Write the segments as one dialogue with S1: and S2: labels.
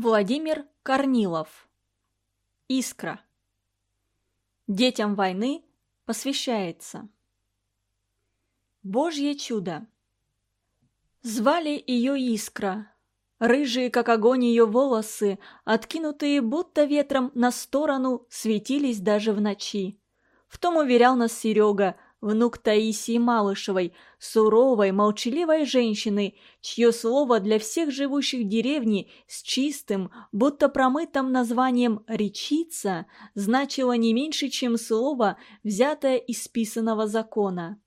S1: Владимир Корнилов. Искра. Детям войны посвящается. Божье чудо. Звали ее Искра. Рыжие, как огонь, ее волосы, откинутые будто ветром на сторону, светились даже в ночи. В том уверял нас Серега – внук Таисии Малышевой, суровой, молчаливой женщины, чье слово для всех живущих в деревне с чистым, будто промытым названием «речица» значило не меньше, чем слово, взятое из писанного закона.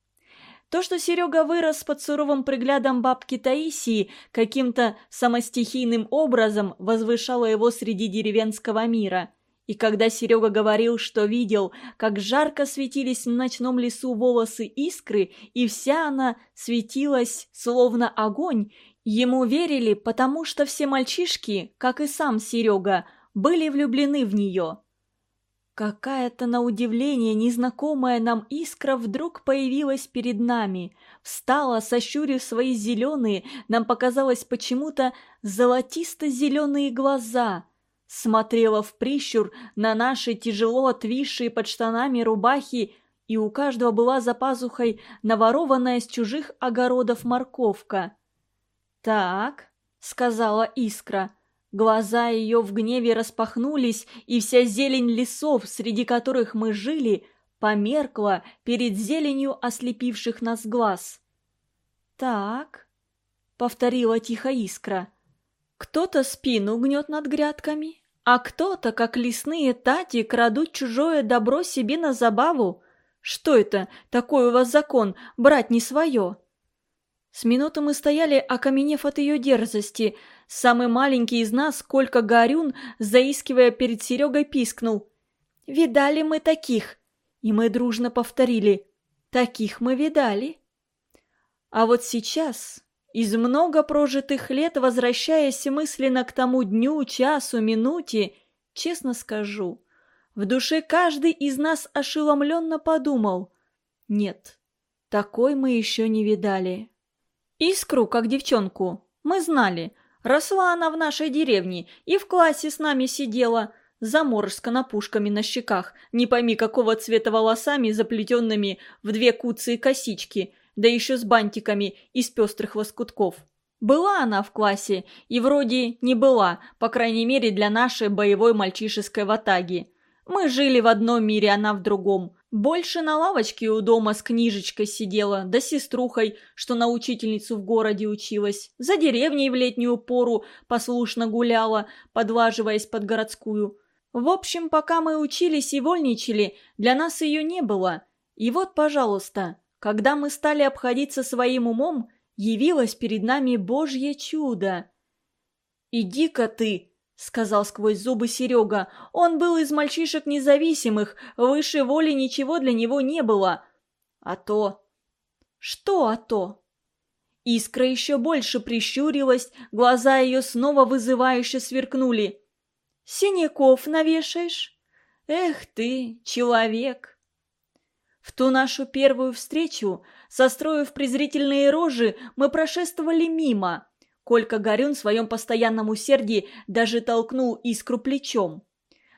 S1: То, что Серега вырос под суровым приглядом бабки Таисии, каким-то самостихийным образом возвышало его среди деревенского мира – и когда Серега говорил, что видел, как жарко светились в ночном лесу волосы искры, и вся она светилась, словно огонь, ему верили, потому что все мальчишки, как и сам Серега, были влюблены в нее. Какая-то на удивление незнакомая нам искра вдруг появилась перед нами, встала, сощурив свои зеленые, нам показалось почему-то золотисто-зеленые глаза – смотрела в прищур на наши тяжело отвисшие под штанами рубахи, и у каждого была за пазухой наворованная с чужих огородов морковка. «Так», — сказала Искра, — глаза ее в гневе распахнулись, и вся зелень лесов, среди которых мы жили, померкла перед зеленью ослепивших нас глаз. «Так», — повторила тихо Искра, — «кто-то спину гнет над грядками, а кто-то, как лесные тати, крадут чужое добро себе на забаву. Что это, такой у вас закон, брать не свое?» С минуты мы стояли, окаменев от ее дерзости. Самый маленький из нас, сколько Горюн, заискивая перед Серегой, пискнул. «Видали мы таких!» И мы дружно повторили. «Таких мы видали!» А вот сейчас, из много прожитых лет, возвращаясь мысленно к тому дню, часу, минуте, честно скажу, в душе каждый из нас ошеломленно подумал. Нет, такой мы еще не видали. Искру, как девчонку, мы знали. Росла она в нашей деревне и в классе с нами сидела, заморска на пушками на щеках, не пойми какого цвета волосами, заплетенными в две куцые косички – да еще с бантиками из пестрых лоскутков. Была она в классе, и вроде не была, по крайней мере для нашей боевой мальчишеской ватаги. Мы жили в одном мире, она в другом. Больше на лавочке у дома с книжечкой сидела, да сеструхой, что на учительницу в городе училась. За деревней в летнюю пору послушно гуляла, подлаживаясь под городскую. В общем, пока мы учились и вольничали, для нас ее не было. И вот, пожалуйста, когда мы стали обходиться своим умом, явилось перед нами Божье чудо. «Иди-ка ты!» — сказал сквозь зубы Серега. Он был из мальчишек независимых, выше воли ничего для него не было. А то... Что а то? Искра еще больше прищурилась, глаза ее снова вызывающе сверкнули. «Синяков навешаешь? Эх ты, человек!» В ту нашу первую встречу, состроив презрительные рожи, мы прошествовали мимо. Колька Горюн в своем постоянном усердии даже толкнул искру плечом.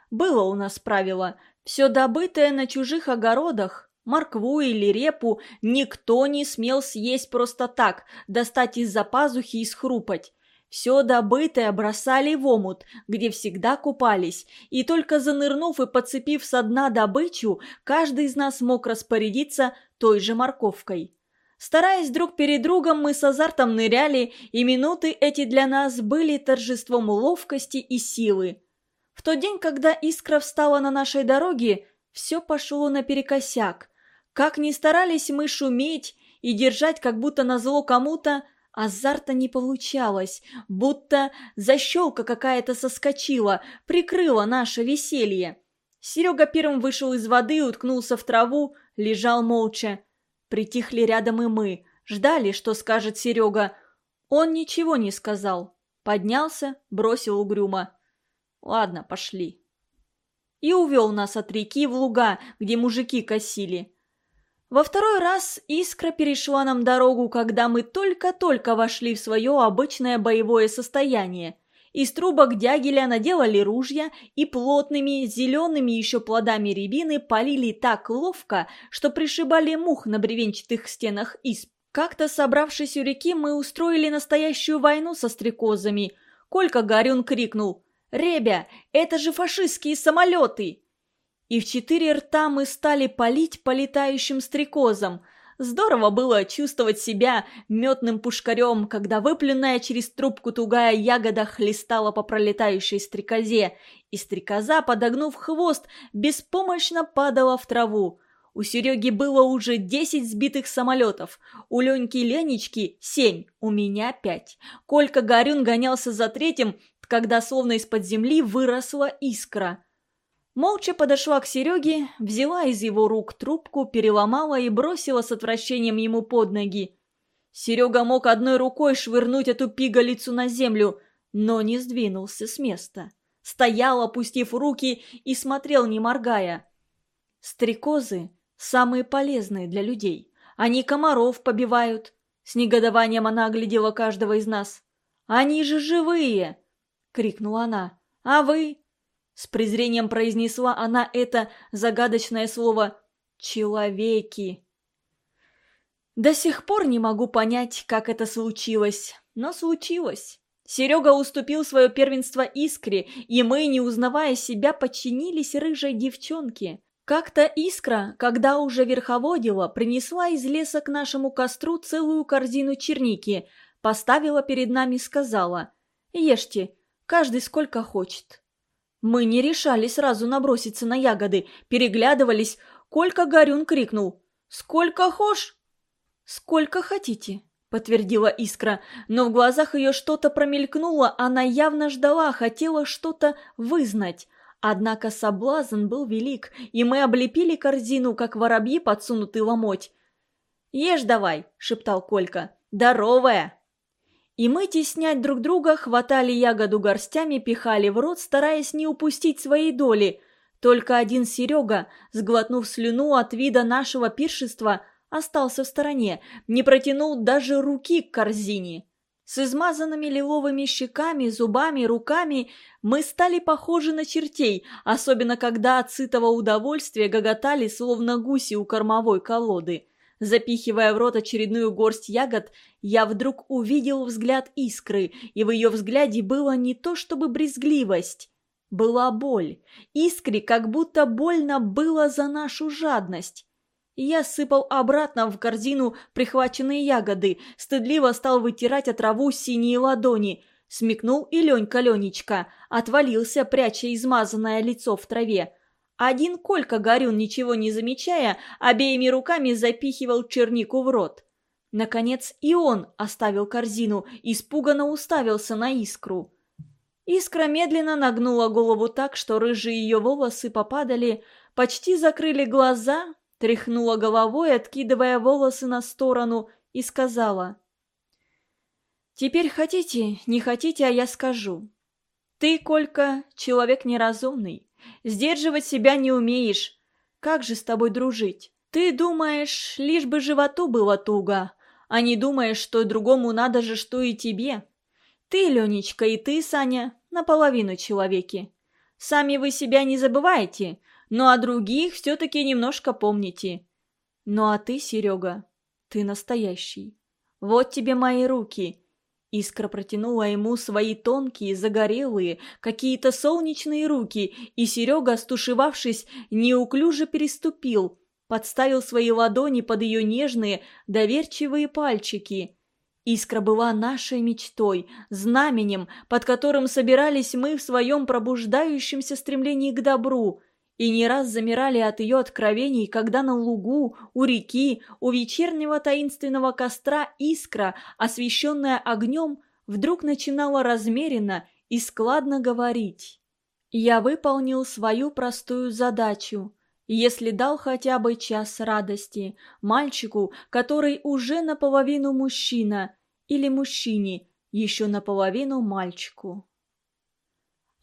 S1: Было у нас правило – все добытое на чужих огородах, моркву или репу, никто не смел съесть просто так, достать из-за пазухи и схрупать. Все добытое бросали в омут, где всегда купались, и только занырнув и подцепив со дна добычу, каждый из нас мог распорядиться той же морковкой. Стараясь друг перед другом, мы с азартом ныряли, и минуты эти для нас были торжеством ловкости и силы. В тот день, когда искра встала на нашей дороге, все пошло наперекосяк. Как ни старались мы шуметь и держать как будто назло кому-то, Азарта не получалось, будто защелка какая-то соскочила, прикрыла наше веселье. Серега первым вышел из воды, уткнулся в траву, лежал молча. Притихли рядом и мы, ждали, что скажет Серега. Он ничего не сказал. Поднялся, бросил угрюмо. «Ладно, пошли». И увел нас от реки в луга, где мужики косили. Во второй раз искра перешла нам дорогу, когда мы только-только вошли в свое обычное боевое состояние. Из трубок дягеля наделали ружья и плотными, зелеными еще плодами рябины полили так ловко, что пришибали мух на бревенчатых стенах изб. Как-то, собравшись у реки, мы устроили настоящую войну со стрекозами. Колька Горюн крикнул «Ребя, это же фашистские самолеты!» И в четыре рта мы стали палить по летающим стрекозам – Здорово было чувствовать себя метным пушкарем, когда выплюнная через трубку тугая ягода хлестала по пролетающей стрекозе, и стрекоза, подогнув хвост, беспомощно падала в траву. У Сереги было уже десять сбитых самолетов, у Леньки Ленечки семь, у меня пять. Колька Горюн гонялся за третьим, когда словно из-под земли выросла искра. Молча подошла к Сереге, взяла из его рук трубку, переломала и бросила с отвращением ему под ноги. Серега мог одной рукой швырнуть эту пигалицу на землю, но не сдвинулся с места. Стоял, опустив руки, и смотрел, не моргая. Стрекозы – самые полезные для людей. Они комаров побивают. С негодованием она оглядела каждого из нас. «Они же живые!» – крикнула она. «А вы?» С презрением произнесла она это загадочное слово «человеки». До сих пор не могу понять, как это случилось, но случилось. Серега уступил свое первенство Искре, и мы, не узнавая себя, подчинились рыжей девчонке. Как-то Искра, когда уже верховодила, принесла из леса к нашему костру целую корзину черники, поставила перед нами и сказала «Ешьте, каждый сколько хочет». Мы не решали сразу наброситься на ягоды, переглядывались. Колька Горюн крикнул «Сколько хошь?» «Сколько хотите», — подтвердила Искра, но в глазах ее что-то промелькнуло, она явно ждала, хотела что-то вызнать. Однако соблазн был велик, и мы облепили корзину, как воробьи подсунутый ломоть. «Ешь давай», — шептал Колька, — «здоровая». И мы теснять друг друга, хватали ягоду горстями, пихали в рот, стараясь не упустить своей доли. Только один Серега, сглотнув слюну от вида нашего пиршества, остался в стороне, не протянул даже руки к корзине. С измазанными лиловыми щеками, зубами, руками мы стали похожи на чертей, особенно когда от сытого удовольствия гоготали, словно гуси у кормовой колоды. Запихивая в рот очередную горсть ягод, я вдруг увидел взгляд искры, и в ее взгляде было не то чтобы брезгливость. Была боль. Искре как будто больно было за нашу жадность. Я сыпал обратно в корзину прихваченные ягоды, стыдливо стал вытирать от траву синие ладони. Смекнул и Ленька Ленечка, отвалился, пряча измазанное лицо в траве. Один Колька Горюн, ничего не замечая, обеими руками запихивал чернику в рот. Наконец и он оставил корзину, испуганно уставился на искру. Искра медленно нагнула голову так, что рыжие ее волосы попадали, почти закрыли глаза, тряхнула головой, откидывая волосы на сторону, и сказала. «Теперь хотите, не хотите, а я скажу. Ты, Колька, человек неразумный. Сдерживать себя не умеешь. Как же с тобой дружить? Ты думаешь, лишь бы животу было туго, а не думаешь, что другому надо же, что и тебе. Ты, Ленечка, и ты, Саня, наполовину человеки. Сами вы себя не забывайте, но о других все-таки немножко помните. Ну а ты, Серега, ты настоящий. Вот тебе мои руки, Искра протянула ему свои тонкие, загорелые, какие-то солнечные руки, и Серега, стушевавшись, неуклюже переступил, подставил свои ладони под ее нежные, доверчивые пальчики. Искра была нашей мечтой, знаменем, под которым собирались мы в своем пробуждающемся стремлении к добру – и не раз замирали от ее откровений, когда на лугу, у реки, у вечернего таинственного костра искра, освещенная огнем, вдруг начинала размеренно и складно говорить. «Я выполнил свою простую задачу, если дал хотя бы час радости мальчику, который уже наполовину мужчина, или мужчине, еще наполовину мальчику».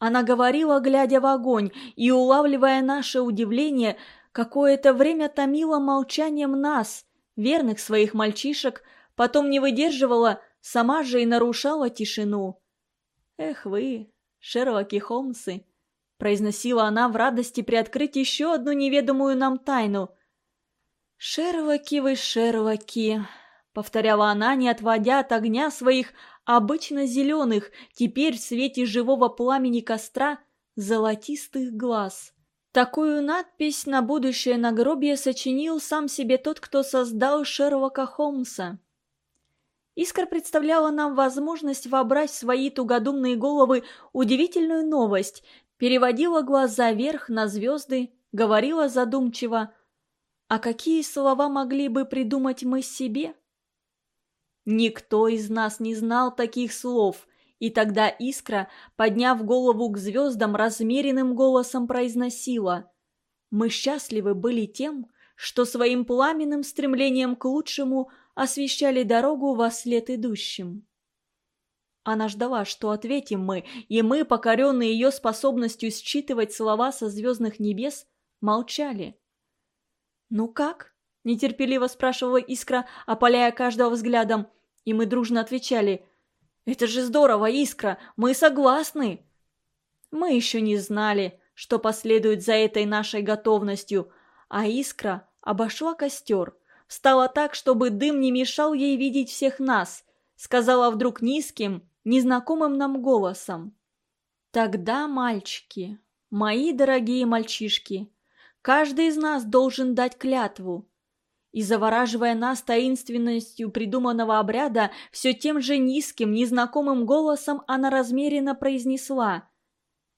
S1: Она говорила, глядя в огонь, и, улавливая наше удивление, какое-то время томила молчанием нас, верных своих мальчишек, потом не выдерживала, сама же и нарушала тишину. «Эх вы, Шерлоки Холмсы!» — произносила она в радости приоткрыть еще одну неведомую нам тайну. «Шерлоки вы, Шерлоки!» — повторяла она, не отводя от огня своих обычно зеленых, теперь в свете живого пламени костра, золотистых глаз. Такую надпись на будущее нагробие сочинил сам себе тот, кто создал Шерлока Холмса. Искра представляла нам возможность вобрать в свои тугодумные головы удивительную новость, переводила глаза вверх на звезды, говорила задумчиво. А какие слова могли бы придумать мы себе? Никто из нас не знал таких слов, и тогда Искра, подняв голову к звездам, размеренным голосом произносила «Мы счастливы были тем, что своим пламенным стремлением к лучшему освещали дорогу во след идущим». Она ждала, что ответим мы, и мы, покоренные ее способностью считывать слова со звездных небес, молчали. «Ну как?» – нетерпеливо спрашивала Искра, опаляя каждого взглядом, и мы дружно отвечали «Это же здорово, Искра, мы согласны!» Мы еще не знали, что последует за этой нашей готовностью, а Искра обошла костер, встала так, чтобы дым не мешал ей видеть всех нас, сказала вдруг низким, незнакомым нам голосом. «Тогда, мальчики, мои дорогие мальчишки, каждый из нас должен дать клятву, и, завораживая нас таинственностью придуманного обряда, все тем же низким, незнакомым голосом она размеренно произнесла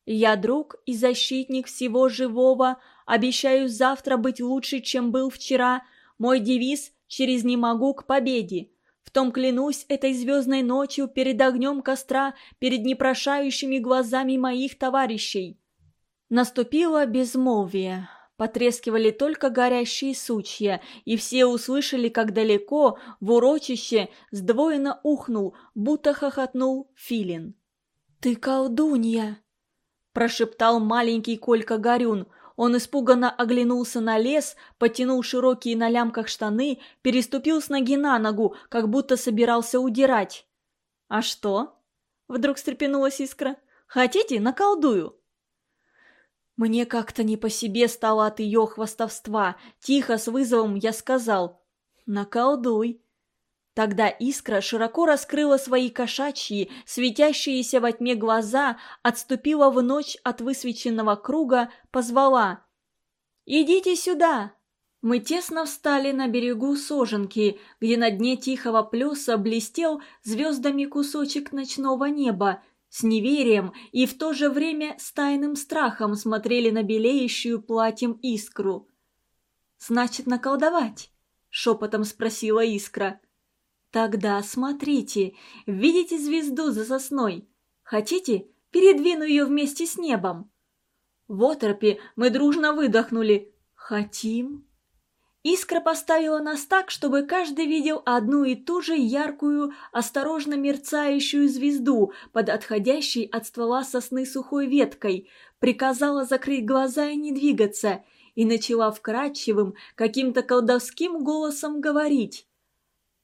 S1: «Я друг и защитник всего живого, обещаю завтра быть лучше, чем был вчера. Мой девиз «Через не могу к победе». В том клянусь этой звездной ночью перед огнем костра, перед непрошающими глазами моих товарищей». Наступило безмолвие. Потрескивали только горящие сучья, и все услышали, как далеко в урочище сдвоенно ухнул, будто хохотнул филин. «Ты колдунья!» – прошептал маленький Колька Горюн. Он испуганно оглянулся на лес, потянул широкие на лямках штаны, переступил с ноги на ногу, как будто собирался удирать. «А что?» – вдруг встрепенулась искра. «Хотите, наколдую?» Мне как-то не по себе стало от ее хвастовства. Тихо, с вызовом я сказал «Наколдуй». Тогда искра широко раскрыла свои кошачьи, светящиеся во тьме глаза, отступила в ночь от высвеченного круга, позвала «Идите сюда!» Мы тесно встали на берегу Соженки, где на дне тихого плеса блестел звездами кусочек ночного неба, с неверием и в то же время с тайным страхом смотрели на белеющую платьем искру. «Значит, наколдовать?» — шепотом спросила искра. «Тогда смотрите, видите звезду за сосной? Хотите, передвину ее вместе с небом?» В оторопе мы дружно выдохнули. «Хотим?» Искра поставила нас так, чтобы каждый видел одну и ту же яркую, осторожно мерцающую звезду под отходящей от ствола сосны сухой веткой, приказала закрыть глаза и не двигаться, и начала вкрадчивым, каким-то колдовским голосом говорить.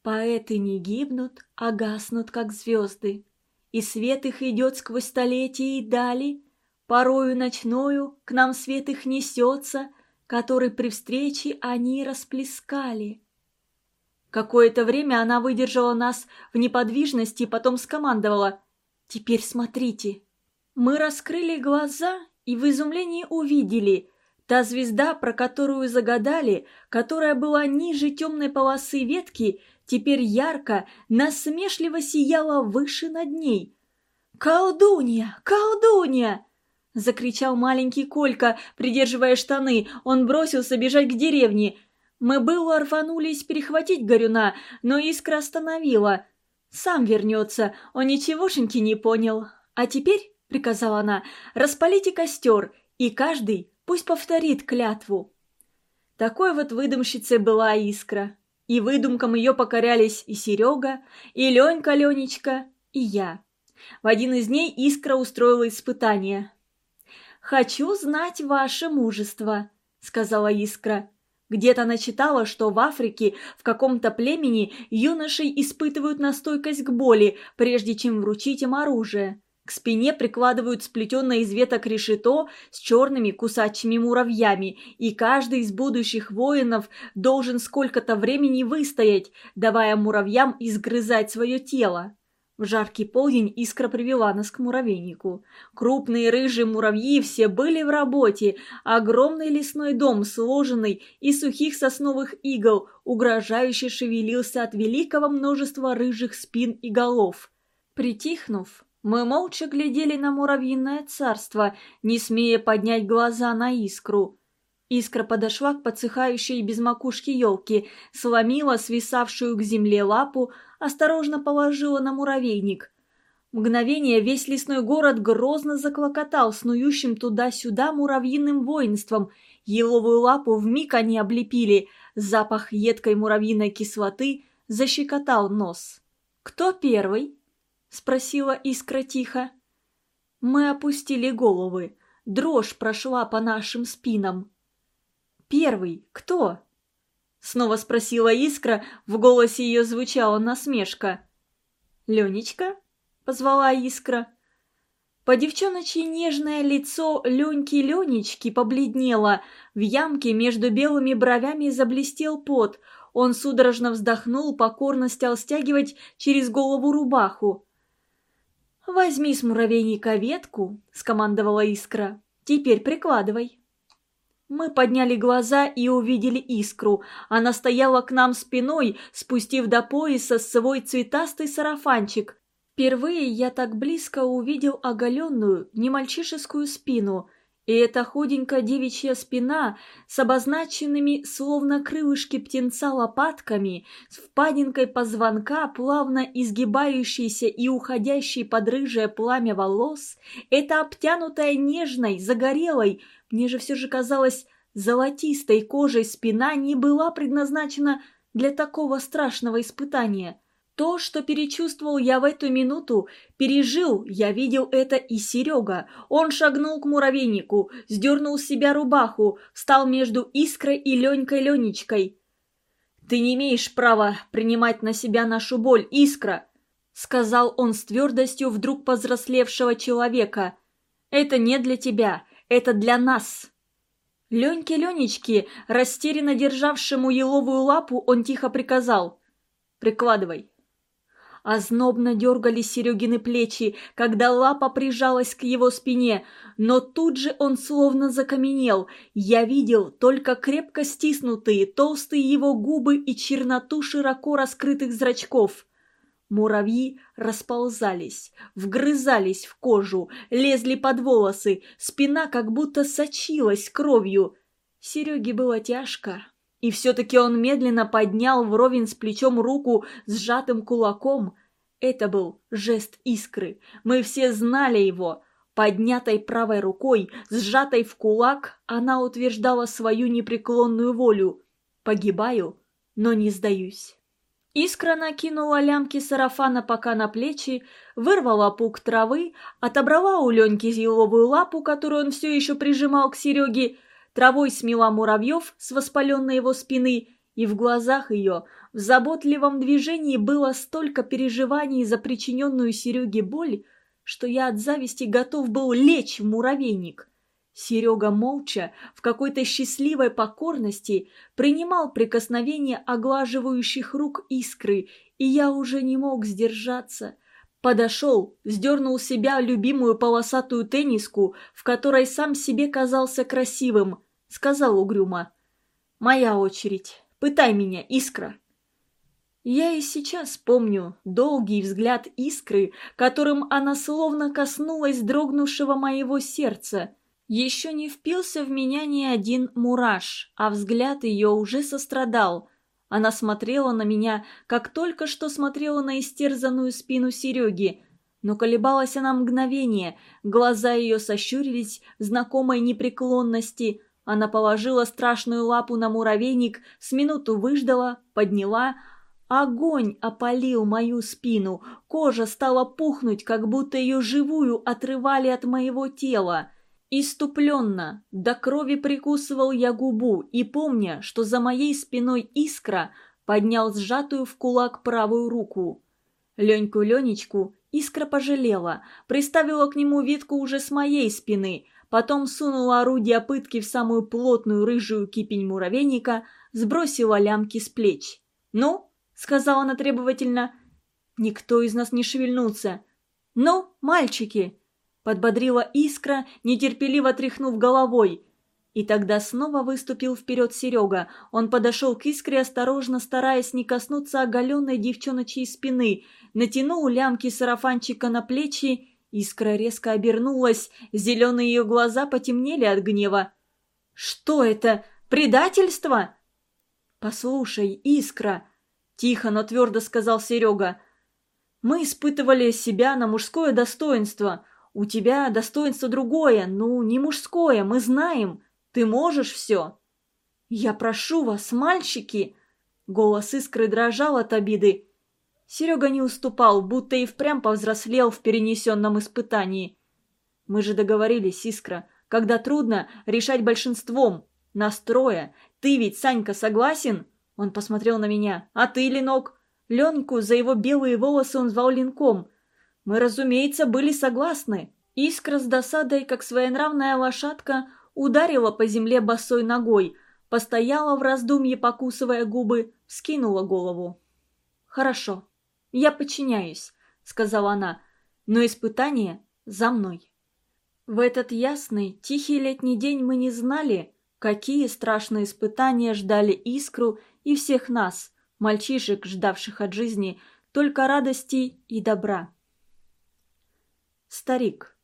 S1: «Поэты не гибнут, а гаснут, как звезды, и свет их идет сквозь столетия и дали, порою ночною к нам свет их несется, который при встрече они расплескали. Какое-то время она выдержала нас в неподвижности и потом скомандовала «Теперь смотрите». Мы раскрыли глаза и в изумлении увидели та звезда, про которую загадали, которая была ниже темной полосы ветки, теперь ярко, насмешливо сияла выше над ней. «Колдунья! Колдунья!» – закричал маленький Колька, придерживая штаны. Он бросился бежать к деревне. Мы было рванулись перехватить Горюна, но искра остановила. «Сам вернется, он ничегошеньки не понял. А теперь, – приказала она, – распалите костер, и каждый пусть повторит клятву». Такой вот выдумщицей была искра. И выдумкам ее покорялись и Серега, и Ленька Ленечка, и я. В один из дней искра устроила испытание. «Хочу знать ваше мужество», — сказала Искра. Где-то она читала, что в Африке в каком-то племени юношей испытывают настойкость к боли, прежде чем вручить им оружие. К спине прикладывают сплетенное из веток решето с черными кусачими муравьями, и каждый из будущих воинов должен сколько-то времени выстоять, давая муравьям изгрызать свое тело. В жаркий полдень искра привела нас к муравейнику. Крупные рыжие муравьи все были в работе. Огромный лесной дом, сложенный из сухих сосновых игл, угрожающе шевелился от великого множества рыжих спин и голов. Притихнув, мы молча глядели на муравьиное царство, не смея поднять глаза на искру. Искра подошла к подсыхающей без макушки елке, сломила свисавшую к земле лапу, осторожно положила на муравейник. Мгновение весь лесной город грозно заклокотал снующим туда-сюда муравьиным воинством. Еловую лапу вмиг они облепили. Запах едкой муравьиной кислоты защекотал нос. «Кто первый?» — спросила Искра тихо. Мы опустили головы. Дрожь прошла по нашим спинам. «Первый кто?» Снова спросила Искра, в голосе ее звучала насмешка. «Ленечка?» — позвала Искра. По девчоночье нежное лицо Леньки-Ленечки побледнело, в ямке между белыми бровями заблестел пот. Он судорожно вздохнул, покорно стал стягивать через голову рубаху. «Возьми с муравейника ветку», — скомандовала Искра. «Теперь прикладывай». Мы подняли глаза и увидели искру. Она стояла к нам спиной, спустив до пояса свой цветастый сарафанчик. Впервые я так близко увидел оголенную, немальчишескую спину — и эта худенькая девичья спина с обозначенными, словно крылышки птенца, лопатками, с впадинкой позвонка, плавно изгибающейся и уходящей под рыжее пламя волос, эта обтянутая нежной, загорелой, мне же все же казалось, золотистой кожей спина не была предназначена для такого страшного испытания – то, что перечувствовал я в эту минуту, пережил, я видел это и Серега. Он шагнул к муравейнику, сдернул с себя рубаху, встал между Искрой и Ленькой-Ленечкой. «Ты не имеешь права принимать на себя нашу боль, Искра!» Сказал он с твердостью вдруг повзрослевшего человека. «Это не для тебя, это для нас!» Леньке-Ленечке, растерянно державшему еловую лапу, он тихо приказал. «Прикладывай» ознобно дергали Серегины плечи, когда лапа прижалась к его спине, но тут же он словно закаменел. Я видел только крепко стиснутые, толстые его губы и черноту широко раскрытых зрачков. Муравьи расползались, вгрызались в кожу, лезли под волосы, спина как будто сочилась кровью. Сереге было тяжко, и все-таки он медленно поднял вровень с плечом руку сжатым кулаком. Это был жест искры. Мы все знали его. Поднятой правой рукой, сжатой в кулак, она утверждала свою непреклонную волю. «Погибаю, но не сдаюсь». Искра накинула лямки сарафана пока на плечи, вырвала пук травы, отобрала у Леньки еловую лапу, которую он все еще прижимал к Сереге, травой смела муравьев с воспаленной его спины, и в глазах ее, в заботливом движении было столько переживаний за причиненную Сереге боль, что я от зависти готов был лечь в муравейник. Серега молча, в какой-то счастливой покорности, принимал прикосновение оглаживающих рук искры, и я уже не мог сдержаться. Подошел, сдернул себя любимую полосатую тенниску, в которой сам себе казался красивым, сказал угрюмо. «Моя очередь. Пытай меня, искра». Я и сейчас помню долгий взгляд искры, которым она словно коснулась дрогнувшего моего сердца. Еще не впился в меня ни один мураш, а взгляд ее уже сострадал. Она смотрела на меня, как только что смотрела на истерзанную спину Сереги. Но колебалась она мгновение, глаза ее сощурились в знакомой непреклонности. Она положила страшную лапу на муравейник, с минуту выждала, подняла, Огонь опалил мою спину, кожа стала пухнуть, как будто ее живую отрывали от моего тела. Иступленно, до крови прикусывал я губу и, помня, что за моей спиной искра, поднял сжатую в кулак правую руку. Леньку-Ленечку Искра пожалела, приставила к нему ветку уже с моей спины, потом сунула орудие пытки в самую плотную рыжую кипень муравейника, сбросила лямки с плеч. «Ну?» — сказала она требовательно. Никто из нас не шевельнулся. «Ну, мальчики!» — подбодрила искра, нетерпеливо тряхнув головой. И тогда снова выступил вперед Серега. Он подошел к искре, осторожно стараясь не коснуться оголенной девчоночьей спины, натянул лямки сарафанчика на плечи. Искра резко обернулась, зеленые ее глаза потемнели от гнева. «Что это? Предательство?» «Послушай, Искра!» — тихо, но твердо сказал Серега. «Мы испытывали себя на мужское достоинство. У тебя достоинство другое, ну, не мужское, мы знаем. Ты можешь все!» «Я прошу вас, мальчики!» Голос искры дрожал от обиды. Серега не уступал, будто и впрямь повзрослел в перенесенном испытании. «Мы же договорились, искра, когда трудно решать большинством. Настроя. Ты ведь, Санька, согласен?» Он посмотрел на меня. «А ты, Ленок?» Ленку за его белые волосы он звал Ленком. Мы, разумеется, были согласны. Искра с досадой, как своенравная лошадка, ударила по земле босой ногой, постояла в раздумье, покусывая губы, скинула голову. «Хорошо, я подчиняюсь», — сказала она, — «но испытание за мной». В этот ясный, тихий летний день мы не знали, какие страшные испытания ждали Искру и всех нас, мальчишек, ждавших от жизни только радости и добра. Старик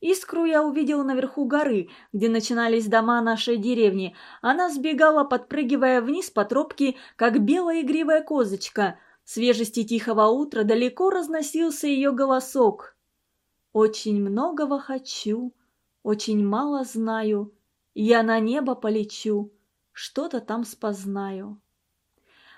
S1: Искру я увидел наверху горы, где начинались дома нашей деревни. Она сбегала, подпрыгивая вниз по тропке, как белая игривая козочка. В свежести тихого утра далеко разносился ее голосок. «Очень многого хочу, очень мало знаю. Я на небо полечу, что-то там спознаю».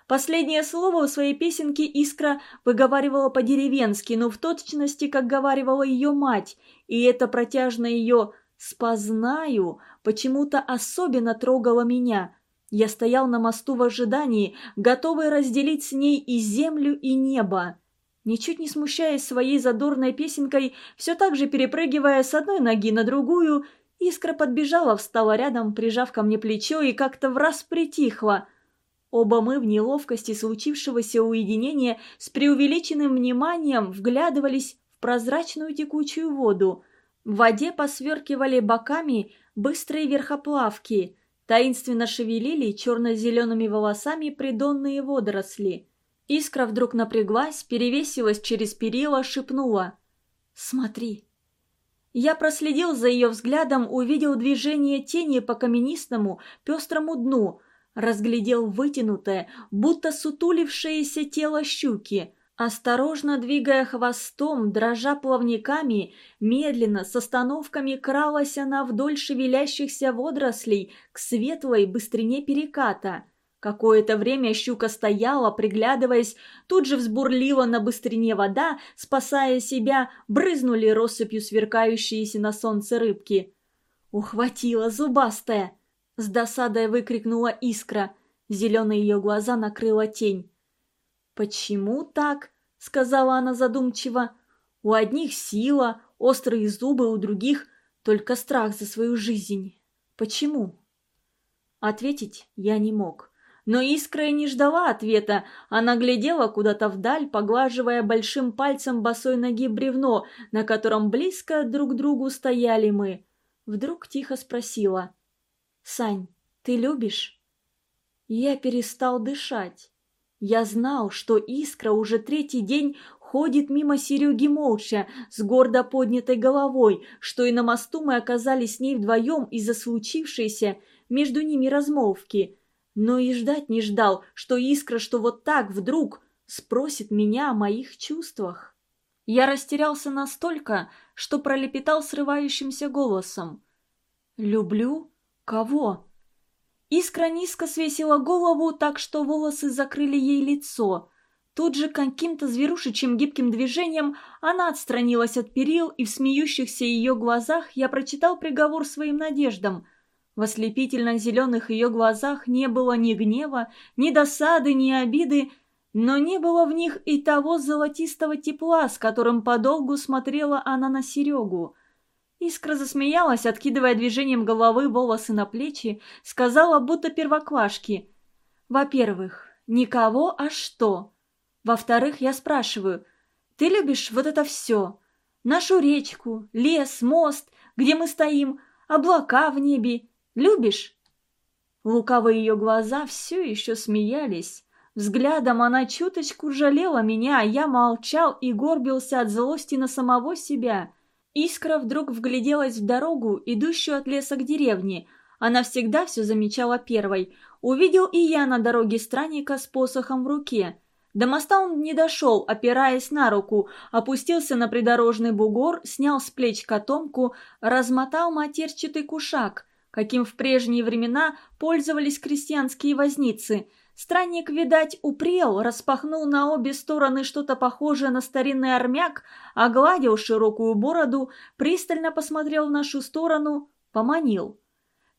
S1: Последнее слово у своей песенки Искра выговаривала по-деревенски, но в точности, как говаривала ее мать, и это протяжно ее «спознаю» почему-то особенно трогало меня. Я стоял на мосту в ожидании, готовый разделить с ней и землю, и небо. Ничуть не смущаясь своей задорной песенкой, все так же перепрыгивая с одной ноги на другую, Искра подбежала, встала рядом, прижав ко мне плечо и как-то враз притихла – Оба мы в неловкости случившегося уединения с преувеличенным вниманием вглядывались в прозрачную текучую воду. В воде посверкивали боками быстрые верхоплавки, таинственно шевелили черно-зелеными волосами придонные водоросли. Искра вдруг напряглась, перевесилась через перила, шепнула «Смотри». Я проследил за ее взглядом, увидел движение тени по каменистому, пестрому дну – разглядел вытянутое, будто сутулившееся тело щуки. Осторожно двигая хвостом, дрожа плавниками, медленно, с остановками кралась она вдоль шевелящихся водорослей к светлой быстрине переката. Какое-то время щука стояла, приглядываясь, тут же взбурлила на быстрине вода, спасая себя, брызнули россыпью сверкающиеся на солнце рыбки. «Ухватила зубастая!» С досадой выкрикнула искра. Зеленые ее глаза накрыла тень. «Почему так?» — сказала она задумчиво. «У одних сила, острые зубы, у других только страх за свою жизнь. Почему?» Ответить я не мог. Но искра и не ждала ответа. Она глядела куда-то вдаль, поглаживая большим пальцем босой ноги бревно, на котором близко друг к другу стояли мы. Вдруг тихо спросила. «Сань, ты любишь?» Я перестал дышать. Я знал, что Искра уже третий день ходит мимо Сереги молча, с гордо поднятой головой, что и на мосту мы оказались с ней вдвоем из-за случившейся между ними размолвки. Но и ждать не ждал, что Искра, что вот так вдруг спросит меня о моих чувствах. Я растерялся настолько, что пролепетал срывающимся голосом. «Люблю?» «Кого?» Искра низко свесила голову, так что волосы закрыли ей лицо. Тут же каким-то зверушечьим гибким движением она отстранилась от перил, и в смеющихся ее глазах я прочитал приговор своим надеждам. В ослепительно зеленых ее глазах не было ни гнева, ни досады, ни обиды, но не было в них и того золотистого тепла, с которым подолгу смотрела она на Серегу. Искра засмеялась, откидывая движением головы волосы на плечи, сказала, будто первоклашки. «Во-первых, никого, а что? Во-вторых, я спрашиваю, ты любишь вот это все? Нашу речку, лес, мост, где мы стоим, облака в небе. Любишь?» Луковые ее глаза все еще смеялись. Взглядом она чуточку жалела меня, а я молчал и горбился от злости на самого себя. Искра вдруг вгляделась в дорогу, идущую от леса к деревне. Она всегда все замечала первой. Увидел и я на дороге странника с посохом в руке. До моста он не дошел, опираясь на руку, опустился на придорожный бугор, снял с плеч котомку, размотал матерчатый кушак – каким в прежние времена пользовались крестьянские возницы. Странник, видать, упрел, распахнул на обе стороны что-то похожее на старинный армяк, огладил широкую бороду, пристально посмотрел в нашу сторону, поманил.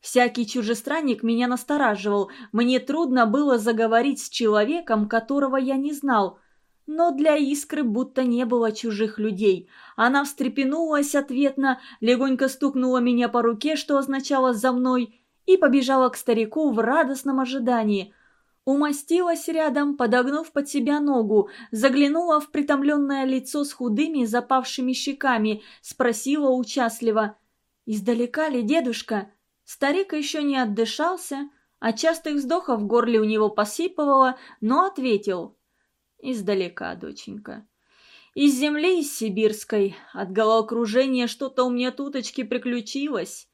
S1: Всякий чужестранник меня настораживал, мне трудно было заговорить с человеком, которого я не знал – но для искры будто не было чужих людей. Она встрепенулась ответно, легонько стукнула меня по руке, что означало «за мной», и побежала к старику в радостном ожидании. Умостилась рядом, подогнув под себя ногу, заглянула в притомленное лицо с худыми запавшими щеками, спросила участливо «Издалека ли, дедушка?» Старик еще не отдышался, а частых вздохов в горле у него посыпывало, но ответил Издалека, доченька. Из земли из сибирской, от головокружения что-то у меня туточки приключилось.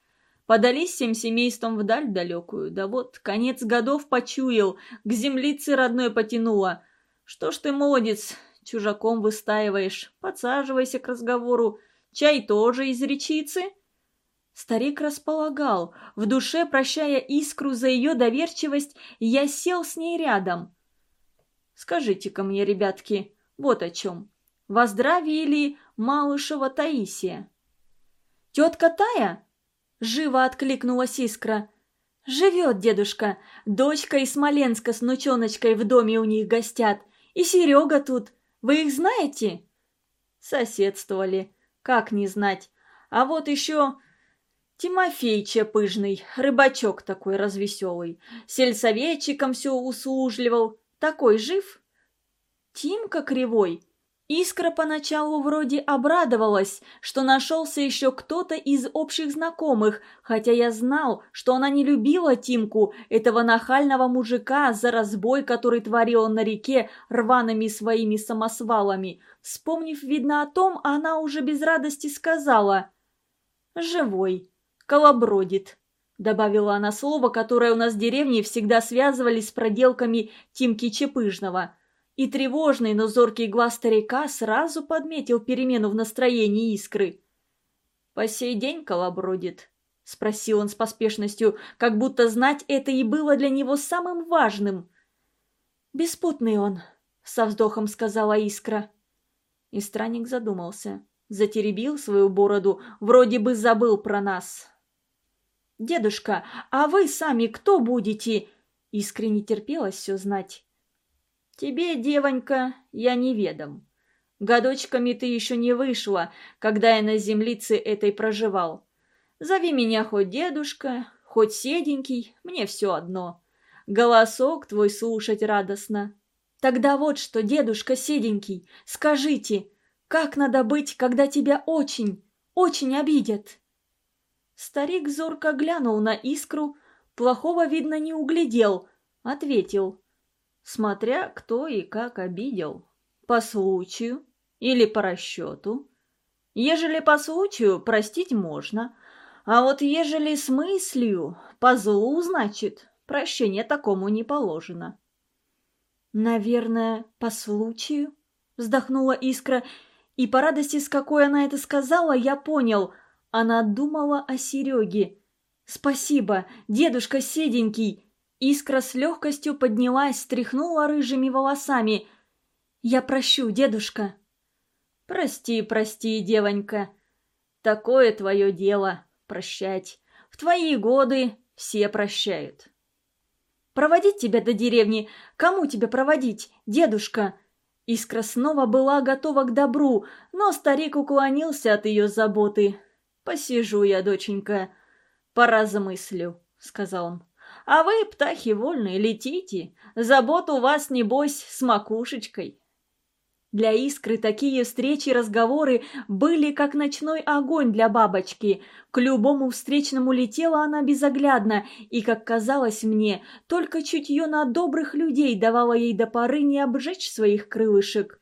S1: Подались всем семейством вдаль далекую, да вот конец годов почуял, к землице родной потянула. Что ж ты, молодец, чужаком выстаиваешь, подсаживайся к разговору, чай тоже из речицы?» Старик располагал, в душе прощая искру за ее доверчивость, я сел с ней рядом. Скажите-ка мне, ребятки, вот о чем. Во здравии ли Малышева Таисия?» «Тетка Тая?» — живо откликнулась искра. «Живет дедушка. Дочка из Смоленска с внученочкой в доме у них гостят. И Серега тут. Вы их знаете?» Соседствовали. Как не знать. А вот еще Тимофей Чепыжный, рыбачок такой развеселый. Сельсоветчиком все услужливал. Такой жив? Тимка кривой. Искра поначалу вроде обрадовалась, что нашелся еще кто-то из общих знакомых, хотя я знал, что она не любила Тимку, этого нахального мужика, за разбой, который творил он на реке рваными своими самосвалами. Вспомнив, видно, о том, она уже без радости сказала «Живой, колобродит». — добавила она слово, которое у нас в деревне всегда связывали с проделками Тимки Чепыжного. И тревожный, но зоркий глаз старика сразу подметил перемену в настроении искры. «По сей день колобродит?» — спросил он с поспешностью, как будто знать это и было для него самым важным. «Беспутный он», — со вздохом сказала искра. И странник задумался, затеребил свою бороду, вроде бы забыл про нас, «Дедушка, а вы сами кто будете?» Искренне терпелось все знать. «Тебе, девонька, я неведом. Годочками ты еще не вышла, когда я на землице этой проживал. Зови меня хоть дедушка, хоть седенький, мне все одно. Голосок твой слушать радостно. Тогда вот что, дедушка седенький, скажите, как надо быть, когда тебя очень, очень обидят?» Старик зорко глянул на искру, плохого, видно, не углядел, ответил. Смотря кто и как обидел. По случаю или по расчету. Ежели по случаю, простить можно. А вот ежели с мыслью, по злу, значит, прощение такому не положено. «Наверное, по случаю?» — вздохнула искра, и по радости, с какой она это сказала, я понял — она думала о Сереге. «Спасибо, дедушка седенький!» Искра с легкостью поднялась, стряхнула рыжими волосами. «Я прощу, дедушка!» «Прости, прости, девонька. Такое твое дело — прощать. В твои годы все прощают». Проводить тебя до деревни? Кому тебя проводить, дедушка?» Искра снова была готова к добру, но старик уклонился от ее заботы. «Посижу я, доченька, пора замыслю», — сказал он. «А вы, птахи вольные, летите. Забот у вас, небось, с макушечкой». Для Искры такие встречи и разговоры были как ночной огонь для бабочки. К любому встречному летела она безоглядно, и, как казалось мне, только чутье на добрых людей давало ей до поры не обжечь своих крылышек.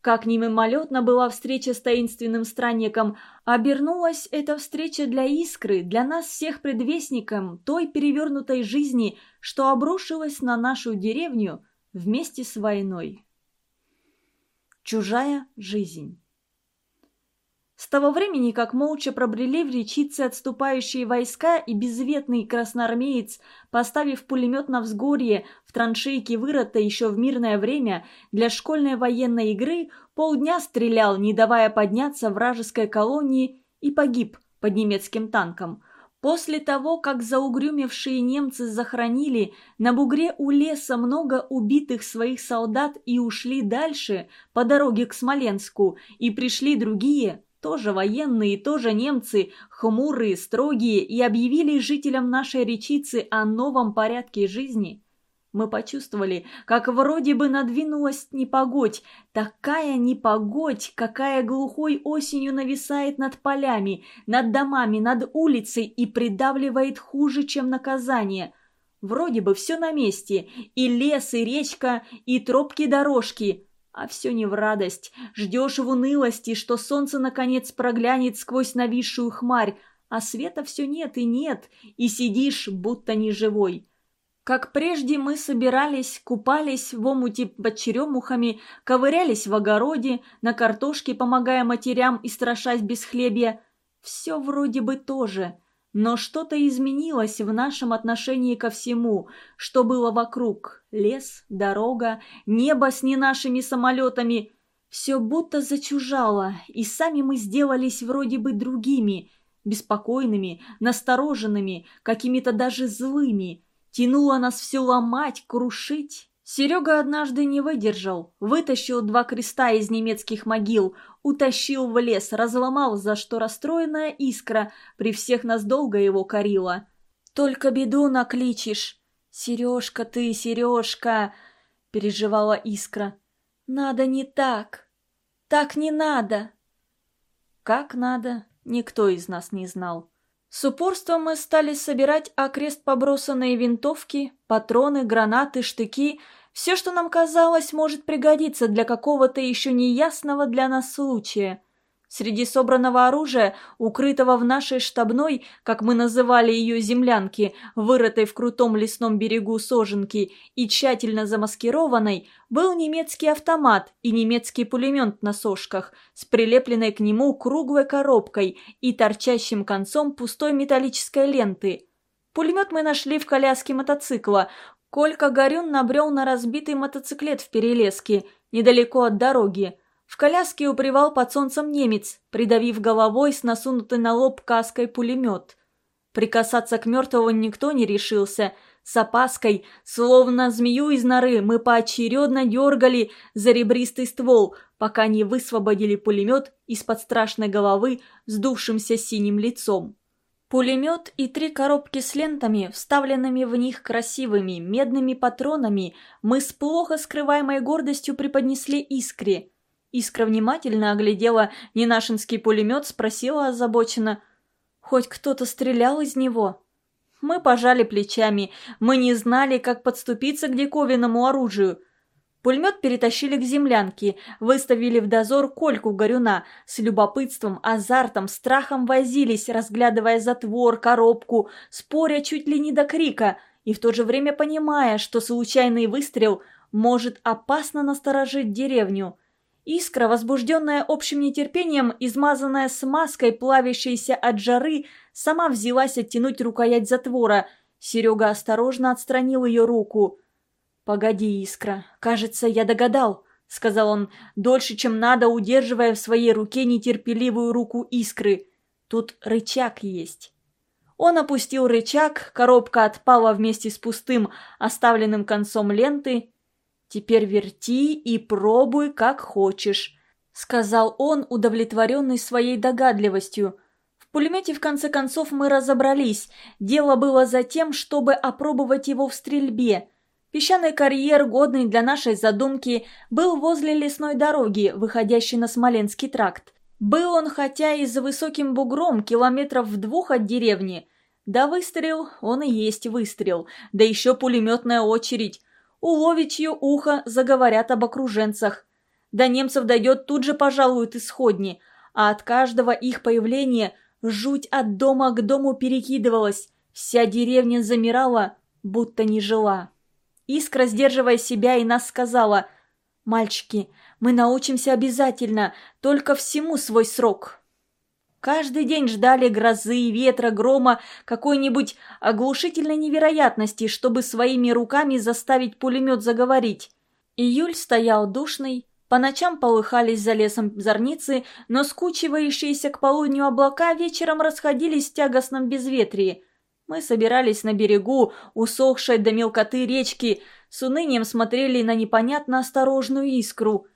S1: Как ни мимолетно была встреча с таинственным странником, обернулась эта встреча для Искры, для нас всех предвестником той перевернутой жизни, что обрушилась на нашу деревню вместе с войной. Чужая жизнь. С того времени, как молча пробрели в речице отступающие войска и безветный красноармеец, поставив пулемет на взгорье в траншейке вырыта еще в мирное время, для школьной военной игры полдня стрелял, не давая подняться вражеской колонии, и погиб под немецким танком – После того, как заугрюмевшие немцы захоронили на бугре у леса много убитых своих солдат и ушли дальше по дороге к Смоленску, и пришли другие, тоже военные, тоже немцы, хмурые, строгие, и объявили жителям нашей речицы о новом порядке жизни – мы почувствовали, как вроде бы надвинулась непогодь, такая непогодь, какая глухой осенью нависает над полями, над домами, над улицей и придавливает хуже, чем наказание. Вроде бы все на месте, и лес, и речка, и тропки дорожки, а все не в радость. Ждешь в унылости, что солнце наконец проглянет сквозь нависшую хмарь, а света все нет и нет, и сидишь, будто неживой. Как прежде мы собирались, купались в омуте под черемухами, ковырялись в огороде, на картошке, помогая матерям и страшась без хлебья. Все вроде бы тоже, но что-то изменилось в нашем отношении ко всему, что было вокруг. Лес, дорога, небо с не нашими самолетами. Все будто зачужало, и сами мы сделались вроде бы другими, беспокойными, настороженными, какими-то даже злыми – Тянуло нас все ломать, крушить. Серега однажды не выдержал, вытащил два креста из немецких могил, утащил в лес, разломал, за что расстроенная искра при всех нас долго его корила. «Только беду накличешь. Сережка ты, Сережка!» — переживала искра. «Надо не так. Так не надо». Как надо, никто из нас не знал. С упорством мы стали собирать окрест побросанные винтовки, патроны, гранаты, штыки, все, что нам казалось, может пригодиться для какого-то еще неясного для нас случая – Среди собранного оружия, укрытого в нашей штабной, как мы называли ее землянке, вырытой в крутом лесном берегу соженки и тщательно замаскированной, был немецкий автомат и немецкий пулемет на сошках с прилепленной к нему круглой коробкой и торчащим концом пустой металлической ленты. Пулемет мы нашли в коляске мотоцикла. Колька Горюн набрел на разбитый мотоциклет в Перелеске, недалеко от дороги. В коляске упревал под солнцем немец, придавив головой с насунутой на лоб каской пулемет. Прикасаться к мертвому никто не решился. С опаской, словно змею из норы, мы поочередно дергали за ребристый ствол, пока не высвободили пулемет из-под страшной головы сдувшимся синим лицом. Пулемет и три коробки с лентами, вставленными в них красивыми медными патронами, мы с плохо скрываемой гордостью преподнесли искре – Искра внимательно оглядела ненашинский пулемет, спросила озабоченно. «Хоть кто-то стрелял из него?» Мы пожали плечами. Мы не знали, как подступиться к диковинному оружию. Пулемет перетащили к землянке, выставили в дозор Кольку Горюна. С любопытством, азартом, страхом возились, разглядывая затвор, коробку, споря чуть ли не до крика, и в то же время понимая, что случайный выстрел может опасно насторожить деревню. Искра, возбужденная общим нетерпением, измазанная смазкой, плавящейся от жары, сама взялась оттянуть рукоять затвора. Серега осторожно отстранил ее руку. «Погоди, Искра, кажется, я догадал», — сказал он, дольше, чем надо, удерживая в своей руке нетерпеливую руку Искры. «Тут рычаг есть». Он опустил рычаг, коробка отпала вместе с пустым, оставленным концом ленты. «Теперь верти и пробуй, как хочешь», — сказал он, удовлетворенный своей догадливостью. В пулемете, в конце концов, мы разобрались. Дело было за тем, чтобы опробовать его в стрельбе. Песчаный карьер, годный для нашей задумки, был возле лесной дороги, выходящей на Смоленский тракт. Был он, хотя и за высоким бугром, километров в двух от деревни. Да выстрел, он и есть выстрел, да еще пулеметная очередь. У ловичью ухо заговорят об окруженцах. До немцев дойдет тут же пожалуют исходни, а от каждого их появления жуть от дома к дому перекидывалась. Вся деревня замирала, будто не жила. Искра, сдерживая себя, и нас сказала – «Мальчики, мы научимся обязательно, только всему свой срок». Каждый день ждали грозы, ветра, грома, какой-нибудь оглушительной невероятности, чтобы своими руками заставить пулемет заговорить. Июль стоял душный, по ночам полыхались за лесом зорницы, но скучивающиеся к полудню облака вечером расходились в тягостном безветрии. Мы собирались на берегу, усохшей до мелкоты речки, с унынием смотрели на непонятно осторожную искру.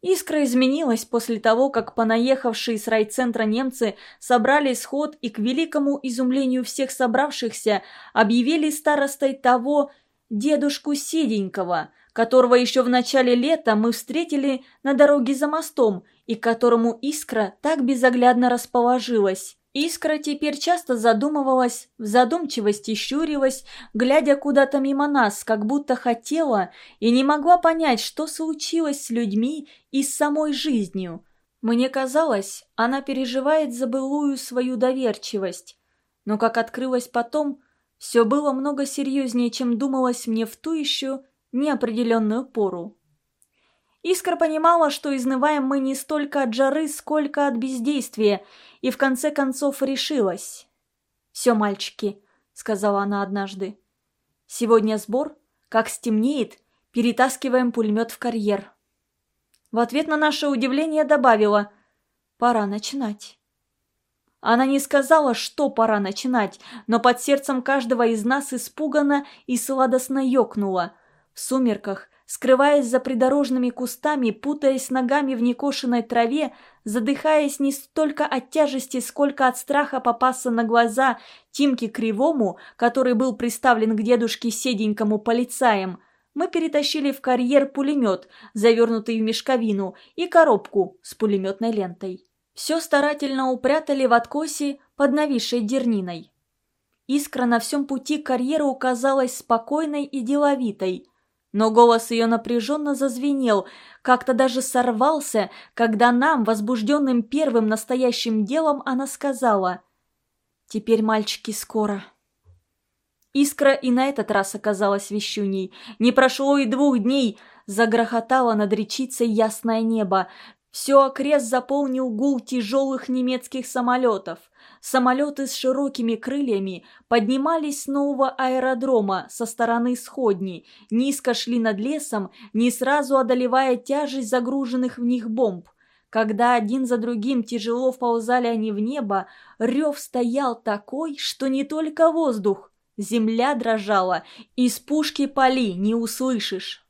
S1: Искра изменилась после того, как понаехавшие с райцентра немцы собрали сход и к великому изумлению всех собравшихся объявили старостой того дедушку Седенького, которого еще в начале лета мы встретили на дороге за мостом и к которому Искра так безоглядно расположилась. Искра теперь часто задумывалась, в задумчивости щурилась, глядя куда-то мимо нас, как будто хотела и не могла понять, что случилось с людьми и с самой жизнью. Мне казалось, она переживает за былую свою доверчивость. Но, как открылось потом, все было много серьезнее, чем думалось мне в ту еще неопределенную пору. Искра понимала, что изнываем мы не столько от жары, сколько от бездействия, и в конце концов решилась. «Все, мальчики», — сказала она однажды. «Сегодня сбор. Как стемнеет, перетаскиваем пулемет в карьер». В ответ на наше удивление добавила «Пора начинать». Она не сказала, что пора начинать, но под сердцем каждого из нас испуганно и сладостно ёкнуло. В сумерках скрываясь за придорожными кустами, путаясь ногами в некошенной траве, задыхаясь не столько от тяжести, сколько от страха попасться на глаза Тимке Кривому, который был приставлен к дедушке седенькому полицаем, мы перетащили в карьер пулемет, завернутый в мешковину, и коробку с пулеметной лентой. Все старательно упрятали в откосе под нависшей дерниной. Искра на всем пути к карьеру казалась спокойной и деловитой – но голос ее напряженно зазвенел, как-то даже сорвался, когда нам, возбужденным первым настоящим делом, она сказала «Теперь, мальчики, скоро». Искра и на этот раз оказалась вещуней. Не прошло и двух дней, загрохотало над речицей ясное небо. Все окрест заполнил гул тяжелых немецких самолетов. Самолеты с широкими крыльями поднимались с нового аэродрома со стороны сходни, низко шли над лесом, не сразу одолевая тяжесть загруженных в них бомб. Когда один за другим тяжело вползали они в небо, рев стоял такой, что не только воздух, земля дрожала, из пушки пали, не услышишь.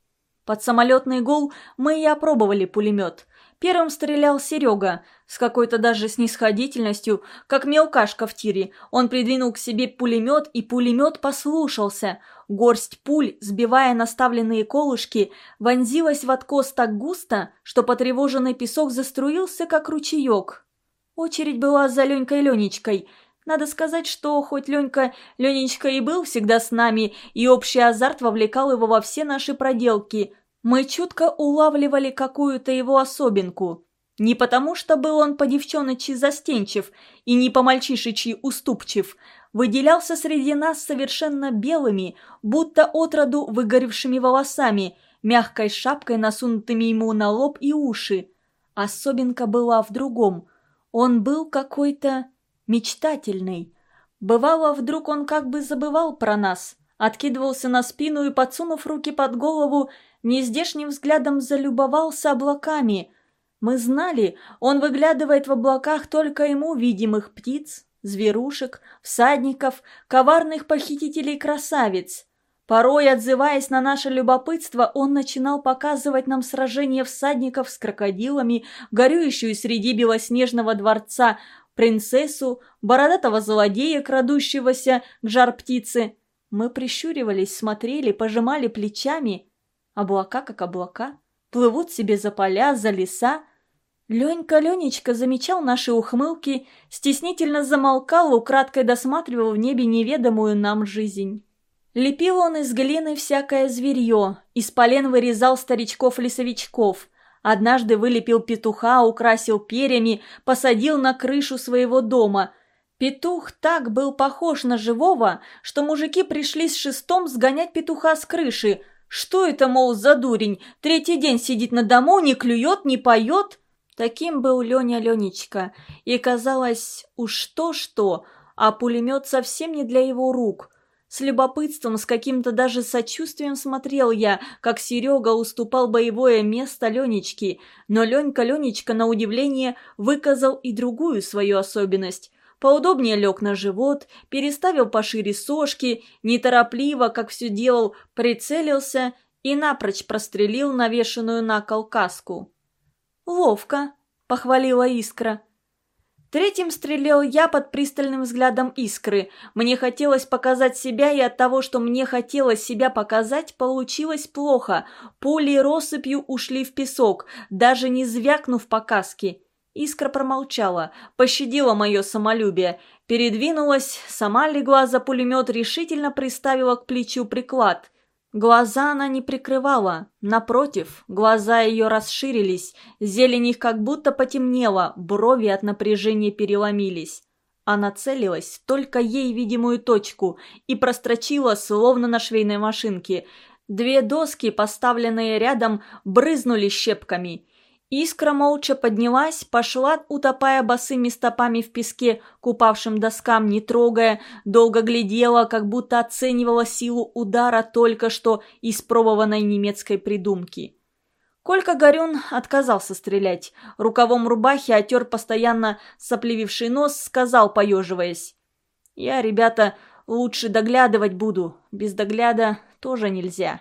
S1: Под самолетный гул мы и опробовали пулемет – Первым стрелял Серега, с какой-то даже снисходительностью, как мелкашка в тире. Он придвинул к себе пулемет, и пулемет послушался. Горсть пуль, сбивая наставленные колышки, вонзилась в откос так густо, что потревоженный песок заструился, как ручеек. Очередь была за Ленькой Ленечкой. Надо сказать, что хоть Ленька Ленечка и был всегда с нами, и общий азарт вовлекал его во все наши проделки – мы чутко улавливали какую-то его особенку. Не потому, что был он по девчоночи застенчив и не по мальчишечи уступчив, выделялся среди нас совершенно белыми, будто отроду выгоревшими волосами, мягкой шапкой, насунутыми ему на лоб и уши. Особенка была в другом. Он был какой-то мечтательный. Бывало, вдруг он как бы забывал про нас, откидывался на спину и, подсунув руки под голову, нездешним взглядом залюбовался облаками. Мы знали, он выглядывает в облаках только ему видимых птиц, зверушек, всадников, коварных похитителей красавиц. Порой, отзываясь на наше любопытство, он начинал показывать нам сражения всадников с крокодилами, горюющую среди белоснежного дворца принцессу, бородатого злодея, крадущегося к жар-птице. Мы прищуривались, смотрели, пожимали плечами. Облака как облака, плывут себе за поля, за леса. Ленька Ленечка замечал наши ухмылки, стеснительно замолкал, украдкой досматривал в небе неведомую нам жизнь. Лепил он из глины всякое зверье, из полен вырезал старичков-лесовичков, Однажды вылепил петуха, украсил перьями, посадил на крышу своего дома. Петух так был похож на живого, что мужики пришли с шестом сгонять петуха с крыши. Что это, мол, за дурень? Третий день сидит на дому, не клюет, не поет? Таким был Леня Ленечка. И казалось, уж то-что, а пулемет совсем не для его рук. С любопытством, с каким-то даже сочувствием смотрел я, как Серега уступал боевое место Ленечке, но Ленька Ленечка, на удивление, выказал и другую свою особенность. Поудобнее лег на живот, переставил пошире сошки, неторопливо, как все делал, прицелился и напрочь прострелил навешенную на кол каску. «Ловко», — похвалила Искра. Третьим стрелял я под пристальным взглядом искры. Мне хотелось показать себя, и от того, что мне хотелось себя показать, получилось плохо. Пули россыпью ушли в песок, даже не звякнув по каске. Искра промолчала, пощадила мое самолюбие, передвинулась, сама легла за пулемет, решительно приставила к плечу приклад. Глаза она не прикрывала. Напротив, глаза ее расширились, зелень их как будто потемнела, брови от напряжения переломились. Она целилась только ей видимую точку и прострочила, словно на швейной машинке. Две доски, поставленные рядом, брызнули щепками – Искра молча поднялась, пошла, утопая босыми стопами в песке, купавшим доскам, не трогая, долго глядела, как будто оценивала силу удара только что испробованной немецкой придумки. Колька Горюн отказался стрелять. Рукавом рубахи отер постоянно соплевивший нос, сказал, поеживаясь. «Я, ребята, лучше доглядывать буду. Без догляда тоже нельзя».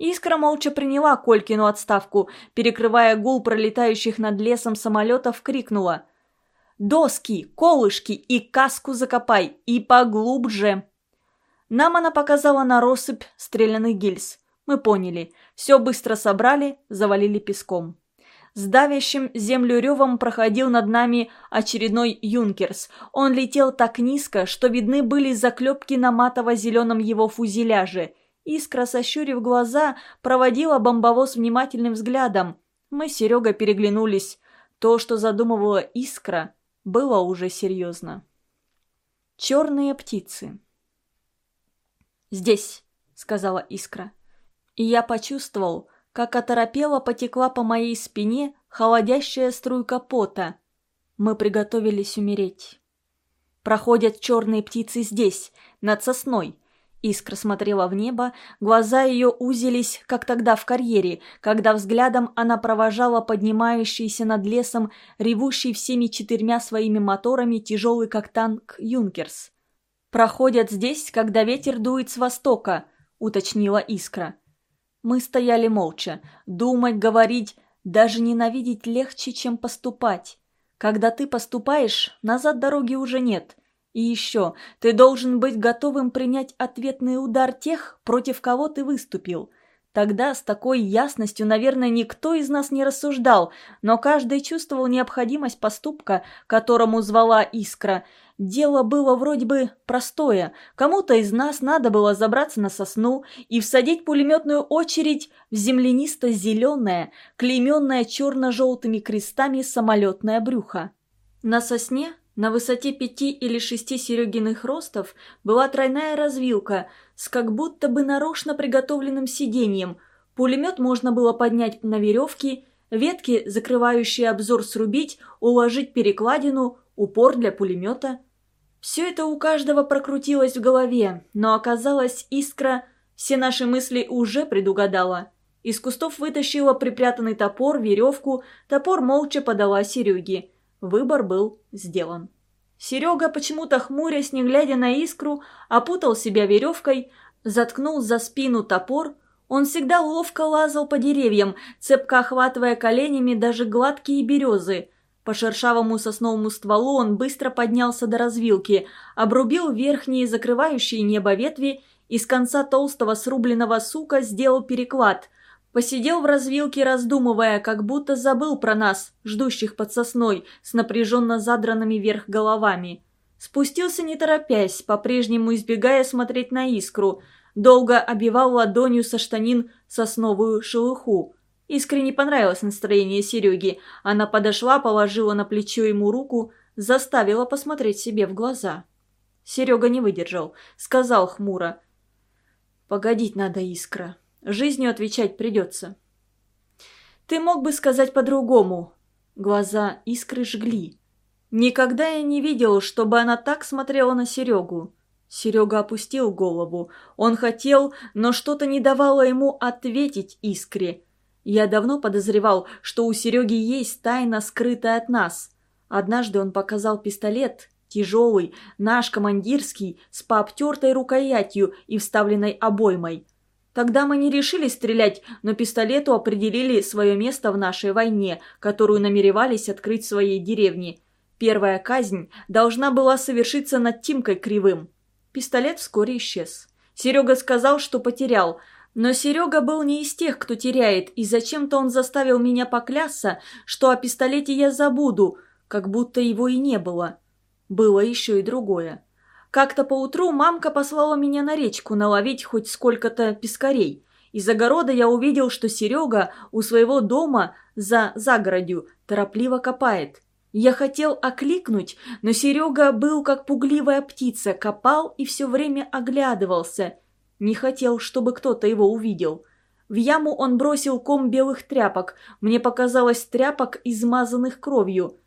S1: Искра молча приняла Колькину отставку, перекрывая гул пролетающих над лесом самолетов, крикнула «Доски, колышки и каску закопай, и поглубже!» Нам она показала на россыпь стрелянных гильз. Мы поняли. Все быстро собрали, завалили песком. С давящим землю ревом проходил над нами очередной «Юнкерс». Он летел так низко, что видны были заклепки на матово-зеленом его фузеляже – Искра, сощурив глаза, проводила бомбовоз внимательным взглядом. Мы с Серегой переглянулись. То, что задумывала Искра, было уже серьезно. Черные птицы. «Здесь», — сказала Искра. И я почувствовал, как оторопела потекла по моей спине холодящая струйка пота. Мы приготовились умереть. Проходят черные птицы здесь, над сосной. Искра смотрела в небо, глаза ее узились, как тогда в карьере, когда взглядом она провожала поднимающийся над лесом, ревущий всеми четырьмя своими моторами тяжелый как танк «Юнкерс». «Проходят здесь, когда ветер дует с востока», — уточнила Искра. Мы стояли молча. Думать, говорить, даже ненавидеть легче, чем поступать. Когда ты поступаешь, назад дороги уже нет. И еще, ты должен быть готовым принять ответный удар тех, против кого ты выступил. Тогда с такой ясностью, наверное, никто из нас не рассуждал, но каждый чувствовал необходимость поступка, которому звала искра. Дело было вроде бы простое. Кому-то из нас надо было забраться на сосну и всадить пулеметную очередь в землянисто-зеленое, клейменное черно-желтыми крестами самолетное брюхо. На сосне на высоте пяти или шести Серегиных ростов была тройная развилка с как будто бы нарочно приготовленным сиденьем. Пулемет можно было поднять на веревке, ветки, закрывающие обзор, срубить, уложить перекладину, упор для пулемета. Все это у каждого прокрутилось в голове, но оказалось, искра все наши мысли уже предугадала. Из кустов вытащила припрятанный топор, веревку, топор молча подала Сереге. Выбор был сделан. Серега, почему-то хмурясь, не глядя на искру, опутал себя веревкой, заткнул за спину топор. Он всегда ловко лазал по деревьям, цепко охватывая коленями даже гладкие березы. По шершавому сосновому стволу он быстро поднялся до развилки, обрубил верхние закрывающие небо ветви и с конца толстого срубленного сука сделал переклад – Посидел в развилке, раздумывая, как будто забыл про нас, ждущих под сосной, с напряженно задранными вверх головами. Спустился не торопясь, по-прежнему избегая смотреть на искру. Долго обивал ладонью со штанин сосновую шелуху. Искре не понравилось настроение Сереги. Она подошла, положила на плечо ему руку, заставила посмотреть себе в глаза. Серега не выдержал, сказал хмуро. «Погодить надо, Искра. Жизнью отвечать придется. Ты мог бы сказать по-другому. Глаза искры жгли. Никогда я не видел, чтобы она так смотрела на Серегу. Серега опустил голову. Он хотел, но что-то не давало ему ответить искре. Я давно подозревал, что у Сереги есть тайна, скрытая от нас. Однажды он показал пистолет, тяжелый, наш командирский, с пообтертой рукоятью и вставленной обоймой. Тогда мы не решили стрелять, но пистолету определили свое место в нашей войне, которую намеревались открыть в своей деревне. Первая казнь должна была совершиться над Тимкой Кривым. Пистолет вскоре исчез. Серега сказал, что потерял. Но Серега был не из тех, кто теряет, и зачем-то он заставил меня поклясться, что о пистолете я забуду, как будто его и не было. Было еще и другое. Как-то поутру мамка послала меня на речку наловить хоть сколько-то пескарей. Из огорода я увидел, что Серега у своего дома за загородью торопливо копает. Я хотел окликнуть, но Серега был как пугливая птица, копал и все время оглядывался. Не хотел, чтобы кто-то его увидел. В яму он бросил ком белых тряпок. Мне показалось тряпок, измазанных кровью.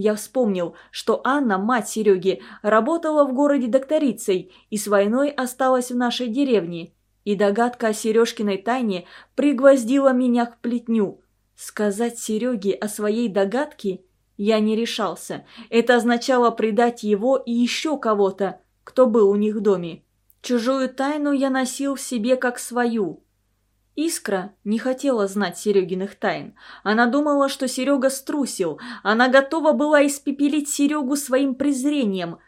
S1: Я вспомнил, что Анна, мать Сереги, работала в городе докторицей и с войной осталась в нашей деревне. И догадка о Сережкиной тайне пригвоздила меня к плетню. Сказать Сереге о своей догадке я не решался. Это означало предать его и еще кого-то, кто был у них в доме. Чужую тайну я носил в себе как свою. Искра не хотела знать Серегиных тайн. Она думала, что Серега струсил. Она готова была испепелить Серегу своим презрением.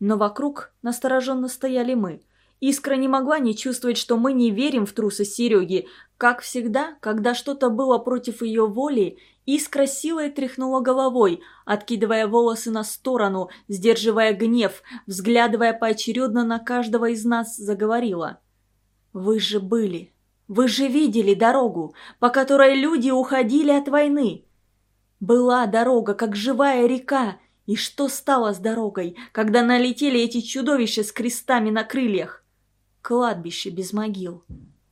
S1: Но вокруг настороженно стояли мы. Искра не могла не чувствовать, что мы не верим в трусость Сереги. Как всегда, когда что-то было против ее воли, Искра силой тряхнула головой, откидывая волосы на сторону, сдерживая гнев, взглядывая поочередно на каждого из нас, заговорила. «Вы же были, вы же видели дорогу, по которой люди уходили от войны. Была дорога, как живая река, и что стало с дорогой, когда налетели эти чудовища с крестами на крыльях? Кладбище без могил.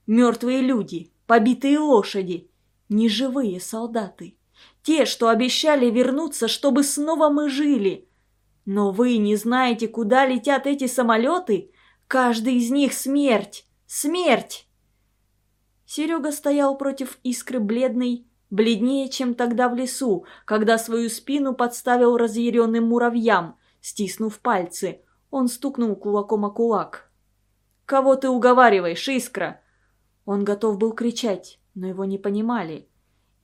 S1: Мертвые люди, побитые лошади, неживые солдаты. Те, что обещали вернуться, чтобы снова мы жили. Но вы не знаете, куда летят эти самолеты? Каждый из них смерть! Смерть! Серега стоял против искры бледный, бледнее, чем тогда в лесу, когда свою спину подставил разъяренным муравьям, стиснув пальцы. Он стукнул кулаком о кулак. «Кого ты уговариваешь, Искра?» Он готов был кричать, но его не понимали.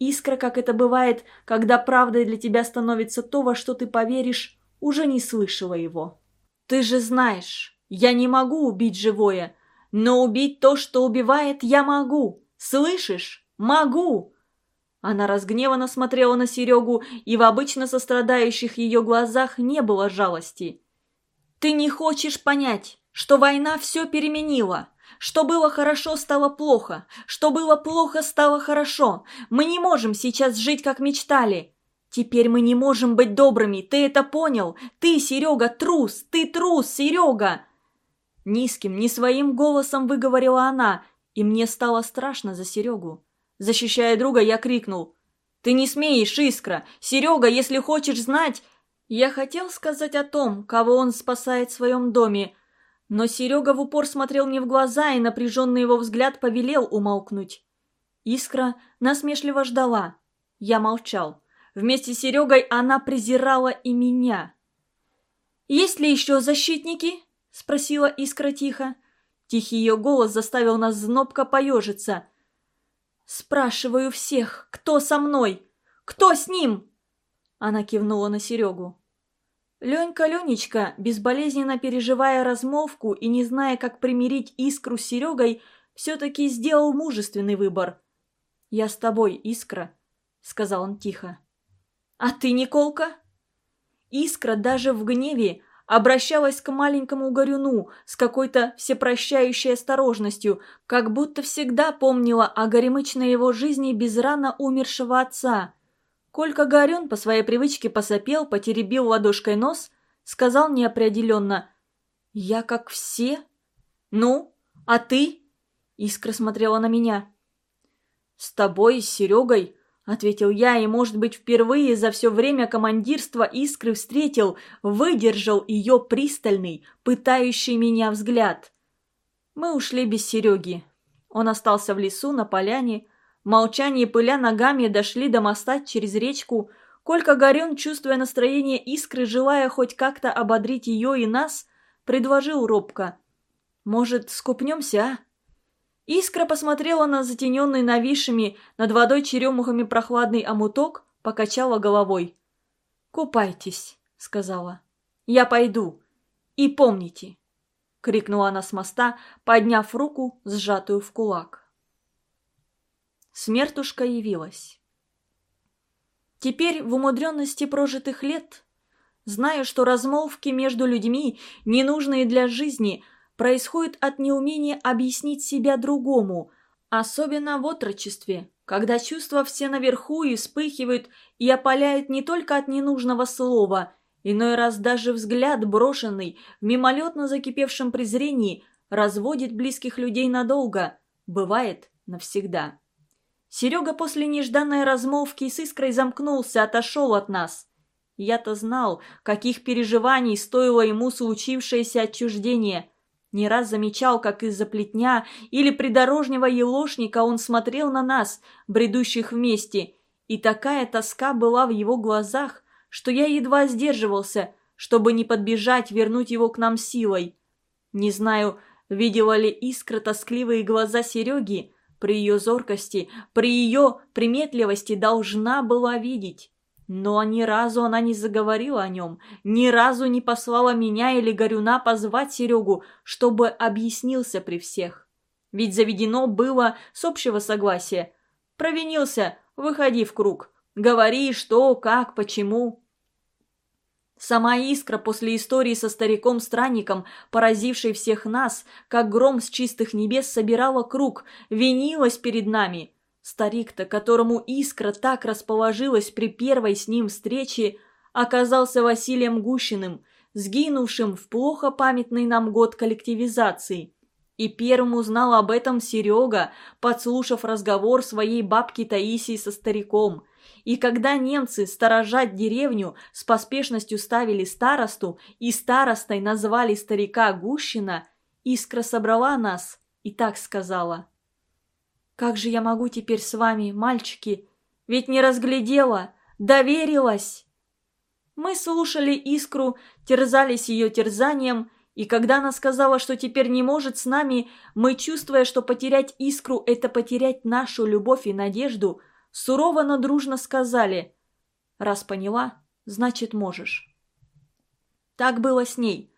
S1: Искра, как это бывает, когда правдой для тебя становится то, во что ты поверишь, уже не слышала его. «Ты же знаешь, я не могу убить живое, но убить то, что убивает, я могу. Слышишь? Могу!» Она разгневанно смотрела на Серегу, и в обычно сострадающих ее глазах не было жалости. «Ты не хочешь понять, что война все переменила, что было хорошо стало плохо, что было плохо стало хорошо. Мы не можем сейчас жить, как мечтали. Теперь мы не можем быть добрыми, ты это понял? Ты, Серега, трус, ты трус, Серега!» Низким, не своим голосом выговорила она, и мне стало страшно за Серегу. Защищая друга, я крикнул. «Ты не смеешь, Искра! Серега, если хочешь знать...» Я хотел сказать о том, кого он спасает в своем доме, но Серега в упор смотрел мне в глаза, и напряженный его взгляд повелел умолкнуть. Искра насмешливо ждала. Я молчал. Вместе с Серегой она презирала и меня. «Есть ли еще защитники?» – спросила Искра тихо. Тихий ее голос заставил нас знобко поежиться. «Спрашиваю всех, кто со мной? Кто с ним?» Она кивнула на Серегу. Ленька Ленечка, безболезненно переживая размолвку и не зная, как примирить Искру с Серегой, все-таки сделал мужественный выбор. «Я с тобой, Искра», — сказал он тихо. «А ты, Николка?» Искра даже в гневе обращалась к маленькому Горюну с какой-то всепрощающей осторожностью, как будто всегда помнила о горемычной его жизни без рано умершего отца. Колька Горюн по своей привычке посопел, потеребил ладошкой нос, сказал неопределенно «Я как все?» «Ну, а ты?» Искра смотрела на меня. «С тобой с Серегой», — ответил я, и, может быть, впервые за все время командирства Искры встретил, выдержал ее пристальный, пытающий меня взгляд. Мы ушли без Сереги. Он остался в лесу, на поляне. В молчании пыля ногами дошли до моста через речку. Колька Горен, чувствуя настроение Искры, желая хоть как-то ободрить ее и нас, предложил робко. «Может, скупнемся, а?» Искра посмотрела на затененный нависшими над водой черемухами прохладный омуток, покачала головой. «Купайтесь», — сказала. «Я пойду. И помните», — крикнула она с моста, подняв руку, сжатую в кулак. Смертушка явилась. Теперь в умудренности прожитых лет, зная, что размолвки между людьми, ненужные для жизни, происходит от неумения объяснить себя другому, особенно в отрочестве, когда чувства все наверху и вспыхивают и опаляют не только от ненужного слова, иной раз даже взгляд, брошенный в мимолетно закипевшем презрении, разводит близких людей надолго, бывает навсегда. Серега после нежданной размолвки с искрой замкнулся, отошел от нас. Я-то знал, каких переживаний стоило ему случившееся отчуждение – не раз замечал, как из-за плетня или придорожнего елошника он смотрел на нас, бредущих вместе, и такая тоска была в его глазах, что я едва сдерживался, чтобы не подбежать вернуть его к нам силой. Не знаю, видела ли искра тоскливые глаза Сереги, при ее зоркости, при ее приметливости должна была видеть. Но ни разу она не заговорила о нем, ни разу не послала меня или Горюна позвать Серегу, чтобы объяснился при всех. Ведь заведено было с общего согласия. Провинился, выходи в круг. Говори, что, как, почему. Сама искра после истории со стариком-странником, поразившей всех нас, как гром с чистых небес собирала круг, винилась перед нами – Старик-то, которому искра так расположилась при первой с ним встрече, оказался Василием Гущиным, сгинувшим в плохо памятный нам год коллективизации. И первым узнал об этом Серега, подслушав разговор своей бабки Таисии со стариком. И когда немцы сторожать деревню с поспешностью ставили старосту и старостой назвали старика Гущина, искра собрала нас и так сказала – как же я могу теперь с вами, мальчики? Ведь не разглядела, доверилась. Мы слушали искру, терзались ее терзанием, и когда она сказала, что теперь не может с нами, мы, чувствуя, что потерять искру – это потерять нашу любовь и надежду, сурово, но дружно сказали «Раз поняла, значит можешь». Так было с ней.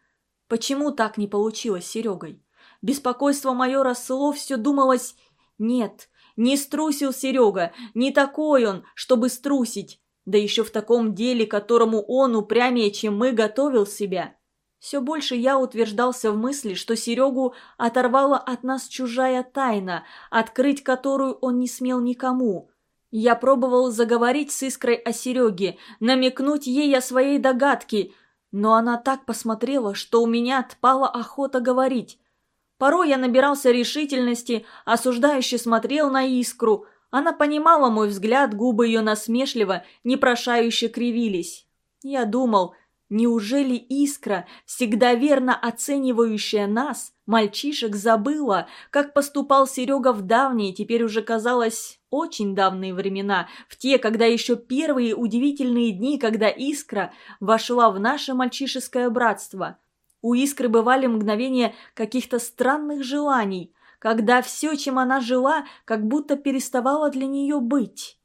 S1: Почему так не получилось с Серегой? Беспокойство мое росло, все думалось нет, не струсил Серега, не такой он, чтобы струсить. Да еще в таком деле, которому он упрямее, чем мы, готовил себя. Все больше я утверждался в мысли, что Серегу оторвала от нас чужая тайна, открыть которую он не смел никому. Я пробовал заговорить с Искрой о Сереге, намекнуть ей о своей догадке, но она так посмотрела, что у меня отпала охота говорить. Порой я набирался решительности, осуждающе смотрел на искру. Она понимала мой взгляд, губы ее насмешливо, непрошающе кривились. Я думал, Неужели Искра, всегда верно оценивающая нас, мальчишек, забыла, как поступал Серега в давние, теперь уже казалось, очень давние времена, в те, когда еще первые удивительные дни, когда Искра вошла в наше мальчишеское братство. У Искры бывали мгновения каких-то странных желаний, когда все, чем она жила, как будто переставало для нее быть.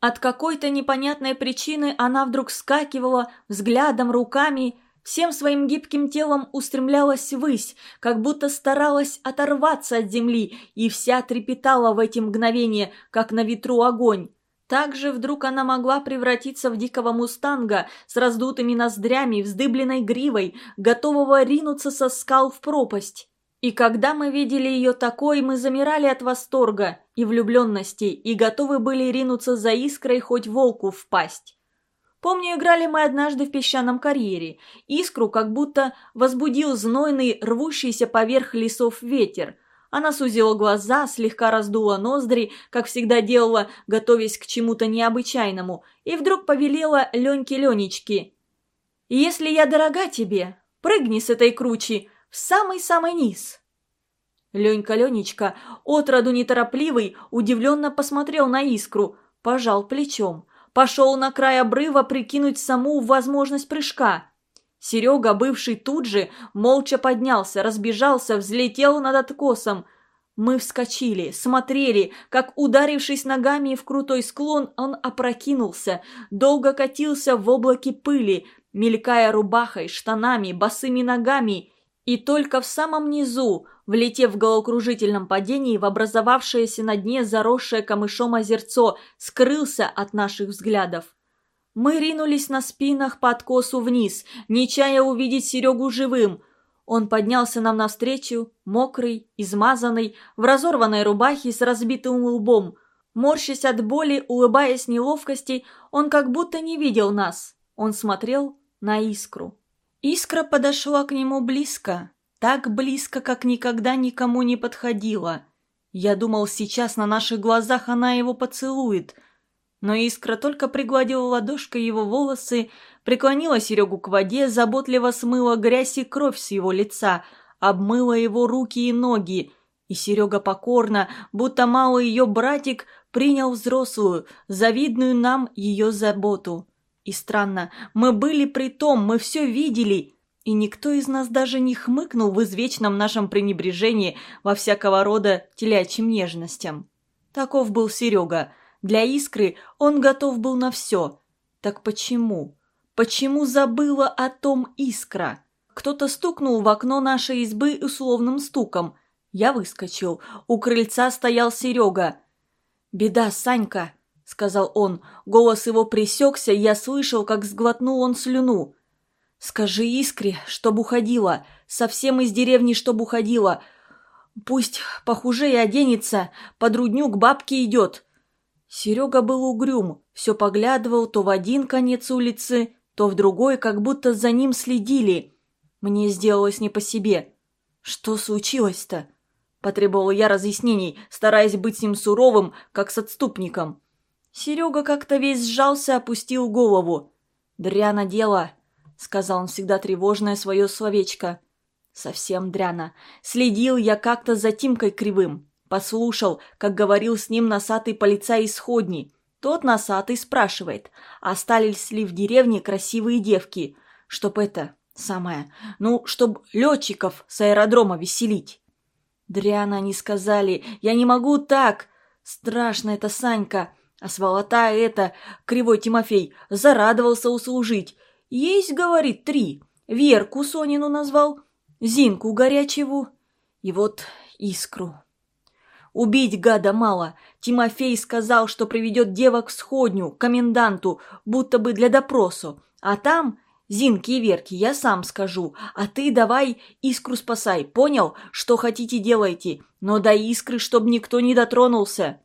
S1: От какой-то непонятной причины она вдруг скакивала взглядом, руками, всем своим гибким телом устремлялась ввысь, как будто старалась оторваться от земли, и вся трепетала в эти мгновения, как на ветру огонь. Также вдруг она могла превратиться в дикого мустанга с раздутыми ноздрями, вздыбленной гривой, готового ринуться со скал в пропасть. И когда мы видели ее такой, мы замирали от восторга и влюбленности и готовы были ринуться за искрой хоть волку в пасть. Помню, играли мы однажды в песчаном карьере. Искру как будто возбудил знойный, рвущийся поверх лесов ветер. Она сузила глаза, слегка раздула ноздри, как всегда делала, готовясь к чему-то необычайному, и вдруг повелела Леньке-Ленечке. «Если я дорога тебе, прыгни с этой кручи, в самый-самый низ. Ленька-Ленечка, отроду неторопливый, удивленно посмотрел на искру, пожал плечом, пошел на край обрыва прикинуть саму возможность прыжка. Серега, бывший тут же, молча поднялся, разбежался, взлетел над откосом. Мы вскочили, смотрели, как, ударившись ногами в крутой склон, он опрокинулся, долго катился в облаке пыли, мелькая рубахой, штанами, босыми ногами и только в самом низу, влетев в головокружительном падении в образовавшееся на дне заросшее камышом озерцо, скрылся от наших взглядов. Мы ринулись на спинах по откосу вниз, не чая увидеть Серегу живым. Он поднялся нам навстречу, мокрый, измазанный, в разорванной рубахе с разбитым лбом. Морщась от боли, улыбаясь неловкости, он как будто не видел нас. Он смотрел на искру. Искра подошла к нему близко, так близко, как никогда никому не подходила. Я думал, сейчас на наших глазах она его поцелует. Но Искра только пригладила ладошкой его волосы, преклонила Серегу к воде, заботливо смыла грязь и кровь с его лица, обмыла его руки и ноги. И Серега покорно, будто малый ее братик, принял взрослую, завидную нам ее заботу. И странно, мы были при том, мы все видели, и никто из нас даже не хмыкнул в извечном нашем пренебрежении во всякого рода телячьим нежностям. Таков был Серега. Для искры он готов был на все. Так почему? Почему забыла о том искра? Кто-то стукнул в окно нашей избы условным стуком. Я выскочил. У крыльца стоял Серега. «Беда, Санька!» сказал он. Голос его пресекся, и я слышал, как сглотнул он слюну. «Скажи Искре, чтоб уходила, совсем из деревни, чтоб уходила. Пусть похуже и оденется, рудню к бабке идет». Серега был угрюм, все поглядывал то в один конец улицы, то в другой, как будто за ним следили. Мне сделалось не по себе. «Что случилось-то?» Потребовал я разъяснений, стараясь быть с ним суровым, как с отступником. Серега как-то весь сжался, опустил голову. «Дряно дело», — сказал он всегда тревожное свое словечко. «Совсем дряно. Следил я как-то за Тимкой Кривым. Послушал, как говорил с ним носатый полицай исходни. Тот носатый спрашивает, остались ли в деревне красивые девки. Чтоб это, самое, ну, чтоб летчиков с аэродрома веселить. Дряно они сказали, я не могу так. Страшно это, Санька. А сволота это, кривой Тимофей, зарадовался услужить. Есть, говорит, три. Верку Сонину назвал, Зинку горячеву и вот искру. Убить гада мало. Тимофей сказал, что приведет девок в сходню, к коменданту, будто бы для допросу. А там, Зинки и Верки, я сам скажу. А ты давай искру спасай, понял? Что хотите делайте, но до искры, чтоб никто не дотронулся.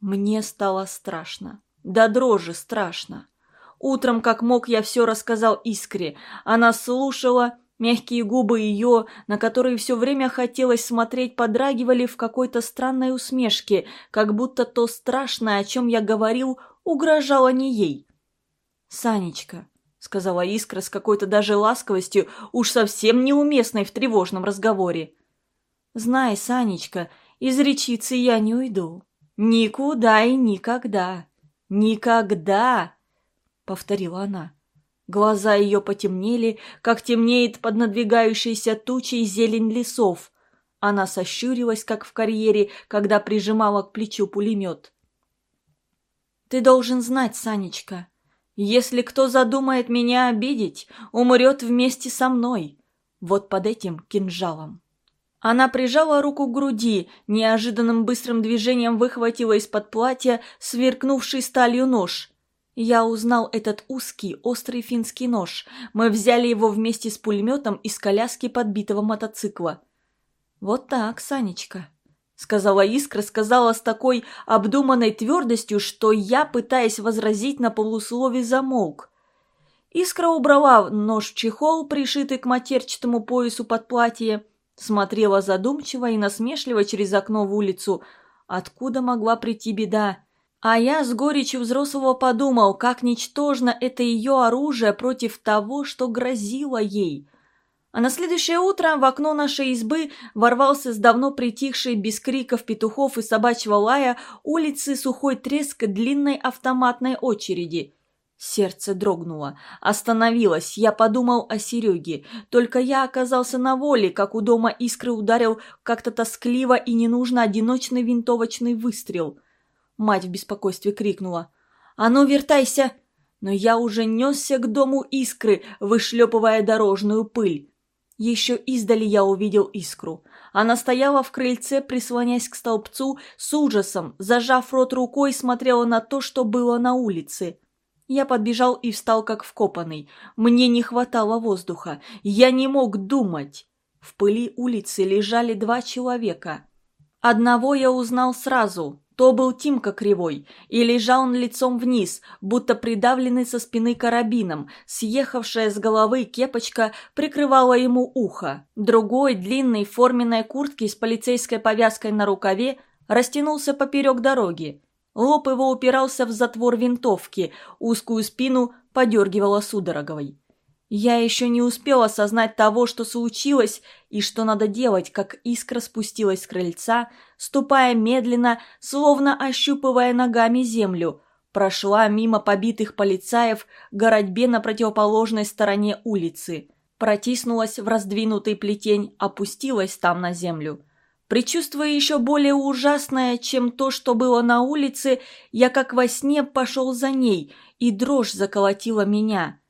S1: Мне стало страшно. Да дрожи страшно. Утром, как мог, я все рассказал Искре. Она слушала, мягкие губы ее, на которые все время хотелось смотреть, подрагивали в какой-то странной усмешке, как будто то страшное, о чем я говорил, угрожало не ей. «Санечка», — сказала Искра с какой-то даже ласковостью, уж совсем неуместной в тревожном разговоре. «Знай, Санечка, из речицы я не уйду. Никуда и никогда. Никогда!» — повторила она. Глаза ее потемнели, как темнеет под надвигающейся тучей зелень лесов. Она сощурилась, как в карьере, когда прижимала к плечу пулемет. «Ты должен знать, Санечка, если кто задумает меня обидеть, умрет вместе со мной. Вот под этим кинжалом». Она прижала руку к груди, неожиданным быстрым движением выхватила из-под платья сверкнувший сталью нож. Я узнал этот узкий, острый финский нож. Мы взяли его вместе с пулеметом из коляски подбитого мотоцикла. «Вот так, Санечка», — сказала Искра, сказала с такой обдуманной твердостью, что я, пытаясь возразить на полуслове, замолк. Искра убрала нож в чехол, пришитый к матерчатому поясу под платье, смотрела задумчиво и насмешливо через окно в улицу. Откуда могла прийти беда? А я с горечью взрослого подумал, как ничтожно это ее оружие против того, что грозило ей. А на следующее утро в окно нашей избы ворвался с давно притихшей без криков петухов и собачьего лая улицы сухой треск длинной автоматной очереди. Сердце дрогнуло, остановилось, я подумал о Сереге. Только я оказался на воле, как у дома искры ударил как-то тоскливо и ненужно одиночный винтовочный выстрел – Мать в беспокойстве крикнула. «А ну, вертайся!» Но я уже несся к дому искры, вышлепывая дорожную пыль. Еще издали я увидел искру. Она стояла в крыльце, прислонясь к столбцу, с ужасом, зажав рот рукой, смотрела на то, что было на улице. Я подбежал и встал как вкопанный. Мне не хватало воздуха. Я не мог думать. В пыли улицы лежали два человека. Одного я узнал сразу. То был Тимка Кривой, и лежал он лицом вниз, будто придавленный со спины карабином, съехавшая с головы кепочка прикрывала ему ухо. Другой, длинной форменной куртки с полицейской повязкой на рукаве, растянулся поперек дороги. Лоб его упирался в затвор винтовки, узкую спину подергивала судороговой. Я еще не успел осознать того, что случилось и что надо делать, как искра спустилась с крыльца, ступая медленно, словно ощупывая ногами землю, прошла мимо побитых полицаев городьбе на противоположной стороне улицы, протиснулась в раздвинутый плетень, опустилась там на землю. Причувствуя еще более ужасное, чем то, что было на улице, я как во сне пошел за ней, и дрожь заколотила меня –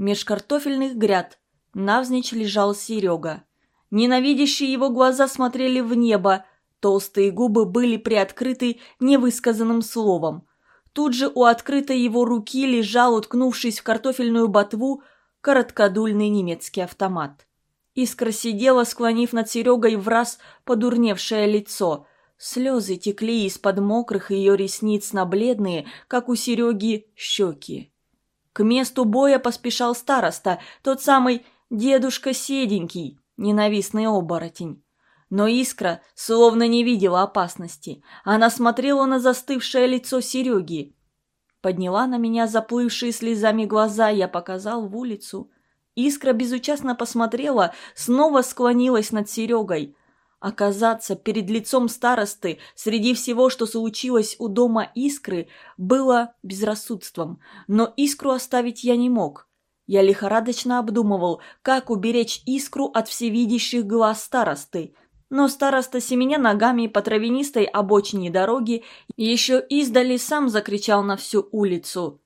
S1: Меж картофельных гряд навзничь лежал Серега. Ненавидящие его глаза смотрели в небо, толстые губы были приоткрыты невысказанным словом. Тут же у открытой его руки лежал, уткнувшись в картофельную ботву, короткодульный немецкий автомат. Искра сидела, склонив над Серегой в раз подурневшее лицо. Слезы текли из-под мокрых ее ресниц на бледные, как у Сереги, щеки. К месту боя поспешал староста, тот самый дедушка Седенький, ненавистный оборотень. Но Искра словно не видела опасности. Она смотрела на застывшее лицо Сереги. Подняла на меня заплывшие слезами глаза, я показал в улицу. Искра безучастно посмотрела, снова склонилась над Серегой. Оказаться перед лицом старосты среди всего, что случилось у дома Искры, было безрассудством, но Искру оставить я не мог. Я лихорадочно обдумывал, как уберечь Искру от всевидящих глаз старосты. Но староста, семеня ногами по травянистой обочине дороги, еще издали сам закричал на всю улицу.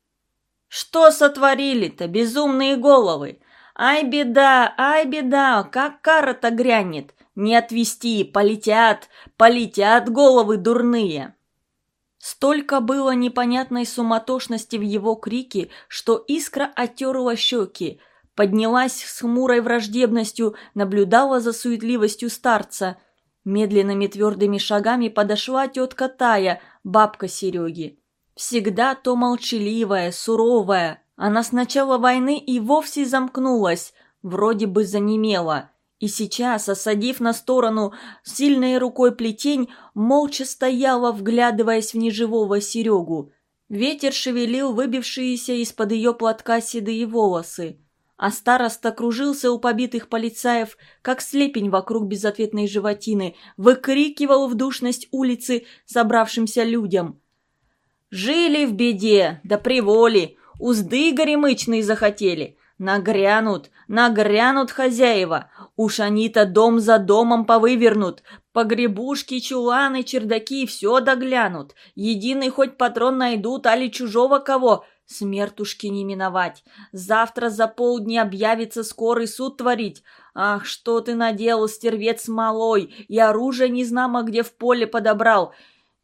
S1: «Что сотворили-то, безумные головы? Ай, беда, ай, беда, как кара-то грянет! Не отвести, полетят, полетят головы дурные!» Столько было непонятной суматошности в его крике, что искра оттерла щеки, поднялась с хмурой враждебностью, наблюдала за суетливостью старца. Медленными твердыми шагами подошла тетка Тая, бабка Сереги. Всегда то молчаливая, суровая. Она с начала войны и вовсе замкнулась, вроде бы занемела – и сейчас, осадив на сторону сильной рукой плетень, молча стояла, вглядываясь в неживого Серегу. Ветер шевелил выбившиеся из-под ее платка седые волосы, а староста кружился у побитых полицаев, как слепень вокруг безответной животины, выкрикивал в душность улицы собравшимся людям. «Жили в беде, да приволи, узды горемычные захотели, нагрянут, нагрянут хозяева, уж они-то дом за домом повывернут, погребушки, чуланы, чердаки все доглянут, единый хоть патрон найдут, али чужого кого, Смертушки не миновать. Завтра за полдня объявится скорый суд творить. Ах, что ты наделал, стервец малой, и оружие незнамо где в поле подобрал.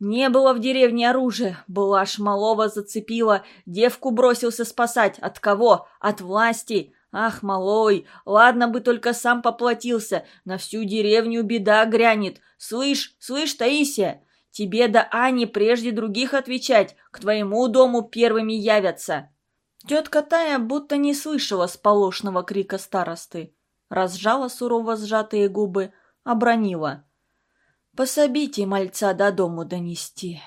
S1: Не было в деревне оружия, была шмалова зацепила, девку бросился спасать. От кого? От власти. Ах, малой, ладно бы только сам поплатился, на всю деревню беда грянет. Слышь, слышь, Таисия, Тебе да Ане прежде других отвечать, к твоему дому первыми явятся». Тетка Тая будто не слышала сполошного крика старосты. Разжала сурово сжатые губы, обронила. «Пособите мальца до дому донести».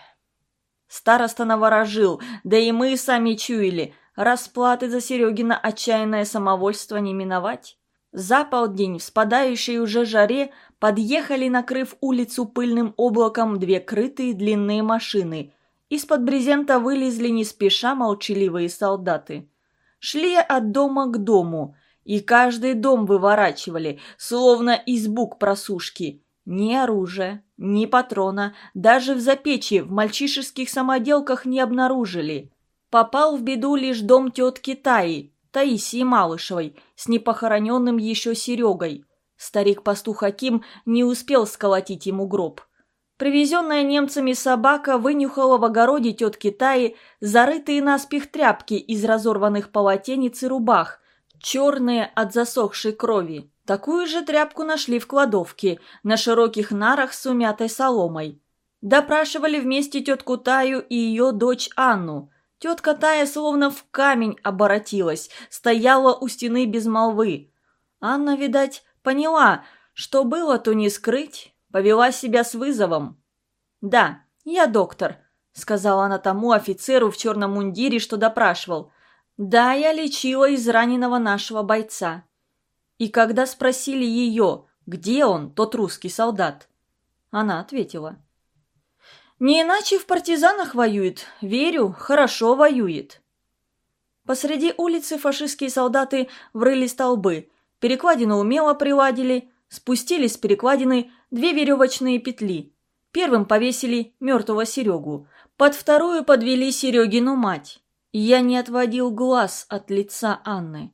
S1: Староста наворожил, да и мы сами чуяли, расплаты за Серегина отчаянное самовольство не миновать. За полдень в спадающей уже жаре подъехали, накрыв улицу пыльным облаком, две крытые длинные машины. Из-под брезента вылезли не спеша молчаливые солдаты. Шли от дома к дому, и каждый дом выворачивали, словно избу к просушке. Ни оружия, ни патрона, даже в запечи в мальчишеских самоделках не обнаружили. Попал в беду лишь дом тетки Таи, Таисии Малышевой, с непохороненным еще Серегой. Старик-пастух Хаким не успел сколотить ему гроб. Привезенная немцами собака вынюхала в огороде тетки Таи зарытые наспех тряпки из разорванных полотенец и рубах, черные от засохшей крови. Такую же тряпку нашли в кладовке, на широких нарах с умятой соломой. Допрашивали вместе тетку Таю и ее дочь Анну. Тетка Тая словно в камень оборотилась, стояла у стены без молвы. Анна, видать, поняла, что было, то не скрыть, повела себя с вызовом. «Да, я доктор», — сказала она тому офицеру в черном мундире, что допрашивал. «Да, я лечила израненного нашего бойца». И когда спросили ее, где он, тот русский солдат, она ответила. Не иначе в партизанах воюет. Верю, хорошо воюет. Посреди улицы фашистские солдаты врыли столбы, перекладину умело приладили, спустили с перекладины две веревочные петли. Первым повесили мертвого Серегу, под вторую подвели Серегину мать. Я не отводил глаз от лица Анны.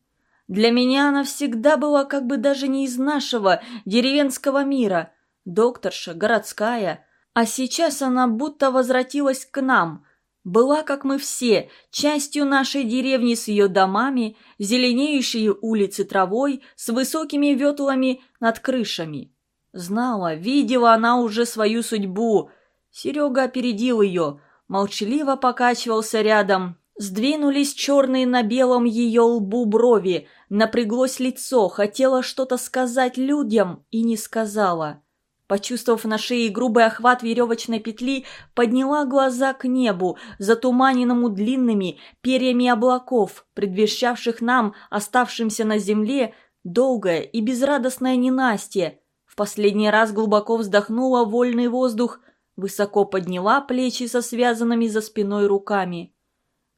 S1: Для меня она всегда была как бы даже не из нашего деревенского мира. Докторша, городская – а сейчас она будто возвратилась к нам. Была, как мы все, частью нашей деревни с ее домами, зеленеющие улицы травой, с высокими ветлами над крышами. Знала, видела она уже свою судьбу. Серега опередил ее, молчаливо покачивался рядом. Сдвинулись черные на белом ее лбу брови, напряглось лицо, хотела что-то сказать людям и не сказала. Почувствовав на шее грубый охват веревочной петли, подняла глаза к небу, затуманенному длинными перьями облаков, предвещавших нам, оставшимся на земле, долгое и безрадостное ненастье. В последний раз глубоко вздохнула вольный воздух, высоко подняла плечи со связанными за спиной руками.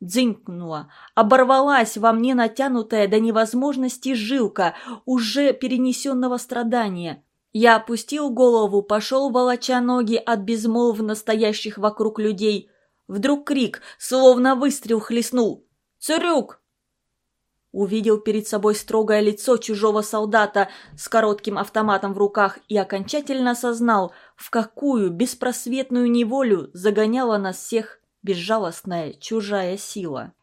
S1: Дзынькнула, оборвалась во мне натянутая до невозможности жилка уже перенесенного страдания – я опустил голову, пошел волоча ноги от безмолвно стоящих вокруг людей. Вдруг крик, словно выстрел хлестнул. «Цурюк!» Увидел перед собой строгое лицо чужого солдата с коротким автоматом в руках и окончательно осознал, в какую беспросветную неволю загоняла нас всех безжалостная чужая сила.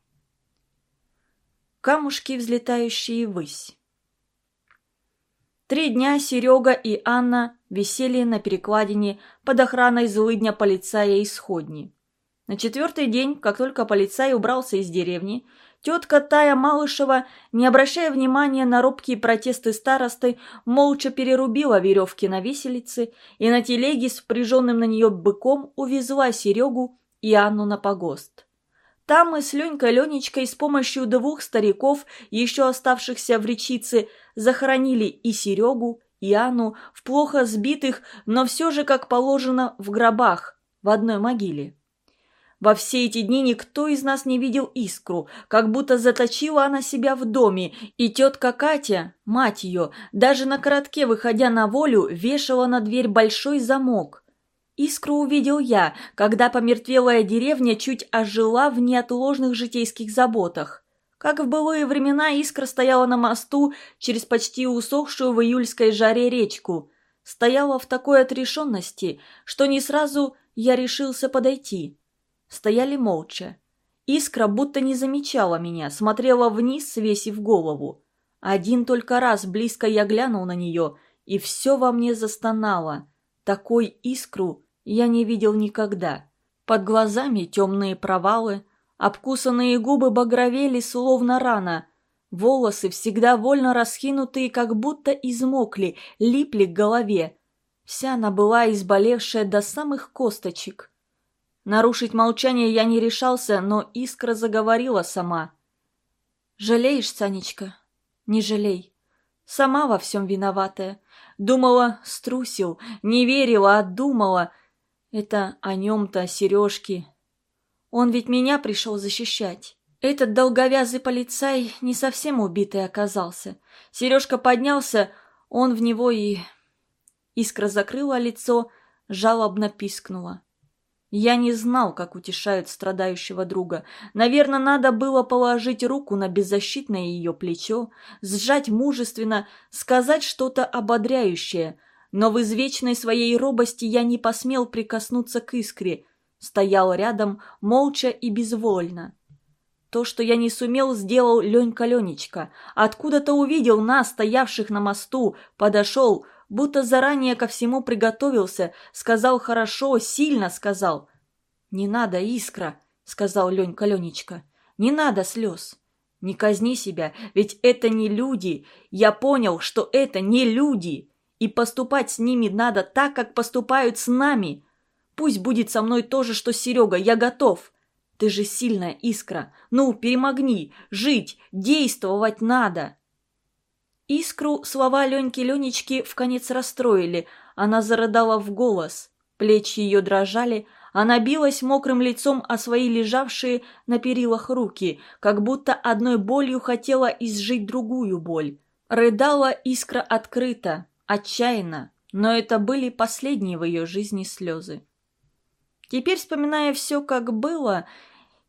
S1: Камушки, взлетающие ввысь. Три дня Серега и Анна висели на перекладине под охраной злыдня полицая из Сходни. На четвертый день, как только полицай убрался из деревни, тетка Тая Малышева, не обращая внимания на робкие протесты старосты, молча перерубила веревки на виселице и на телеге с впряженным на нее быком увезла Серегу и Анну на погост. Там мы с Ленькой Ленечкой с помощью двух стариков, еще оставшихся в речице, захоронили и Серегу, и Анну в плохо сбитых, но все же, как положено, в гробах, в одной могиле. Во все эти дни никто из нас не видел искру, как будто заточила она себя в доме, и тетка Катя, мать ее, даже на коротке, выходя на волю, вешала на дверь большой замок. Искру увидел я, когда помертвелая деревня чуть ожила в неотложных житейских заботах. Как в былые времена искра стояла на мосту через почти усохшую в июльской жаре речку. Стояла в такой отрешенности, что не сразу я решился подойти. Стояли молча. Искра будто не замечала меня, смотрела вниз, свесив голову. Один только раз близко я глянул на нее, и все во мне застонало. Такой искру я не видел никогда. Под глазами темные провалы, обкусанные губы багровели, словно рана. Волосы, всегда вольно расхинутые, как будто измокли, липли к голове. Вся она была изболевшая до самых косточек. Нарушить молчание я не решался, но искра заговорила сама. «Жалеешь, Санечка? Не жалей. Сама во всем виноватая. Думала, струсил, не верила, а думала. Это о нем-то, Сережке. Он ведь меня пришел защищать. Этот долговязый полицай не совсем убитый оказался. Сережка поднялся, он в него и... Искра закрыла лицо, жалобно пискнула. Я не знал, как утешают страдающего друга. Наверное, надо было положить руку на беззащитное ее плечо, сжать мужественно, сказать что-то ободряющее. Но в извечной своей робости я не посмел прикоснуться к искре. Стоял рядом, молча и безвольно. То, что я не сумел, сделал Ленька Ленечка. Откуда-то увидел нас, стоявших на мосту, подошел, будто заранее ко всему приготовился, сказал хорошо, сильно сказал. «Не надо, Искра», — сказал Ленька Ленечка, — «не надо слез». «Не казни себя, ведь это не люди. Я понял, что это не люди. И поступать с ними надо так, как поступают с нами. Пусть будет со мной то же, что Серега, я готов. Ты же сильная искра. Ну, перемогни. Жить, действовать надо. Искру слова Леньки-Ленечки в конец расстроили. Она зарыдала в голос. Плечи ее дрожали. Она билась мокрым лицом о свои лежавшие на перилах руки, как будто одной болью хотела изжить другую боль. Рыдала искра открыто, отчаянно, но это были последние в ее жизни слезы. Теперь, вспоминая все, как было,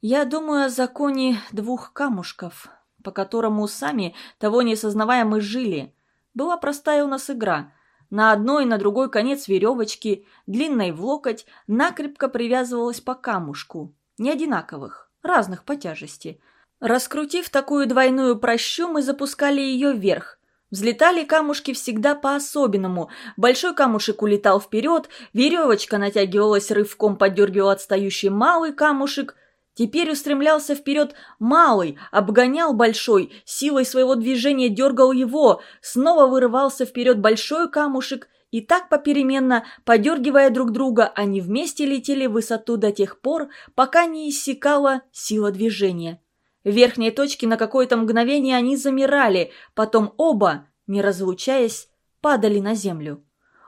S1: я думаю о законе двух камушков, по которому сами, того не сознавая, мы жили. Была простая у нас игра. На одной и на другой конец веревочки, длинной в локоть, накрепко привязывалась по камушку. Не одинаковых, разных по тяжести. Раскрутив такую двойную прощу, мы запускали ее вверх. Взлетали камушки всегда по-особенному. Большой камушек улетал вперед, веревочка натягивалась рывком, поддергивал отстающий малый камушек – Теперь устремлялся вперед малый, обгонял большой, силой своего движения дергал его, снова вырывался вперед большой камушек, и так попеременно, подергивая друг друга, они вместе летели в высоту до тех пор, пока не иссякала сила движения. В верхней точке на какое-то мгновение они замирали, потом оба, не разлучаясь, падали на землю.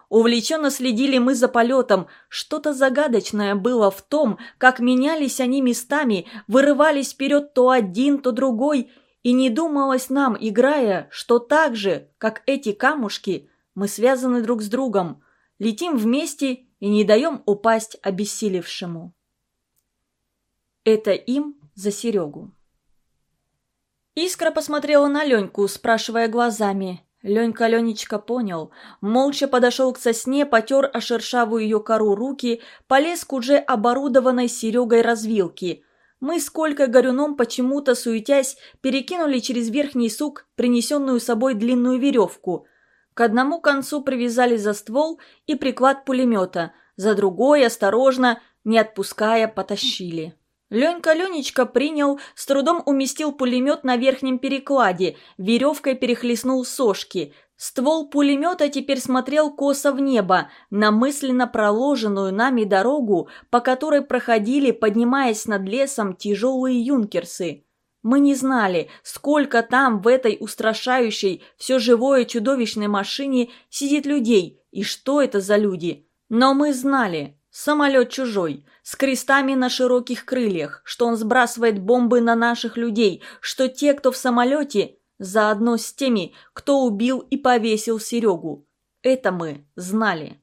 S1: Увлеченно следили мы за полетом. Что-то загадочное было в том, как менялись они местами, вырывались вперед то один, то другой, и не думалось нам, играя, что так же, как эти камушки, мы связаны друг с другом, летим вместе и не даем упасть обессилевшему. Это им за Серегу. Искра посмотрела на Леньку, спрашивая глазами. Ленька Ленечка понял. Молча подошел к сосне, потер о шершавую ее кору руки, полез к уже оборудованной Серегой развилке. Мы с Колькой Горюном почему-то, суетясь, перекинули через верхний сук принесенную собой длинную веревку. К одному концу привязали за ствол и приклад пулемета, за другой, осторожно, не отпуская, потащили. Ленька Ленечка принял, с трудом уместил пулемет на верхнем перекладе, веревкой перехлестнул сошки. Ствол пулемета теперь смотрел косо в небо, на мысленно проложенную нами дорогу, по которой проходили, поднимаясь над лесом, тяжелые юнкерсы. Мы не знали, сколько там в этой устрашающей, все живое чудовищной машине сидит людей и что это за люди. Но мы знали, самолет чужой, с крестами на широких крыльях, что он сбрасывает бомбы на наших людей, что те, кто в самолете, заодно с теми, кто убил и повесил Серегу. Это мы знали.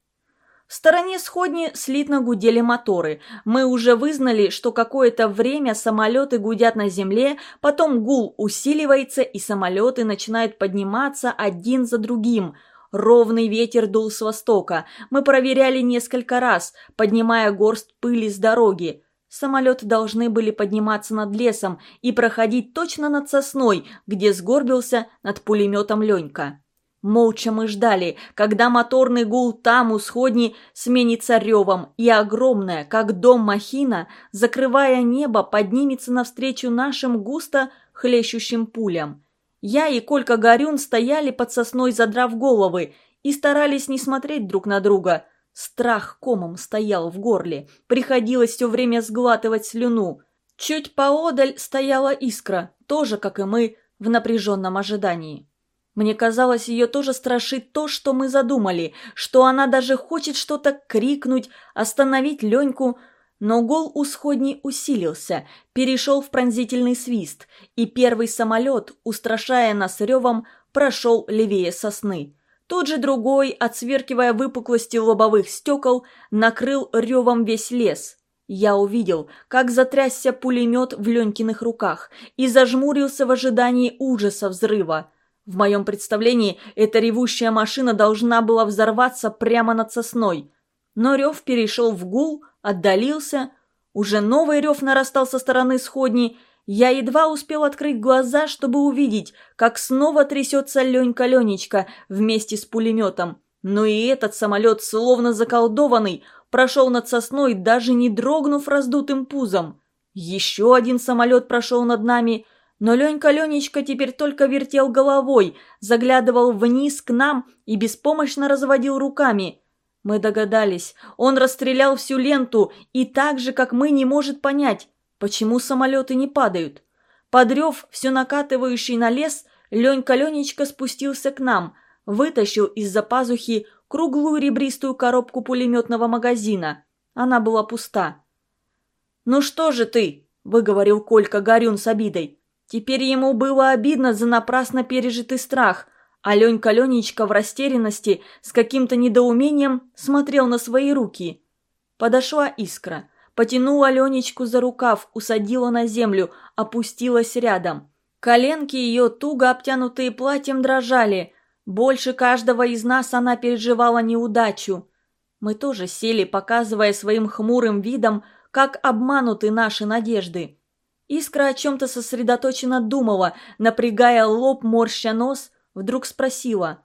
S1: В стороне сходни слитно гудели моторы. Мы уже вызнали, что какое-то время самолеты гудят на земле, потом гул усиливается и самолеты начинают подниматься один за другим. Ровный ветер дул с востока. Мы проверяли несколько раз, поднимая горсть пыли с дороги. Самолеты должны были подниматься над лесом и проходить точно над сосной, где сгорбился над пулеметом Ленька. Молча мы ждали, когда моторный гул там у сходни сменится ревом, и огромная, как дом махина, закрывая небо, поднимется навстречу нашим густо хлещущим пулям. Я и Колька Горюн стояли под сосной, задрав головы, и старались не смотреть друг на друга – Страх комом стоял в горле, приходилось все время сглатывать слюну. Чуть поодаль стояла искра, тоже, как и мы, в напряженном ожидании. Мне казалось, ее тоже страшит то, что мы задумали, что она даже хочет что-то крикнуть, остановить Леньку, но гол у сходней усилился, перешел в пронзительный свист, и первый самолет, устрашая нас ревом, прошел левее сосны. Тот же другой, отсверкивая выпуклости лобовых стекол, накрыл ревом весь лес. Я увидел, как затрясся пулемет в Ленькиных руках и зажмурился в ожидании ужаса взрыва. В моем представлении эта ревущая машина должна была взорваться прямо над сосной. Но рев перешел в гул, отдалился. Уже новый рев нарастал со стороны сходни, я едва успел открыть глаза, чтобы увидеть, как снова трясется Ленька-Ленечка вместе с пулеметом. Но и этот самолет, словно заколдованный, прошел над сосной, даже не дрогнув раздутым пузом. Еще один самолет прошел над нами, но Ленька-Ленечка теперь только вертел головой, заглядывал вниз к нам и беспомощно разводил руками. Мы догадались, он расстрелял всю ленту и так же, как мы, не может понять, Почему самолеты не падают? Подрев все накатывающий на лес, Ленька-Ленечка спустился к нам, вытащил из-за пазухи круглую ребристую коробку пулеметного магазина. Она была пуста. «Ну что же ты?» – выговорил Колька Горюн с обидой. Теперь ему было обидно за напрасно пережитый страх, а Ленька-Ленечка в растерянности с каким-то недоумением смотрел на свои руки. Подошла искра – Потянула Ленечку за рукав, усадила на землю, опустилась рядом. Коленки ее, туго обтянутые платьем, дрожали. Больше каждого из нас она переживала неудачу. Мы тоже сели, показывая своим хмурым видом, как обмануты наши надежды. Искра о чем-то сосредоточенно думала, напрягая лоб, морща нос, вдруг спросила.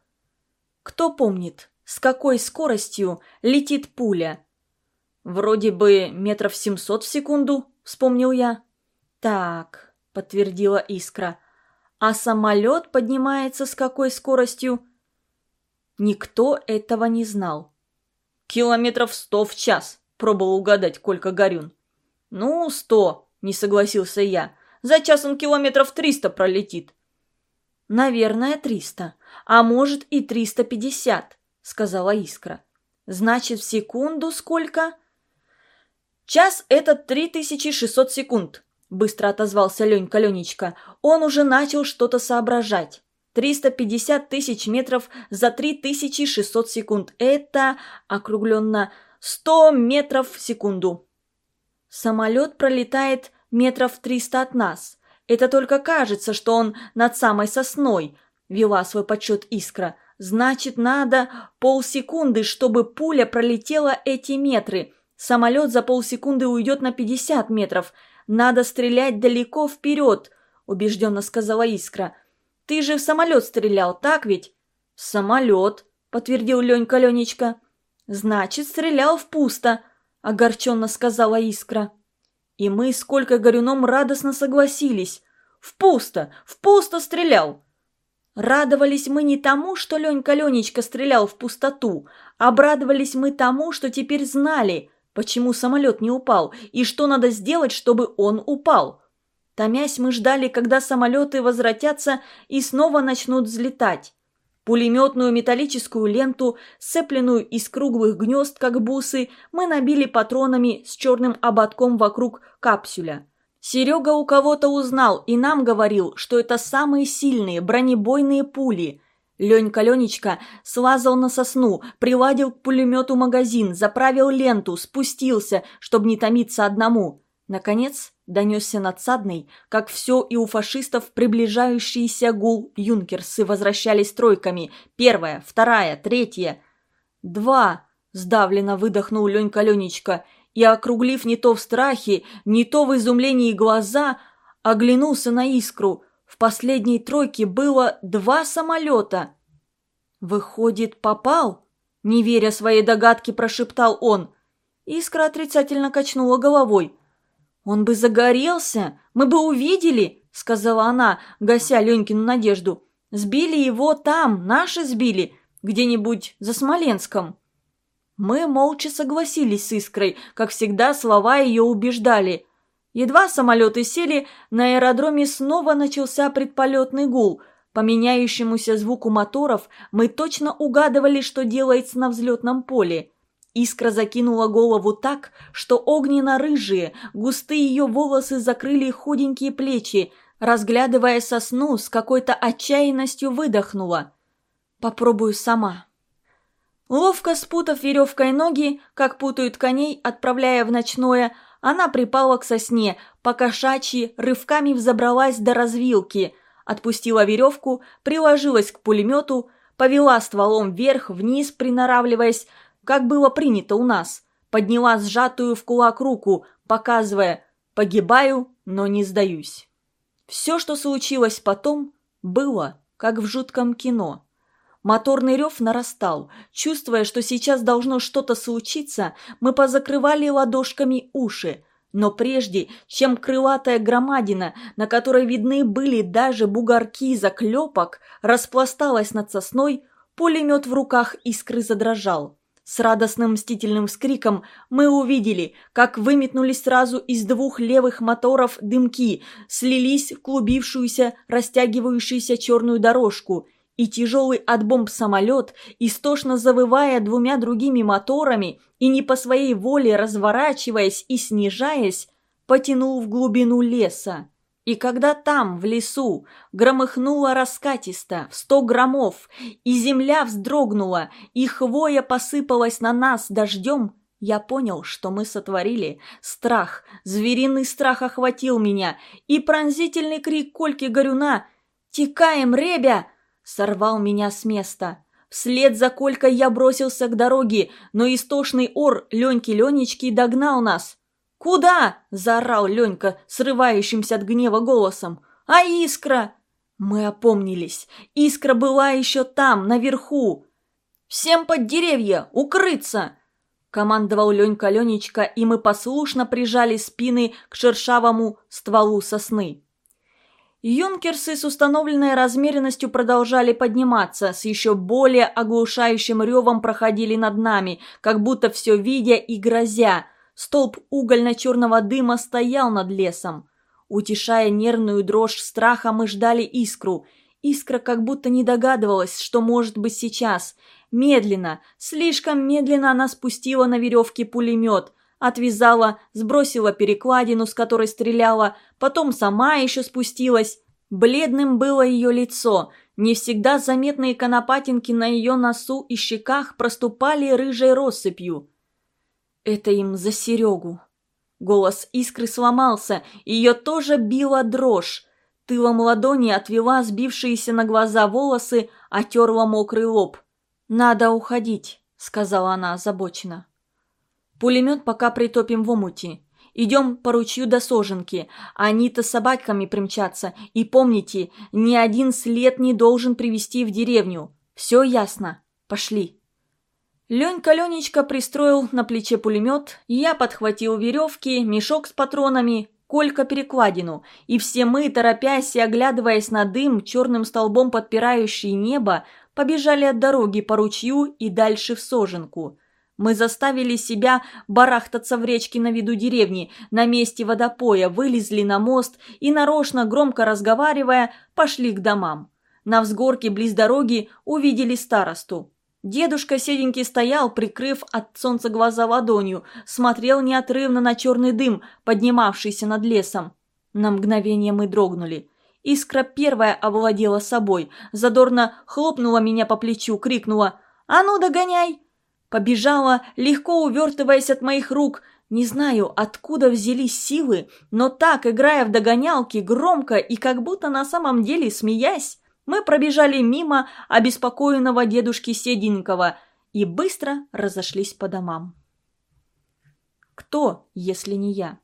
S1: «Кто помнит, с какой скоростью летит пуля?» «Вроде бы метров семьсот в секунду», — вспомнил я. «Так», — подтвердила Искра. «А самолет поднимается с какой скоростью?» Никто этого не знал. «Километров сто в час», — пробовал угадать Колька Горюн. «Ну, сто», — не согласился я. «За час он километров триста пролетит». «Наверное, триста. А может и триста пятьдесят», — сказала Искра. «Значит, в секунду сколько?» «Час – это 3600 секунд», – быстро отозвался Ленька Ленечка. Он уже начал что-то соображать. 350 тысяч метров за 3600 секунд. Это, округленно, 100 метров в секунду. Самолет пролетает метров 300 от нас. Это только кажется, что он над самой сосной, вела свой подсчет искра. Значит, надо полсекунды, чтобы пуля пролетела эти метры – Самолет за полсекунды уйдет на 50 метров. Надо стрелять далеко вперед», – убежденно сказала Искра. «Ты же в самолет стрелял, так ведь?» «В самолет», – подтвердил Ленька Ленечка. «Значит, стрелял в пусто», – огорченно сказала Искра. И мы сколько Горюном радостно согласились. «В пусто! В пусто стрелял!» Радовались мы не тому, что Ленька Ленечка стрелял в пустоту, обрадовались мы тому, что теперь знали, почему самолет не упал и что надо сделать, чтобы он упал. Томясь мы ждали, когда самолеты возвратятся и снова начнут взлетать. Пулеметную металлическую ленту, сцепленную из круглых гнезд, как бусы, мы набили патронами с черным ободком вокруг капсюля. Серега у кого-то узнал и нам говорил, что это самые сильные бронебойные пули. Ленька Ленечка слазал на сосну, приладил к пулемету магазин, заправил ленту, спустился, чтобы не томиться одному. Наконец донесся надсадный, как все и у фашистов приближающийся гул юнкерсы возвращались тройками. Первая, вторая, третья. «Два!» – сдавленно выдохнул Ленька Ленечка – и, округлив не то в страхе, не то в изумлении глаза, оглянулся на искру. В последней тройке было два самолета. «Выходит, попал?» – не веря своей догадке, прошептал он. Искра отрицательно качнула головой. «Он бы загорелся, мы бы увидели», – сказала она, гася Ленькину надежду. «Сбили его там, наши сбили, где-нибудь за Смоленском». Мы молча согласились с Искрой, как всегда слова ее убеждали. Едва самолеты сели, на аэродроме снова начался предполетный гул. По меняющемуся звуку моторов мы точно угадывали, что делается на взлетном поле. Искра закинула голову так, что огненно-рыжие, густые ее волосы закрыли худенькие плечи, разглядывая сосну, с какой-то отчаянностью выдохнула. «Попробую сама». Ловко спутав веревкой ноги, как путают коней, отправляя в ночное, она припала к сосне, покошачьи рывками взобралась до развилки, отпустила веревку, приложилась к пулемету, повела стволом вверх-вниз, приноравливаясь, как было принято у нас, подняла сжатую в кулак руку, показывая «погибаю, но не сдаюсь». Все, что случилось потом, было, как в жутком кино – Моторный рев нарастал. Чувствуя, что сейчас должно что-то случиться, мы позакрывали ладошками уши. Но прежде, чем крылатая громадина, на которой видны были даже бугорки заклепок, распласталась над сосной, пулемет в руках искры задрожал. С радостным мстительным вскриком мы увидели, как выметнулись сразу из двух левых моторов дымки, слились в клубившуюся, растягивающуюся черную дорожку – и тяжелый от бомб самолет, истошно завывая двумя другими моторами и не по своей воле разворачиваясь и снижаясь, потянул в глубину леса. И когда там, в лесу, громыхнуло раскатисто, в сто громов, и земля вздрогнула, и хвоя посыпалась на нас дождем, я понял, что мы сотворили. Страх, звериный страх охватил меня, и пронзительный крик Кольки Горюна «Текаем, ребя!» сорвал меня с места. Вслед за Колькой я бросился к дороге, но истошный ор Леньки-Ленечки догнал нас. «Куда?» – заорал Ленька, срывающимся от гнева голосом. «А искра?» Мы опомнились. Искра была еще там, наверху. «Всем под деревья! Укрыться!» Командовал Ленька Ленечка, и мы послушно прижали спины к шершавому стволу сосны. Юнкерсы с установленной размеренностью продолжали подниматься, с еще более оглушающим ревом проходили над нами, как будто все видя и грозя. Столб угольно-черного дыма стоял над лесом. Утешая нервную дрожь страха, мы ждали искру. Искра как будто не догадывалась, что может быть сейчас. Медленно, слишком медленно она спустила на веревке пулемет – отвязала, сбросила перекладину, с которой стреляла, потом сама еще спустилась. Бледным было ее лицо, не всегда заметные конопатинки на ее носу и щеках проступали рыжей россыпью. «Это им за Серегу». Голос искры сломался, ее тоже била дрожь. Тылом ладони отвела сбившиеся на глаза волосы, отерла мокрый лоб. «Надо уходить», — сказала она озабоченно. Пулемет пока притопим в омуте. Идем по ручью до соженки. Они-то собаками примчатся. И помните, ни один след не должен привести в деревню. Все ясно? Пошли. Ленька Ленечка пристроил на плече пулемет, я подхватил веревки, мешок с патронами. Колька-перекладину, и все мы, торопясь и оглядываясь на дым, черным столбом подпирающий небо, побежали от дороги по ручью и дальше в Соженку. Мы заставили себя барахтаться в речке на виду деревни, на месте водопоя, вылезли на мост и, нарочно громко разговаривая, пошли к домам. На взгорке близ дороги увидели старосту. Дедушка седенький стоял, прикрыв от солнца глаза ладонью, смотрел неотрывно на черный дым, поднимавшийся над лесом. На мгновение мы дрогнули. Искра первая овладела собой, задорно хлопнула меня по плечу, крикнула «А ну, догоняй!» Побежала, легко увертываясь от моих рук. Не знаю, откуда взялись силы, но так, играя в догонялки, громко и как будто на самом деле смеясь, мы пробежали мимо обеспокоенного дедушки Седенького и быстро разошлись по домам. Кто, если не я?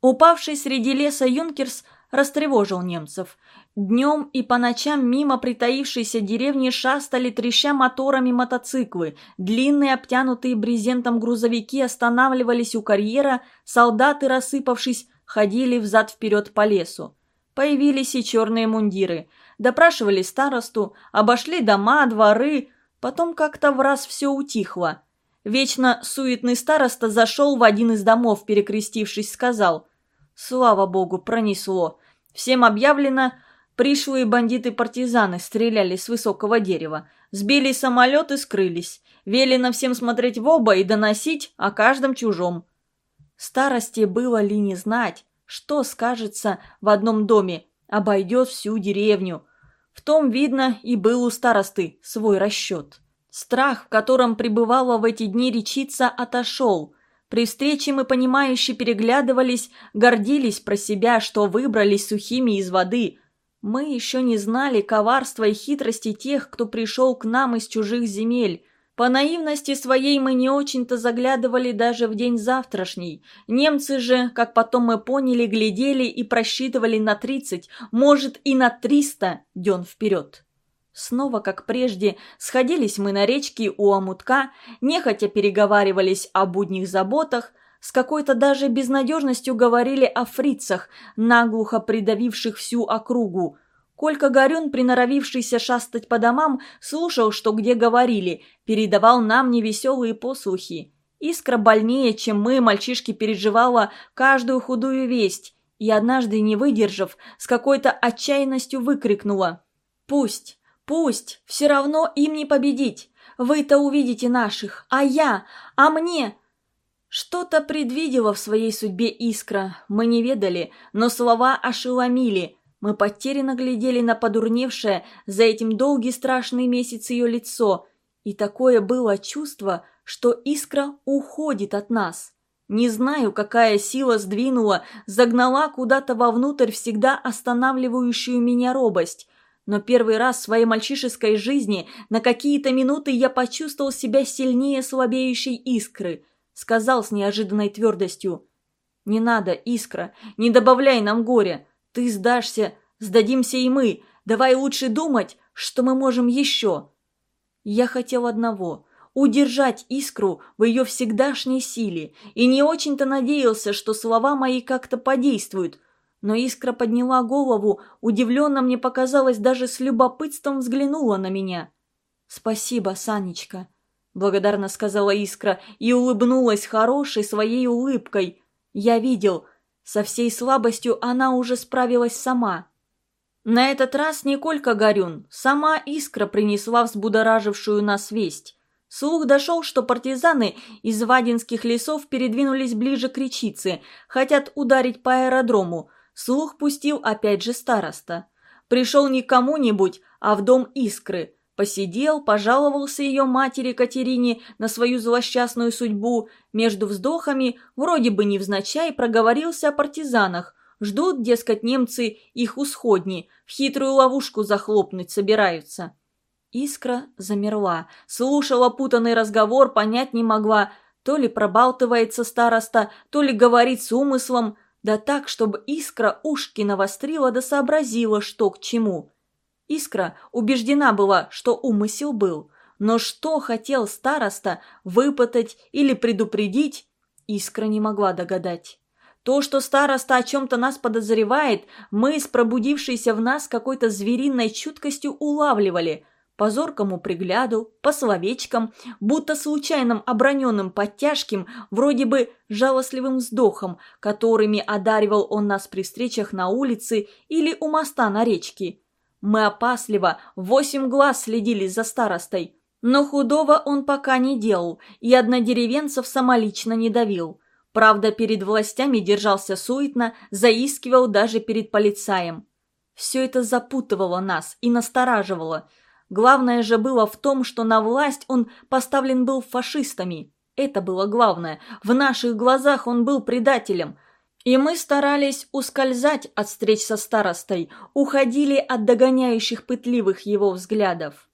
S1: Упавший среди леса юнкерс растревожил немцев. Днем и по ночам мимо притаившейся деревни шастали, треща моторами мотоциклы. Длинные, обтянутые брезентом грузовики останавливались у карьера, солдаты, рассыпавшись, ходили взад-вперед по лесу. Появились и черные мундиры. Допрашивали старосту, обошли дома, дворы. Потом как-то в раз все утихло. Вечно суетный староста зашел в один из домов, перекрестившись, сказал «Слава богу, пронесло. Всем объявлено, пришлые бандиты-партизаны стреляли с высокого дерева, сбили самолет и скрылись. Велено всем смотреть в оба и доносить о каждом чужом». Старости было ли не знать, что скажется в одном доме, обойдет всю деревню. В том, видно, и был у старосты свой расчет. Страх, в котором пребывала в эти дни речица, отошел. При встрече мы понимающе переглядывались, гордились про себя, что выбрались сухими из воды. Мы еще не знали коварства и хитрости тех, кто пришел к нам из чужих земель. По наивности своей мы не очень-то заглядывали даже в день завтрашний. Немцы же, как потом мы поняли, глядели и просчитывали на тридцать, может и на триста дён вперед. Снова, как прежде, сходились мы на речке у Амутка, нехотя переговаривались о будних заботах, с какой-то даже безнадежностью говорили о фрицах, наглухо придавивших всю округу – Колька Горюн, приноровившийся шастать по домам, слушал, что где говорили, передавал нам невеселые послухи. Искра больнее, чем мы, мальчишки, переживала каждую худую весть, и однажды, не выдержав, с какой-то отчаянностью выкрикнула «Пусть, пусть, все равно им не победить! Вы-то увидите наших, а я, а мне!» Что-то предвидела в своей судьбе искра, мы не ведали, но слова ошеломили – мы потерянно глядели на подурневшее за этим долгий страшный месяц ее лицо, и такое было чувство, что искра уходит от нас. Не знаю, какая сила сдвинула, загнала куда-то вовнутрь всегда останавливающую меня робость. Но первый раз в своей мальчишеской жизни на какие-то минуты я почувствовал себя сильнее слабеющей искры. Сказал с неожиданной твердостью. «Не надо, искра, не добавляй нам горя. Ты сдашься, сдадимся и мы. Давай лучше думать, что мы можем еще. Я хотел одного – удержать искру в ее всегдашней силе, и не очень-то надеялся, что слова мои как-то подействуют. Но искра подняла голову, удивленно мне показалось, даже с любопытством взглянула на меня. «Спасибо, Санечка», – благодарно сказала искра и улыбнулась хорошей своей улыбкой. Я видел – со всей слабостью она уже справилась сама. На этот раз не Колька Горюн, сама искра принесла взбудоражившую нас весть. Слух дошел, что партизаны из Вадинских лесов передвинулись ближе к речице, хотят ударить по аэродрому. Слух пустил опять же староста. Пришел не кому-нибудь, а в дом искры – Посидел, пожаловался ее матери Катерине на свою злосчастную судьбу, между вздохами, вроде бы невзначай, проговорился о партизанах. Ждут, дескать, немцы их усходни, в хитрую ловушку захлопнуть собираются. Искра замерла, слушала путанный разговор, понять не могла, то ли пробалтывается староста, то ли говорит с умыслом, да так, чтобы искра ушки навострила да сообразила, что к чему. Искра убеждена была, что умысел был, но что хотел староста выпытать или предупредить, Искра не могла догадать. То, что староста о чем-то нас подозревает, мы с пробудившейся в нас какой-то звериной чуткостью улавливали. По зоркому пригляду, по словечкам, будто случайным оброненным подтяжким, вроде бы жалостливым вздохом, которыми одаривал он нас при встречах на улице или у моста на речке. Мы опасливо, восемь глаз следили за старостой. Но худого он пока не делал, и однодеревенцев самолично не давил. Правда, перед властями держался суетно, заискивал даже перед полицаем. Все это запутывало нас и настораживало. Главное же было в том, что на власть он поставлен был фашистами. Это было главное. В наших глазах он был предателем. И мы старались ускользать от встреч со старостой, уходили от догоняющих пытливых его взглядов.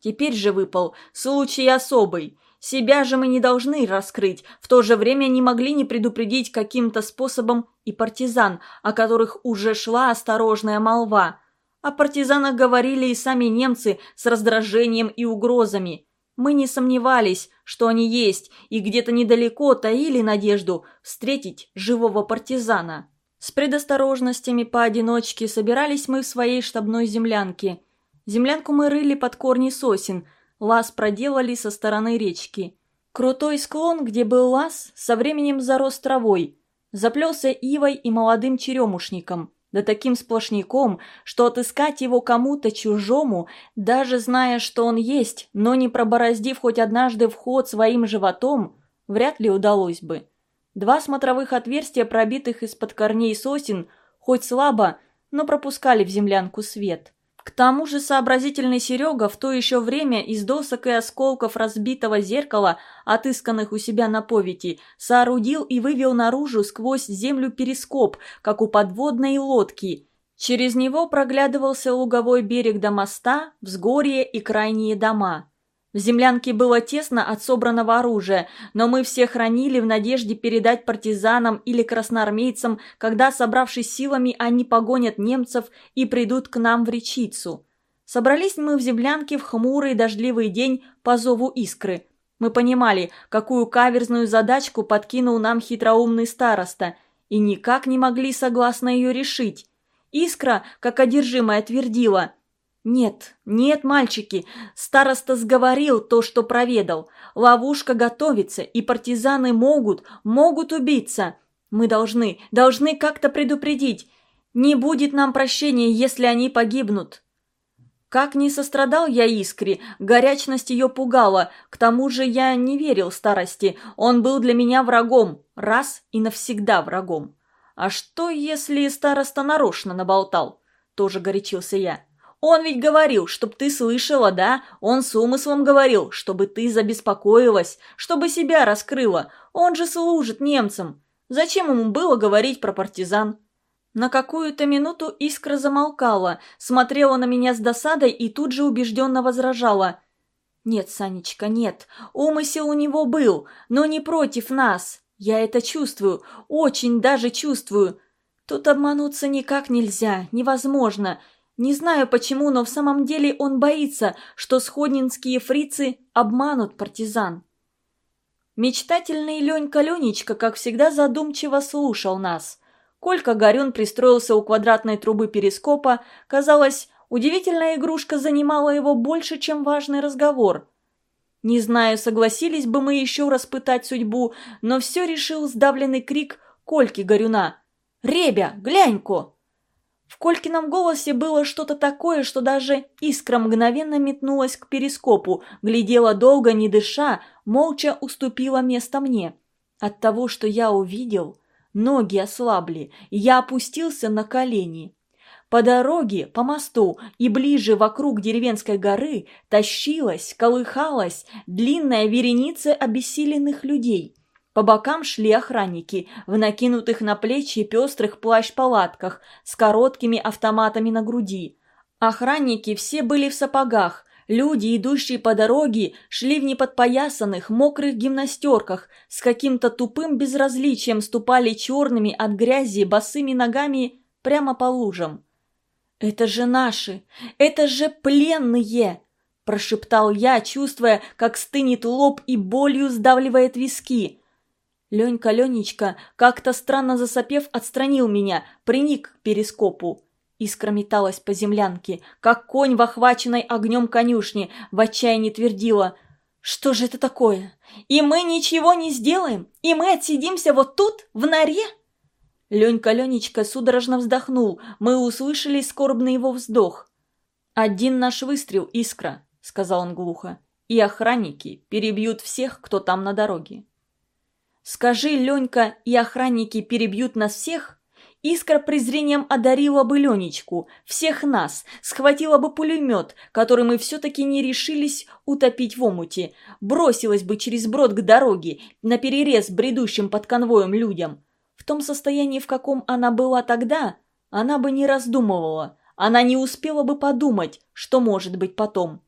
S1: Теперь же выпал случай особый – себя же мы не должны раскрыть, в то же время не могли не предупредить каким-то способом и партизан, о которых уже шла осторожная молва. О партизанах говорили и сами немцы с раздражением и угрозами. Мы не сомневались, что они есть, и где-то недалеко таили надежду встретить живого партизана. С предосторожностями поодиночке собирались мы в своей штабной землянке. Землянку мы рыли под корни сосен – Лаз проделали со стороны речки. Крутой склон, где был лаз, со временем зарос травой. Заплелся ивой и молодым черемушником. Да таким сплошняком, что отыскать его кому-то чужому, даже зная, что он есть, но не пробороздив хоть однажды вход своим животом, вряд ли удалось бы. Два смотровых отверстия, пробитых из-под корней сосен, хоть слабо, но пропускали в землянку свет. К тому же сообразительный Серега в то еще время из досок и осколков разбитого зеркала, отысканных у себя на повити, соорудил и вывел наружу сквозь землю перископ, как у подводной лодки. Через него проглядывался луговой берег до моста, взгорье и крайние дома. В землянке было тесно от собранного оружия, но мы все хранили в надежде передать партизанам или красноармейцам, когда, собравшись силами, они погонят немцев и придут к нам в речицу. Собрались мы в землянке в хмурый дождливый день по зову искры. Мы понимали, какую каверзную задачку подкинул нам хитроумный староста, и никак не могли согласно ее решить. Искра, как одержимая, твердила – «Нет, нет, мальчики, староста сговорил то, что проведал. Ловушка готовится, и партизаны могут, могут убиться. Мы должны, должны как-то предупредить. Не будет нам прощения, если они погибнут». Как не сострадал я Искре, горячность ее пугала, к тому же я не верил старости, он был для меня врагом, раз и навсегда врагом. А что, если староста нарочно наболтал? Тоже горячился я. Он ведь говорил, чтоб ты слышала, да? Он с умыслом говорил, чтобы ты забеспокоилась, чтобы себя раскрыла. Он же служит немцам. Зачем ему было говорить про партизан? На какую-то минуту искра замолкала, смотрела на меня с досадой и тут же убежденно возражала. «Нет, Санечка, нет. Умысел у него был, но не против нас. Я это чувствую, очень даже чувствую. Тут обмануться никак нельзя, невозможно. Не знаю почему, но в самом деле он боится, что сходнинские фрицы обманут партизан. Мечтательный Ленька Ленечка, как всегда, задумчиво слушал нас. Колька Горюн пристроился у квадратной трубы перископа. Казалось, удивительная игрушка занимала его больше, чем важный разговор. Не знаю, согласились бы мы еще раз пытать судьбу, но все решил сдавленный крик Кольки Горюна. «Ребя, глянь-ка!» В Колькином голосе было что-то такое, что даже искра мгновенно метнулась к перископу, глядела долго, не дыша, молча уступила место мне. От того, что я увидел, ноги ослабли, и я опустился на колени. По дороге, по мосту и ближе вокруг деревенской горы тащилась, колыхалась длинная вереница обессиленных людей – по бокам шли охранники в накинутых на плечи пестрых плащ-палатках с короткими автоматами на груди. Охранники все были в сапогах, люди, идущие по дороге, шли в неподпоясанных, мокрых гимнастерках, с каким-то тупым безразличием ступали черными от грязи босыми ногами прямо по лужам. «Это же наши! Это же пленные!» – прошептал я, чувствуя, как стынет лоб и болью сдавливает виски – Ленька Ленечка, как-то странно засопев, отстранил меня, приник к перископу. Искра металась по землянке, как конь в охваченной огнем конюшне, в отчаянии твердила. «Что же это такое? И мы ничего не сделаем? И мы отсидимся вот тут, в норе?» Ленька Ленечка судорожно вздохнул, мы услышали скорбный его вздох. «Один наш выстрел, Искра», — сказал он глухо, — «и охранники перебьют всех, кто там на дороге». Скажи, Ленька, и охранники перебьют нас всех? Искра презрением одарила бы Ленечку, всех нас, схватила бы пулемет, который мы все-таки не решились утопить в омуте, бросилась бы через брод к дороге, на перерез бредущим под конвоем людям. В том состоянии, в каком она была тогда, она бы не раздумывала, она не успела бы подумать, что может быть потом.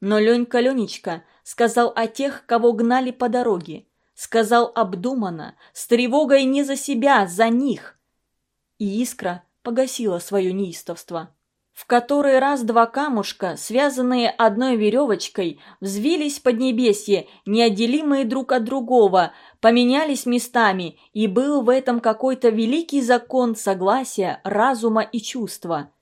S1: Но Ленька Ленечка сказал о тех, кого гнали по дороге сказал обдуманно, с тревогой не за себя, за них. И искра погасила свое неистовство. В который раз два камушка, связанные одной веревочкой, взвились под небесье, неотделимые друг от другого, поменялись местами, и был в этом какой-то великий закон согласия, разума и чувства.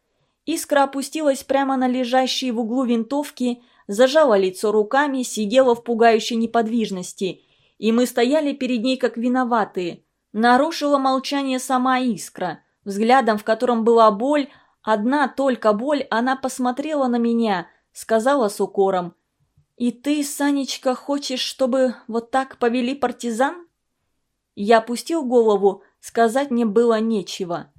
S1: Искра опустилась прямо на лежащие в углу винтовки, зажала лицо руками, сидела в пугающей неподвижности – и мы стояли перед ней как виноватые. Нарушила молчание сама искра. Взглядом, в котором была боль, одна только боль, она посмотрела на меня, сказала с укором. «И ты, Санечка, хочешь, чтобы вот так повели партизан?» Я опустил голову, сказать мне было нечего.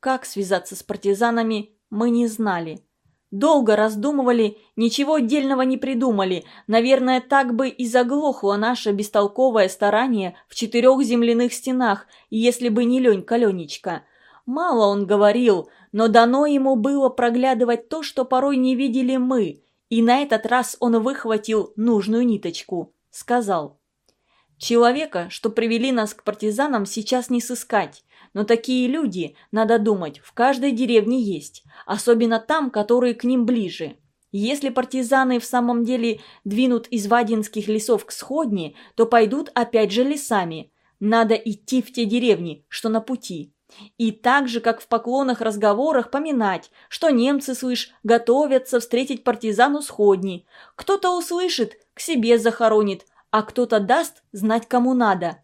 S1: Как связаться с партизанами, мы не знали. Долго раздумывали, ничего отдельного не придумали. Наверное, так бы и заглохло наше бестолковое старание в четырех земляных стенах, если бы не Ленька Ленечка. Мало он говорил, но дано ему было проглядывать то, что порой не видели мы. И на этот раз он выхватил нужную ниточку. Сказал. «Человека, что привели нас к партизанам, сейчас не сыскать. Но такие люди, надо думать, в каждой деревне есть, особенно там, которые к ним ближе. Если партизаны в самом деле двинут из Вадинских лесов к сходне, то пойдут опять же лесами. Надо идти в те деревни, что на пути. И так же, как в поклонах-разговорах, поминать, что немцы, слышь, готовятся встретить партизану сходни. Кто-то услышит, к себе захоронит, а кто-то даст знать кому надо.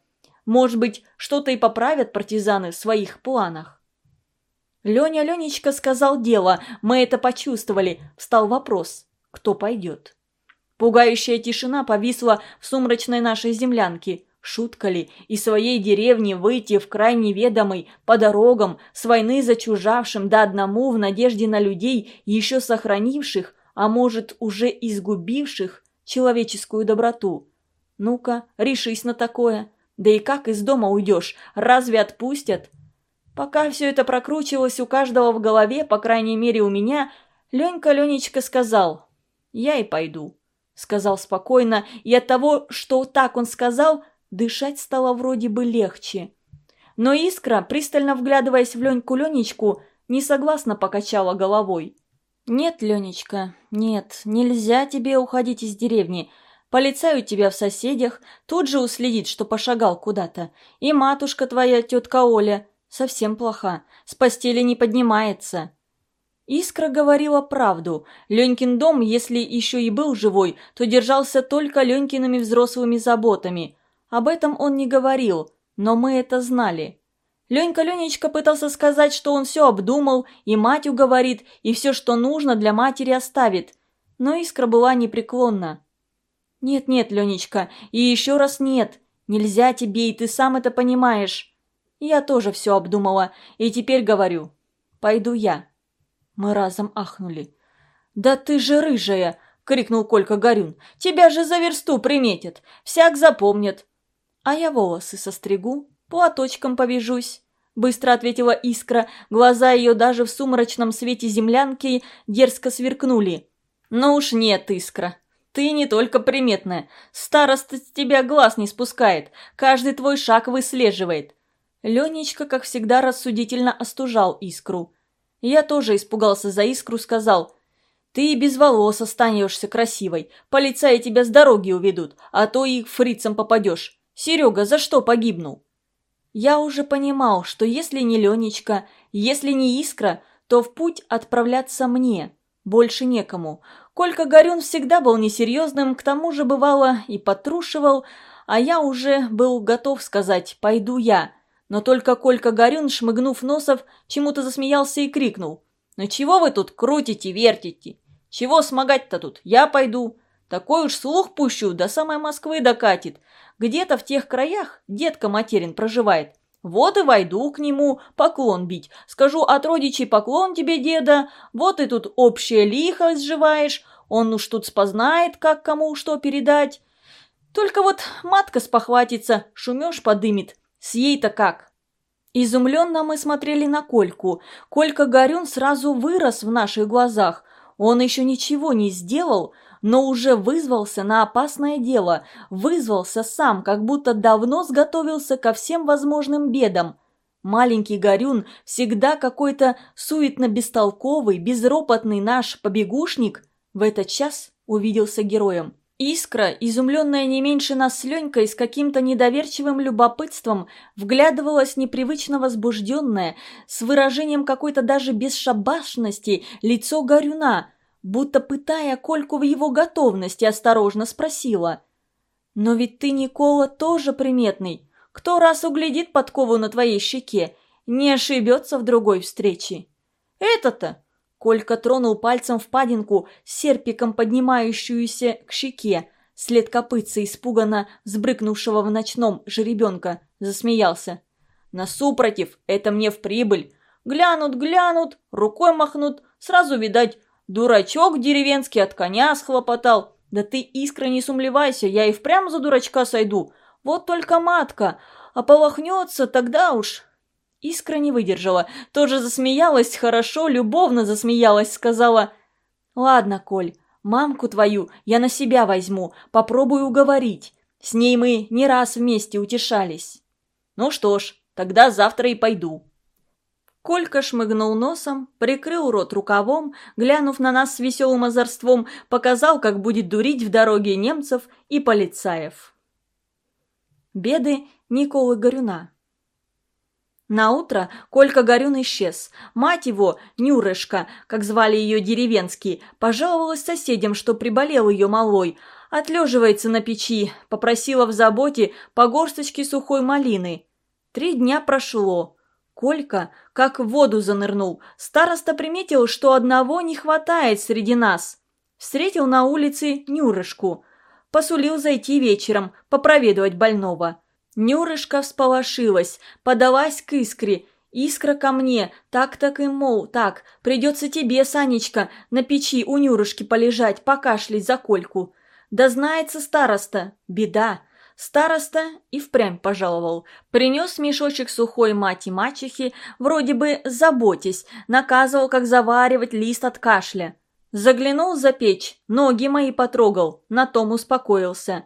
S1: Может быть, что-то и поправят партизаны в своих планах. Леня Ленечка сказал дело, мы это почувствовали. Встал вопрос, кто пойдет. Пугающая тишина повисла в сумрачной нашей землянке. Шутка ли из своей деревни выйти в край неведомый, по дорогам, с войны зачужавшим да одному в надежде на людей, еще сохранивших, а может, уже изгубивших человеческую доброту? Ну-ка, решись на такое. Да и как из дома уйдешь? Разве отпустят? Пока все это прокручивалось у каждого в голове, по крайней мере у меня, Ленька Ленечка сказал, «Я и пойду», — сказал спокойно, и от того, что так он сказал, дышать стало вроде бы легче. Но Искра, пристально вглядываясь в Леньку Ленечку, не согласно покачала головой. «Нет, Ленечка, нет, нельзя тебе уходить из деревни. Полицай у тебя в соседях, тут же уследит, что пошагал куда-то. И матушка твоя, тетка Оля, совсем плоха, с постели не поднимается». Искра говорила правду. Ленькин дом, если еще и был живой, то держался только Ленькиными взрослыми заботами. Об этом он не говорил, но мы это знали. Ленька Ленечка пытался сказать, что он все обдумал, и мать уговорит, и все, что нужно, для матери оставит. Но Искра была непреклонна. «Нет-нет, Ленечка, и еще раз нет. Нельзя тебе, и ты сам это понимаешь. Я тоже все обдумала, и теперь говорю. Пойду я». Мы разом ахнули. «Да ты же рыжая!» — крикнул Колька Горюн. «Тебя же за версту приметят, всяк запомнят». «А я волосы состригу, платочком повяжусь», — быстро ответила Искра. Глаза ее даже в сумрачном свете землянки дерзко сверкнули. «Ну уж нет, Искра, ты не только приметная. Староста с тебя глаз не спускает. Каждый твой шаг выслеживает. Ленечка, как всегда, рассудительно остужал искру. Я тоже испугался за искру, сказал. Ты и без волос останешься красивой. Полицаи тебя с дороги уведут, а то и фрицам попадешь. Серега за что погибнул? Я уже понимал, что если не Ленечка, если не Искра, то в путь отправляться мне. Больше некому. Колька Горюн всегда был несерьезным, к тому же бывало и потрушивал, а я уже был готов сказать «пойду я». Но только Колька Горюн, шмыгнув носов, чему-то засмеялся и крикнул. «Ну чего вы тут крутите, вертите? Чего смогать-то тут? Я пойду. Такой уж слух пущу, до самой Москвы докатит. Где-то в тех краях детка материн проживает. Вот и войду к нему поклон бить. Скажу от родичей поклон тебе, деда. Вот и тут общее лихо сживаешь. Он уж тут спознает, как кому что передать. Только вот матка спохватится, шумеж подымет. С ей-то как? Изумленно мы смотрели на Кольку. Колька Горюн сразу вырос в наших глазах. Он еще ничего не сделал, но уже вызвался на опасное дело, вызвался сам, как будто давно сготовился ко всем возможным бедам. Маленький Горюн, всегда какой-то суетно-бестолковый, безропотный наш побегушник, в этот час увиделся героем. Искра, изумленная не меньше нас с Ленькой, с каким-то недоверчивым любопытством, вглядывалась непривычно возбужденная, с выражением какой-то даже бесшабашности, лицо Горюна – будто пытая Кольку в его готовности, осторожно спросила. «Но ведь ты, Никола, тоже приметный. Кто раз углядит подкову на твоей щеке, не ошибется в другой встрече». «Это-то!» Колька тронул пальцем впадинку, серпиком поднимающуюся к щеке. След копытца, испуганно сбрыкнувшего в ночном жеребенка, засмеялся. «На супротив, это мне в прибыль. Глянут, глянут, рукой махнут, сразу, видать, Дурачок деревенский от коня схлопотал. Да ты искра не сумлевайся, я и впрямь за дурачка сойду. Вот только матка, а полохнется тогда уж. Искра не выдержала, тоже засмеялась, хорошо, любовно засмеялась, сказала. «Ладно, Коль, мамку твою я на себя возьму, попробую уговорить. С ней мы не раз вместе утешались». «Ну что ж, тогда завтра и пойду». Колька шмыгнул носом, прикрыл рот рукавом, глянув на нас с веселым озорством, показал, как будет дурить в дороге немцев и полицаев. Беды Николы Горюна Наутро Колька Горюн исчез. Мать его, Нюрышка, как звали ее деревенские, пожаловалась соседям, что приболел ее малой, отлеживается на печи, попросила в заботе по горсточке сухой малины. Три дня прошло. Колька как в воду занырнул. Староста приметил, что одного не хватает среди нас. Встретил на улице Нюрышку. Посулил зайти вечером, попроведывать больного. Нюрышка всполошилась, подалась к Искре. Искра ко мне, так-так и мол, так, придется тебе, Санечка, на печи у Нюрышки полежать, покашлять за Кольку. Да знается староста, беда. Староста и впрямь пожаловал. Принес мешочек сухой мати мачехи, вроде бы заботясь, наказывал, как заваривать лист от кашля. Заглянул за печь, ноги мои потрогал, на том успокоился.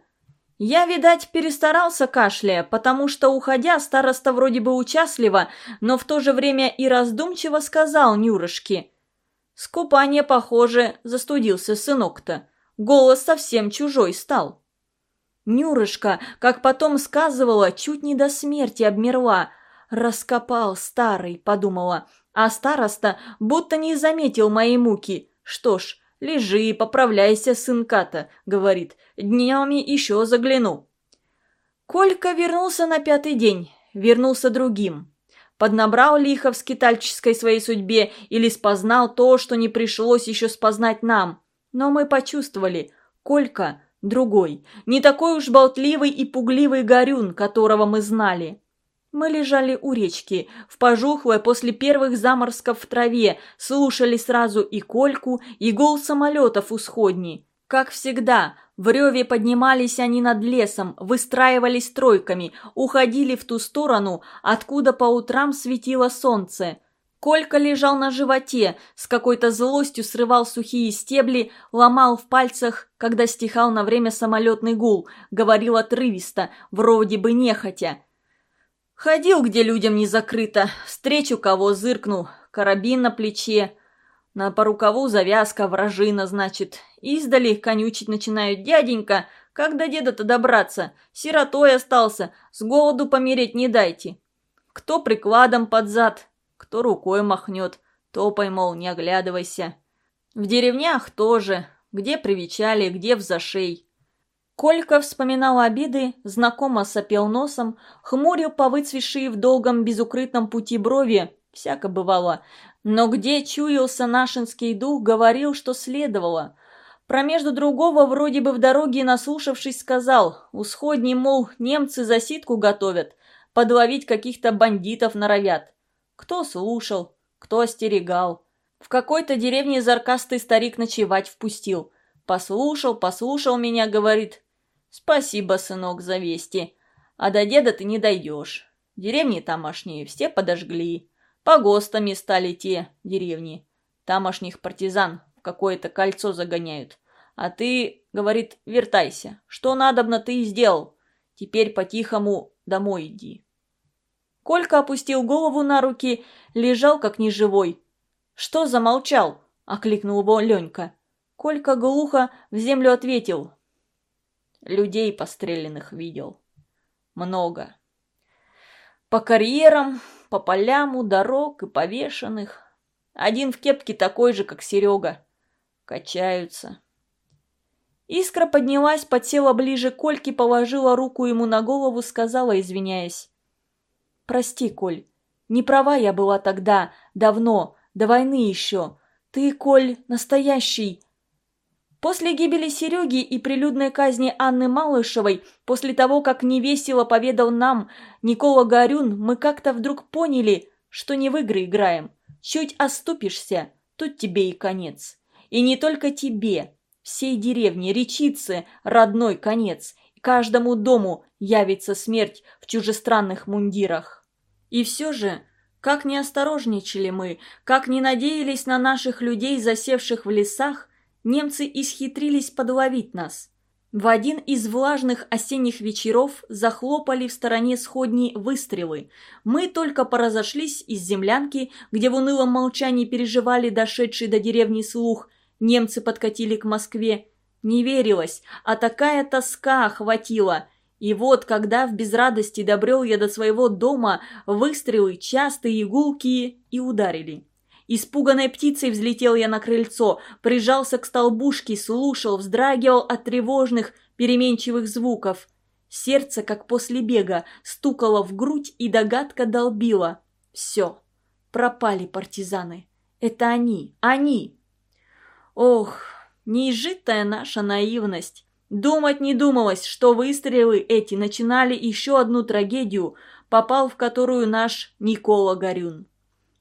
S1: Я, видать, перестарался кашляя, потому что, уходя, староста вроде бы участливо, но в то же время и раздумчиво сказал Нюрышке. С купания, похоже, застудился сынок-то. Голос совсем чужой стал. Нюрышка, как потом сказывала, чуть не до смерти обмерла. «Раскопал старый», — подумала. А староста будто не заметил моей муки. «Что ж, лежи, поправляйся, сынка-то», — говорит. «Днями еще загляну». Колька вернулся на пятый день, вернулся другим. Поднабрал лихо в скитальческой своей судьбе или спознал то, что не пришлось еще спознать нам. Но мы почувствовали, Колька Другой, не такой уж болтливый и пугливый горюн, которого мы знали. Мы лежали у речки, в пожухлой после первых заморсков в траве, слушали сразу и кольку, и гул самолетов у сходни. Как всегда, в реве поднимались они над лесом, выстраивались тройками, уходили в ту сторону, откуда по утрам светило солнце – Колька лежал на животе, с какой-то злостью срывал сухие стебли, ломал в пальцах, когда стихал на время самолетный гул, говорил отрывисто, вроде бы нехотя. Ходил, где людям не закрыто, встречу кого зыркнул, карабин на плече, на по рукаву завязка, вражина, значит. Издали конючить начинают дяденька, Как до деда-то добраться? Сиротой остался, с голоду помереть не дайте. Кто прикладом под зад, кто рукой махнет, топай, мол, не оглядывайся. В деревнях тоже, где привечали, где в зашей. Колька вспоминал обиды, знакомо сопел носом, хмурил повыцвевшие в долгом безукрытном пути брови, всяко бывало. Но где чуялся нашинский дух, говорил, что следовало. Промежду другого, вроде бы в дороге наслушавшись, сказал, у сходней, мол, немцы засидку готовят, подловить каких-то бандитов норовят. Кто слушал, кто остерегал. В какой-то деревне заркастый старик ночевать впустил. Послушал, послушал меня, говорит. Спасибо, сынок, за вести. А до деда ты не дойдешь. Деревни тамошние все подожгли. Погостами стали те деревни. Тамошних партизан в какое-то кольцо загоняют. А ты, говорит, вертайся. Что надобно, ты и сделал. Теперь по-тихому домой иди. Колька опустил голову на руки, лежал как неживой. «Что замолчал?» – окликнул его Ленька. Колька глухо в землю ответил. Людей постреленных видел. Много. По карьерам, по полям у дорог и повешенных. Один в кепке такой же, как Серега. Качаются. Искра поднялась, подсела ближе к Кольке, положила руку ему на голову, сказала, извиняясь. «Прости, Коль, не права я была тогда, давно, до войны еще. Ты, Коль, настоящий. После гибели Сереги и прилюдной казни Анны Малышевой, после того, как невесело поведал нам Никола Горюн, мы как-то вдруг поняли, что не в игры играем. Чуть оступишься, тут тебе и конец. И не только тебе, всей деревне, речице, родной конец. Каждому дому явится смерть в чужестранных мундирах. И все же как не осторожничали мы, как не надеялись на наших людей, засевших в лесах, немцы исхитрились подловить нас. В один из влажных осенних вечеров захлопали в стороне сходни выстрелы. Мы только поразошлись из землянки, где в унылом молчании переживали дошедший до деревни слух. Немцы подкатили к Москве. Не верилось, а такая тоска охватила. И вот, когда в безрадости добрел я до своего дома, выстрелы частые, игулки и ударили. Испуганной птицей взлетел я на крыльцо, прижался к столбушке, слушал, вздрагивал от тревожных, переменчивых звуков. Сердце, как после бега, стукало в грудь и догадка долбила. Все, пропали партизаны. Это они, они. Ох, неизжитая наша наивность. Думать не думалось, что выстрелы эти начинали еще одну трагедию, попал в которую наш Никола Горюн.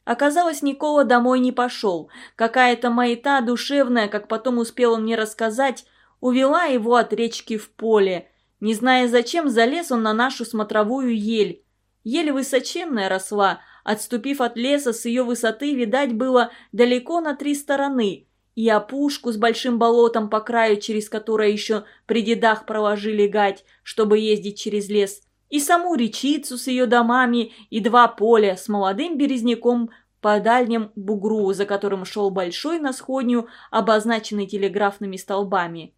S1: Оказалось, Никола домой не пошел. Какая-то маята душевная, как потом успел он мне рассказать, увела его от речки в поле. Не зная зачем, залез он на нашу смотровую ель. Ель высоченная росла, отступив от леса с ее высоты, видать было далеко на три стороны – и опушку с большим болотом по краю, через которое еще при дедах проложили гать, чтобы ездить через лес, и саму речицу с ее домами, и два поля с молодым березняком по дальнему бугру, за которым шел большой на сходню, обозначенный телеграфными столбами.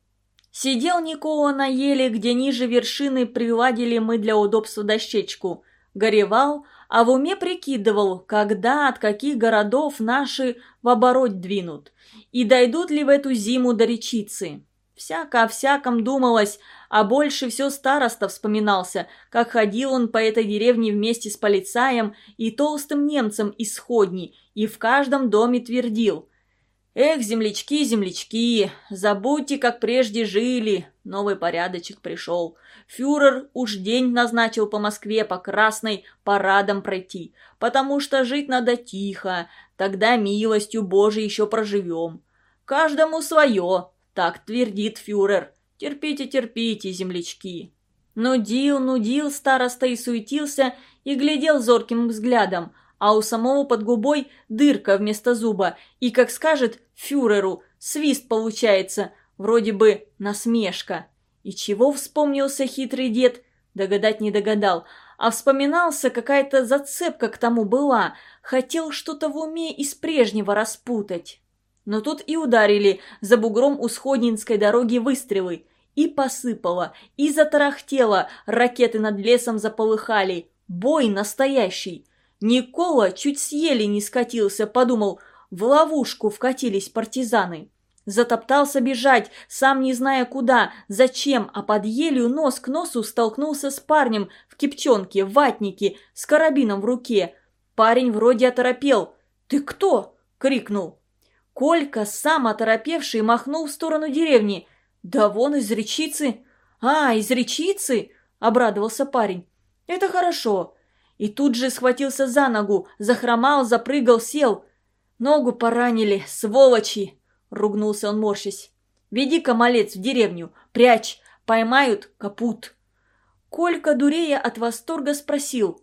S1: Сидел Никола на еле, где ниже вершины приладили мы для удобства дощечку. Горевал, а в уме прикидывал, когда, от каких городов наши в оборот двинут, и дойдут ли в эту зиму до речицы. Всяко о всяком думалось, а больше все староста вспоминался, как ходил он по этой деревне вместе с полицаем и толстым немцем из сходни, и в каждом доме твердил «Эх, землячки, землячки, забудьте, как прежде жили, новый порядочек пришел. Фюрер уж день назначил по Москве по Красной парадом пройти, потому что жить надо тихо, тогда милостью Божией еще проживем. Каждому свое, так твердит фюрер. Терпите, терпите, землячки». Нудил, нудил староста и суетился, и глядел зорким взглядом, а у самого под губой дырка вместо зуба, и, как скажет фюреру, свист получается, вроде бы насмешка. И чего вспомнился хитрый дед? Догадать не догадал. А вспоминался, какая-то зацепка к тому была. Хотел что-то в уме из прежнего распутать. Но тут и ударили за бугром у Сходнинской дороги выстрелы. И посыпало, и затарахтело, ракеты над лесом заполыхали. Бой настоящий. Никола чуть съели не скатился, подумал, в ловушку вкатились партизаны. Затоптался бежать, сам не зная куда, зачем, а под елью нос к носу столкнулся с парнем в кипчонке, в ватнике, с карабином в руке. Парень вроде оторопел. «Ты кто?» — крикнул. Колька, сам оторопевший, махнул в сторону деревни. «Да вон из речицы!» «А, из речицы!» — обрадовался парень. «Это хорошо!» И тут же схватился за ногу, захромал, запрыгал, сел. «Ногу поранили, сволочи!» ругнулся он морщась. «Веди-ка, малец, в деревню, прячь, поймают – капут». Колька, дурея от восторга, спросил.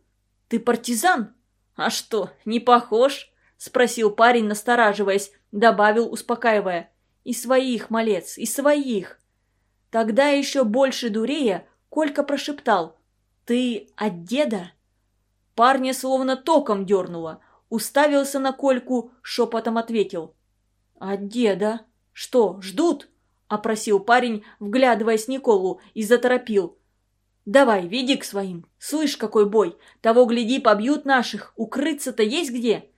S1: «Ты партизан?» «А что, не похож?» – спросил парень, настораживаясь, добавил, успокаивая. «И своих, малец, и своих». Тогда еще больше дурея Колька прошептал. «Ты от деда?» Парня словно током дернуло. Уставился на Кольку, шепотом ответил. «А деда? Что, ждут?» – опросил парень, вглядываясь Николу, и заторопил. «Давай, веди к своим. Слышь, какой бой! Того, гляди, побьют наших. Укрыться-то есть где?»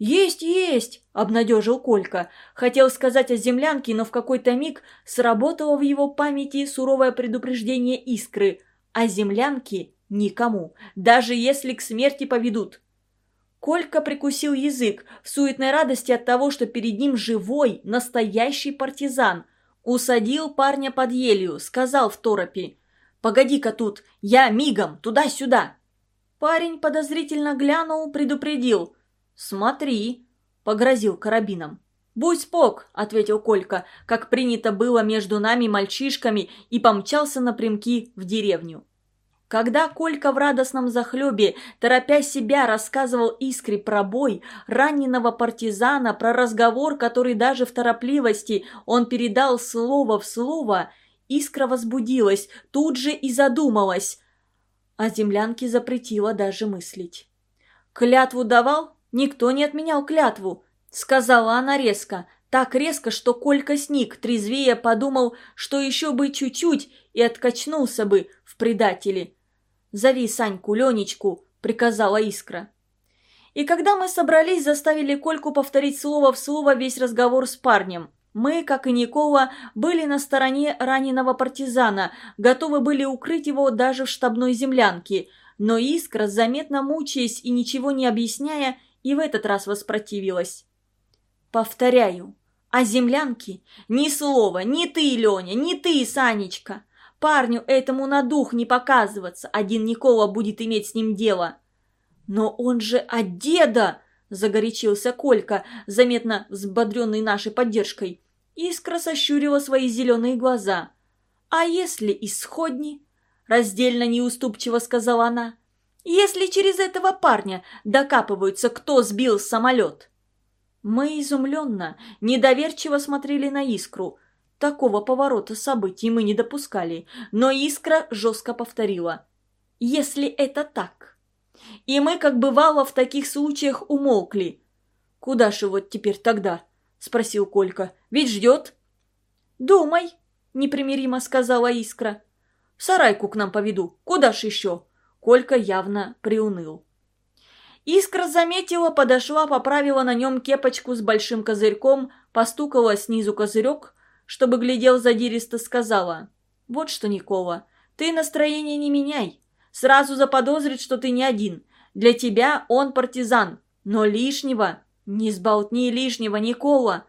S1: «Есть, есть!» – обнадежил Колька. Хотел сказать о землянке, но в какой-то миг сработало в его памяти суровое предупреждение искры. О землянке никому, даже если к смерти поведут. Колька прикусил язык в суетной радости от того, что перед ним живой, настоящий партизан. Усадил парня под елью, сказал в торопе. «Погоди-ка тут, я мигом, туда-сюда». Парень подозрительно глянул, предупредил. «Смотри», — погрозил карабином. «Будь спок», — ответил Колька, как принято было между нами мальчишками, и помчался напрямки в деревню. Когда Колька в радостном захлебе, торопя себя, рассказывал Искре про бой, раненого партизана, про разговор, который даже в торопливости он передал слово в слово, Искра возбудилась, тут же и задумалась. А землянке запретила даже мыслить. «Клятву давал? Никто не отменял клятву», — сказала она резко. Так резко, что Колька сник, трезвее подумал, что еще бы чуть-чуть и откачнулся бы в предателе. «Зови Саньку, Ленечку», — приказала Искра. И когда мы собрались, заставили Кольку повторить слово в слово весь разговор с парнем. Мы, как и Никола, были на стороне раненого партизана, готовы были укрыть его даже в штабной землянке. Но Искра, заметно мучаясь и ничего не объясняя, и в этот раз воспротивилась. «Повторяю, о землянке ни слова, ни ты, Леня, ни ты, Санечка. Парню этому на дух не показываться, один Никола будет иметь с ним дело. Но он же от деда, загорячился Колька, заметно взбодренный нашей поддержкой. Искра сощурила свои зеленые глаза. «А если исходни?» – раздельно неуступчиво сказала она. «Если через этого парня докапываются, кто сбил самолет?» Мы изумленно, недоверчиво смотрели на Искру – Такого поворота событий мы не допускали, но Искра жестко повторила. «Если это так». И мы, как бывало, в таких случаях умолкли. «Куда же вот теперь тогда?» – спросил Колька. «Ведь ждет». «Думай», – непримиримо сказала Искра. «В сарайку к нам поведу. Куда ж еще?» Колька явно приуныл. Искра заметила, подошла, поправила на нем кепочку с большим козырьком, постукала снизу козырек – чтобы глядел задиристо, сказала. «Вот что, Никола, ты настроение не меняй. Сразу заподозрит, что ты не один. Для тебя он партизан. Но лишнего, не сболтни лишнего, Никола!»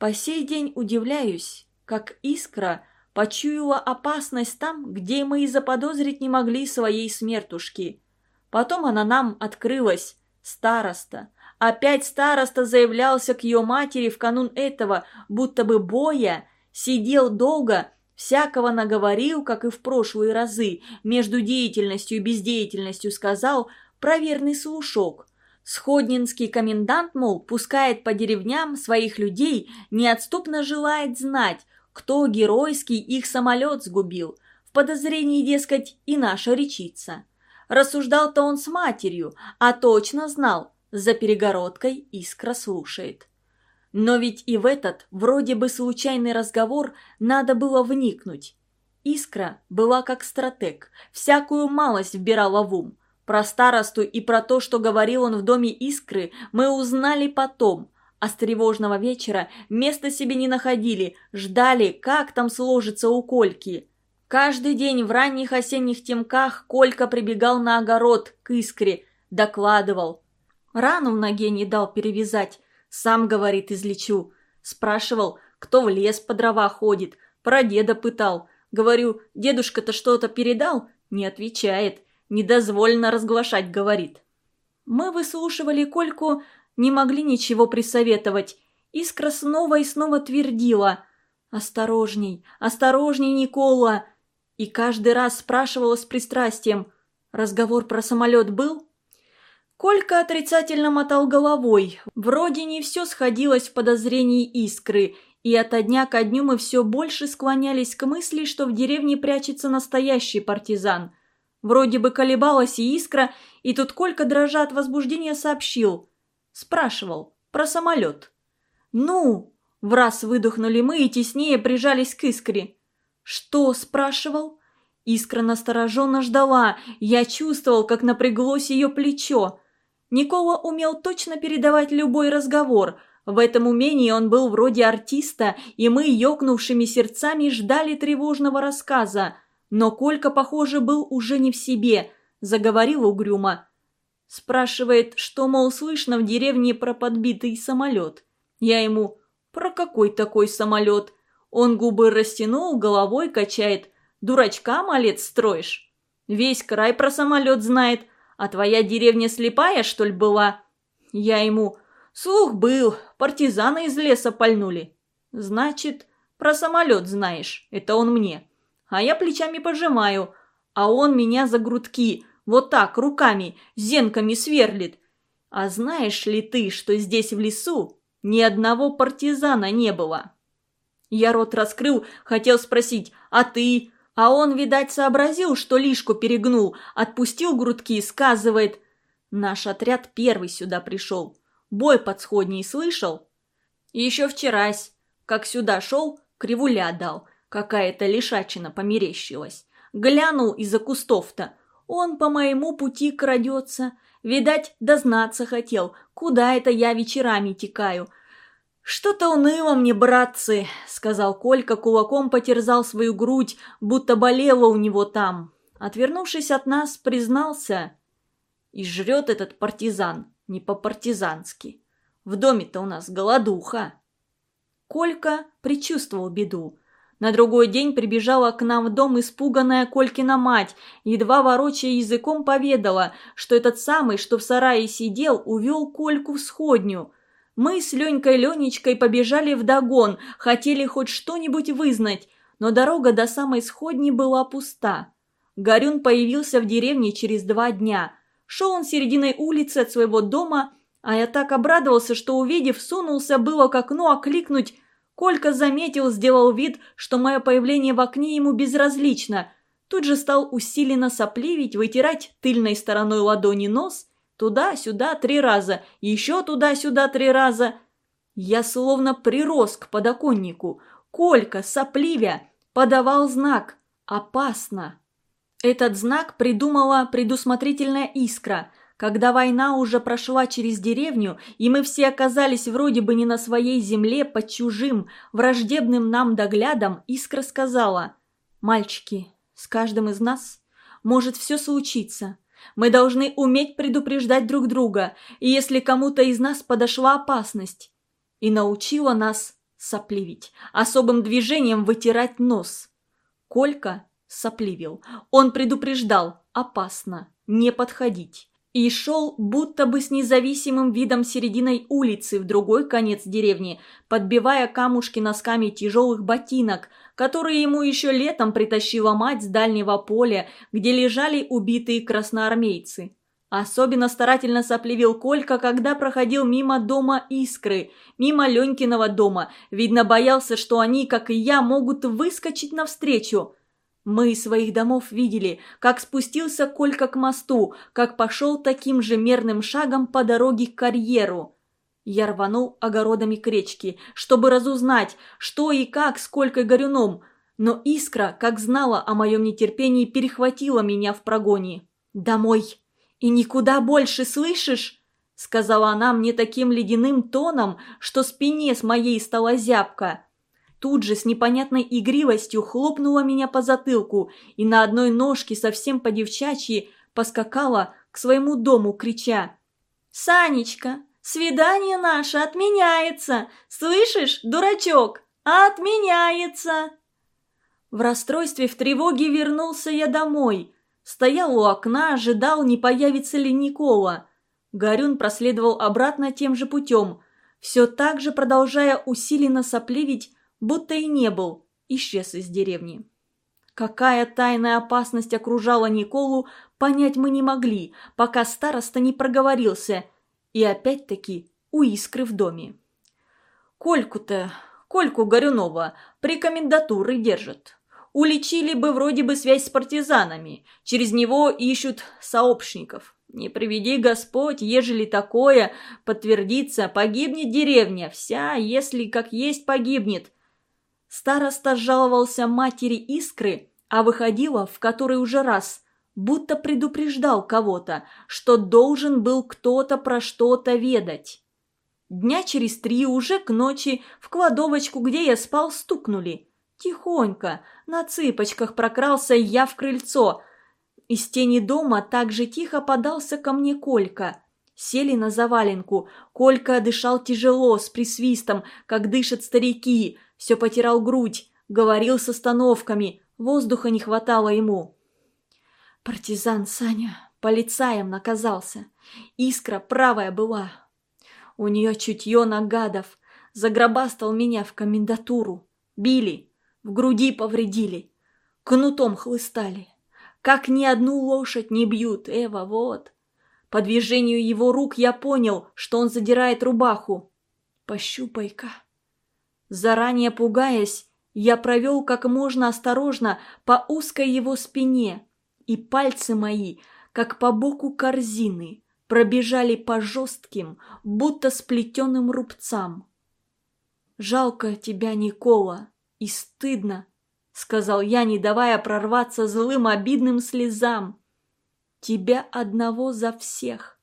S1: По сей день удивляюсь, как искра почуяла опасность там, где мы и заподозрить не могли своей смертушки. Потом она нам открылась, староста, Опять староста заявлялся к ее матери в канун этого, будто бы боя, сидел долго, всякого наговорил, как и в прошлые разы, между деятельностью и бездеятельностью сказал проверный слушок. Сходнинский комендант, мол, пускает по деревням своих людей, неотступно желает знать, кто геройский их самолет сгубил. В подозрении, дескать, и наша речица. Рассуждал-то он с матерью, а точно знал, за перегородкой искра слушает. Но ведь и в этот, вроде бы случайный разговор, надо было вникнуть. Искра была как стратег, всякую малость вбирала в ум. Про старосту и про то, что говорил он в доме Искры, мы узнали потом, а с тревожного вечера места себе не находили, ждали, как там сложится у Кольки. Каждый день в ранних осенних темках Колька прибегал на огород к Искре, докладывал. Рану в ноге не дал перевязать, сам, говорит, излечу. Спрашивал, кто в лес по дрова ходит, про деда пытал. Говорю, дедушка-то что-то передал? Не отвечает, недозволено разглашать, говорит. Мы выслушивали Кольку, не могли ничего присоветовать. Искра снова и снова твердила. «Осторожней, осторожней, Никола!» И каждый раз спрашивала с пристрастием. «Разговор про самолет был?» Колька отрицательно мотал головой. Вроде не все сходилось в подозрении искры, и ото дня ко дню мы все больше склонялись к мысли, что в деревне прячется настоящий партизан. Вроде бы колебалась и искра, и тут Колька, дрожа от возбуждения, сообщил. Спрашивал. Про самолет. «Ну?» – в раз выдохнули мы и теснее прижались к искре. «Что?» – спрашивал. Искра настороженно ждала. Я чувствовал, как напряглось ее плечо. Никола умел точно передавать любой разговор. В этом умении он был вроде артиста, и мы, ёкнувшими сердцами, ждали тревожного рассказа. Но Колька, похоже, был уже не в себе. Заговорил угрюмо. Спрашивает, что, мол, слышно в деревне про подбитый самолет. Я ему «Про какой такой самолет?» Он губы растянул, головой качает. «Дурачка, малец, строишь?» Весь край про самолет знает, а твоя деревня слепая, что ли, была?» Я ему «Слух был, партизаны из леса пальнули». «Значит, про самолет знаешь, это он мне». А я плечами пожимаю, а он меня за грудки, вот так, руками, зенками сверлит. А знаешь ли ты, что здесь в лесу ни одного партизана не было?» Я рот раскрыл, хотел спросить «А ты?» А он, видать, сообразил, что лишку перегнул, отпустил грудки и сказывает «Наш отряд первый сюда пришел. Бой под сходней слышал?» еще вчерась, как сюда шел, кривуля дал. Какая-то лишачина померещилась. Глянул из-за кустов-то. Он по моему пути крадется. Видать, дознаться хотел, куда это я вечерами текаю – «Что-то уныло мне, братцы», — сказал Колька, кулаком потерзал свою грудь, будто болело у него там. Отвернувшись от нас, признался. «И жрет этот партизан, не по-партизански. В доме-то у нас голодуха». Колька предчувствовал беду. На другой день прибежала к нам в дом испуганная Колькина мать, едва ворочая языком поведала, что этот самый, что в сарае сидел, увел Кольку в сходню — мы с Ленькой Ленечкой побежали вдогон, хотели хоть что-нибудь вызнать, но дорога до самой сходни была пуста. Горюн появился в деревне через два дня. Шел он серединой улицы от своего дома, а я так обрадовался, что, увидев, сунулся было к окну окликнуть. Колька заметил, сделал вид, что мое появление в окне ему безразлично. Тут же стал усиленно сопливить, вытирать тыльной стороной ладони нос – Туда-сюда три раза, еще туда-сюда три раза. Я словно прирос к подоконнику. Колька, сопливя, подавал знак «Опасно». Этот знак придумала предусмотрительная искра. Когда война уже прошла через деревню, и мы все оказались вроде бы не на своей земле, под чужим, враждебным нам доглядом, искра сказала «Мальчики, с каждым из нас может все случиться». Мы должны уметь предупреждать друг друга, и если кому-то из нас подошла опасность. И научила нас сопливить, особым движением вытирать нос. Колька сопливил. Он предупреждал «опасно, не подходить» и шел будто бы с независимым видом серединой улицы в другой конец деревни, подбивая камушки носками тяжелых ботинок, которые ему еще летом притащила мать с дальнего поля, где лежали убитые красноармейцы. Особенно старательно соплевил Колька, когда проходил мимо дома Искры, мимо Ленькиного дома, видно боялся, что они, как и я, могут выскочить навстречу – мы из своих домов видели, как спустился Колька к мосту, как пошел таким же мерным шагом по дороге к карьеру. Я рванул огородами к речке, чтобы разузнать, что и как, сколько горюном, но искра, как знала о моем нетерпении, перехватила меня в прогоне. «Домой! И никуда больше, слышишь?» Сказала она мне таким ледяным тоном, что спине с моей стала зябка. Тут же с непонятной игривостью хлопнула меня по затылку и на одной ножке совсем по-девчачьи поскакала к своему дому, крича. «Санечка, свидание наше отменяется! Слышишь, дурачок, отменяется!» В расстройстве, в тревоге вернулся я домой. Стоял у окна, ожидал, не появится ли Никола. Горюн проследовал обратно тем же путем, все так же продолжая усиленно сопливить, будто и не был, исчез из деревни. Какая тайная опасность окружала Николу, понять мы не могли, пока староста не проговорился. И опять-таки у искры в доме. Кольку-то, Кольку Горюнова, при комендатуры держат. Уличили бы вроде бы связь с партизанами. Через него ищут сообщников. Не приведи Господь, ежели такое подтвердится, погибнет деревня. Вся, если как есть, погибнет. Староста жаловался матери Искры, а выходила в который уже раз, будто предупреждал кого-то, что должен был кто-то про что-то ведать. Дня через три уже к ночи в кладовочку, где я спал, стукнули – Тихонько, на цыпочках прокрался я в крыльцо. Из тени дома так же тихо подался ко мне Колька. Сели на заваленку. Колька дышал тяжело, с присвистом, как дышат старики. Все потирал грудь, говорил с остановками. Воздуха не хватало ему. Партизан Саня полицаем наказался. Искра правая была. У нее чутье на гадов. Загробастал меня в комендатуру. Били, в груди повредили, кнутом хлыстали. Как ни одну лошадь не бьют, Эва, вот. По движению его рук я понял, что он задирает рубаху. Пощупай-ка. Заранее пугаясь, я провел как можно осторожно по узкой его спине, и пальцы мои, как по боку корзины, пробежали по жестким, будто сплетенным рубцам. Жалко тебя, Никола, и стыдно», — сказал я, не давая прорваться злым обидным слезам. «Тебя одного за всех».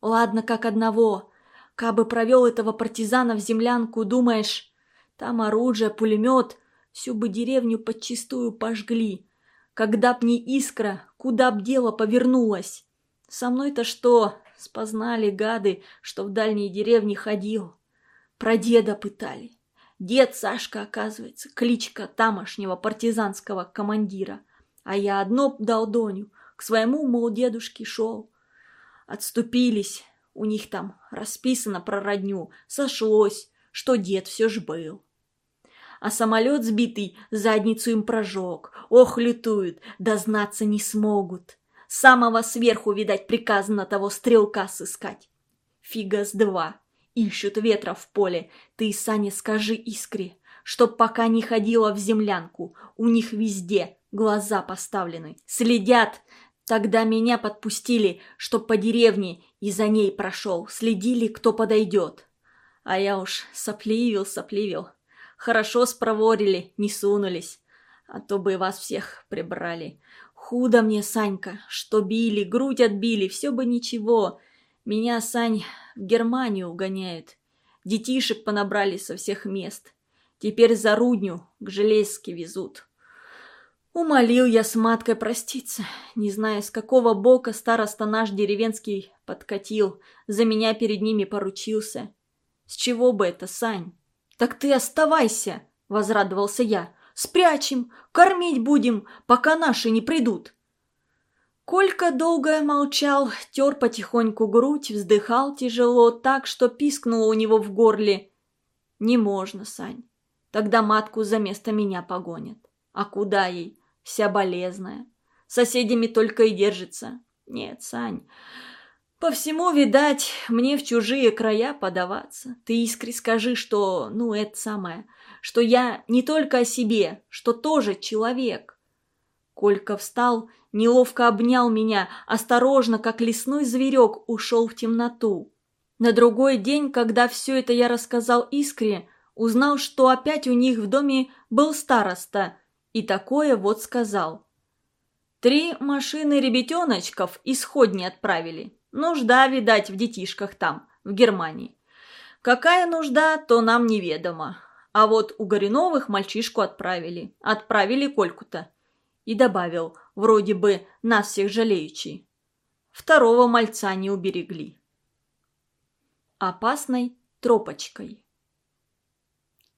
S1: «Ладно, как одного. Кабы провел этого партизана в землянку, думаешь, там оружие, пулемет, всю бы деревню подчистую пожгли. Когда б не искра, куда б дело повернулось? Со мной-то что, спознали гады, что в дальней деревне ходил. Про деда пытали. Дед Сашка, оказывается, кличка тамошнего партизанского командира. А я одно дал Доню, к своему, мол, дедушке шел. Отступились, у них там расписано про родню, сошлось, что дед все ж был. А самолет сбитый задницу им прожег. Ох, лютуют, дознаться не смогут. Самого сверху, видать, приказано того стрелка сыскать. Фига с два. Ищут ветра в поле. Ты, Саня, скажи Искре, чтоб пока не ходила в землянку. У них везде глаза поставлены. Следят. Тогда меня подпустили, чтоб по деревне и за ней прошел. Следили, кто подойдет. А я уж сопливил, сопливил. Хорошо спроворили, не сунулись. А то бы вас всех прибрали. Худо мне, Санька, что били, грудь отбили, все бы ничего. Меня, Сань, в Германию угоняют. Детишек понабрали со всех мест. Теперь за Рудню к Железке везут. Умолил я с маткой проститься, не зная, с какого бока староста наш деревенский подкатил, за меня перед ними поручился. С чего бы это, Сань? Так ты оставайся, возрадовался я. Спрячем, кормить будем, пока наши не придут. Колька долго молчал, тер потихоньку грудь, вздыхал тяжело, так что пискнуло у него в горле. «Не можно, Сань. Тогда матку за место меня погонят. А куда ей? Вся болезная. Соседями только и держится. Нет, Сань, по всему, видать, мне в чужие края подаваться. Ты искре скажи, что, ну, это самое, что я не только о себе, что тоже человек». Колька встал неловко обнял меня, осторожно, как лесной зверек, ушел в темноту. На другой день, когда все это я рассказал Искре, узнал, что опять у них в доме был староста, и такое вот сказал. Три машины ребятеночков исходни отправили. Нужда, видать, в детишках там, в Германии. Какая нужда, то нам неведомо. А вот у Горюновых мальчишку отправили. Отправили Кольку-то. И добавил, вроде бы, нас всех жалеючи. Второго мальца не уберегли. Опасной тропочкой.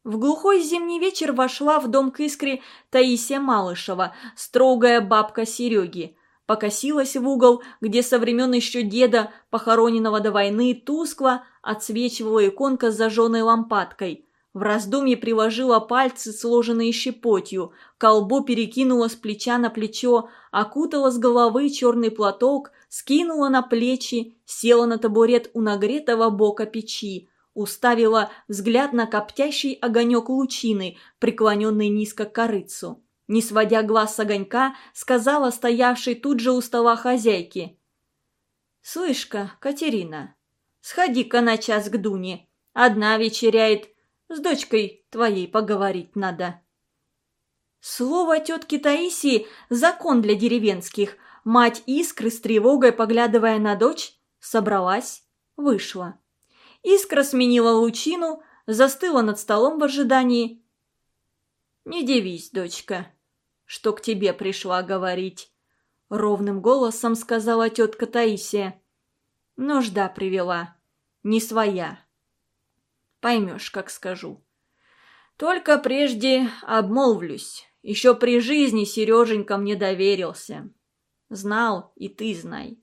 S1: В глухой зимний вечер вошла в дом к Искре Таисия Малышева, строгая бабка Сереги. Покосилась в угол, где со времен еще деда, похороненного до войны, тускло отсвечивала иконка с зажженной лампадкой. В раздумье приложила пальцы, сложенные щепотью, колбу перекинула с плеча на плечо, окутала с головы черный платок, скинула на плечи, села на табурет у нагретого бока печи, уставила взгляд на коптящий огонек лучины, преклоненный низко к корыцу. Не сводя глаз с огонька, сказала стоявшей тут же у стола хозяйке. «Слышь-ка, Катерина, сходи-ка на час к Дуне. Одна вечеряет, с дочкой твоей поговорить надо». Слово тетки Таисии – закон для деревенских. Мать Искры, с тревогой поглядывая на дочь, собралась, вышла. Искра сменила лучину, застыла над столом в ожидании. «Не дивись, дочка, что к тебе пришла говорить», — ровным голосом сказала тетка Таисия. «Нужда привела, не своя» поймешь, как скажу. Только прежде обмолвлюсь. Еще при жизни Сереженька мне доверился. Знал, и ты знай.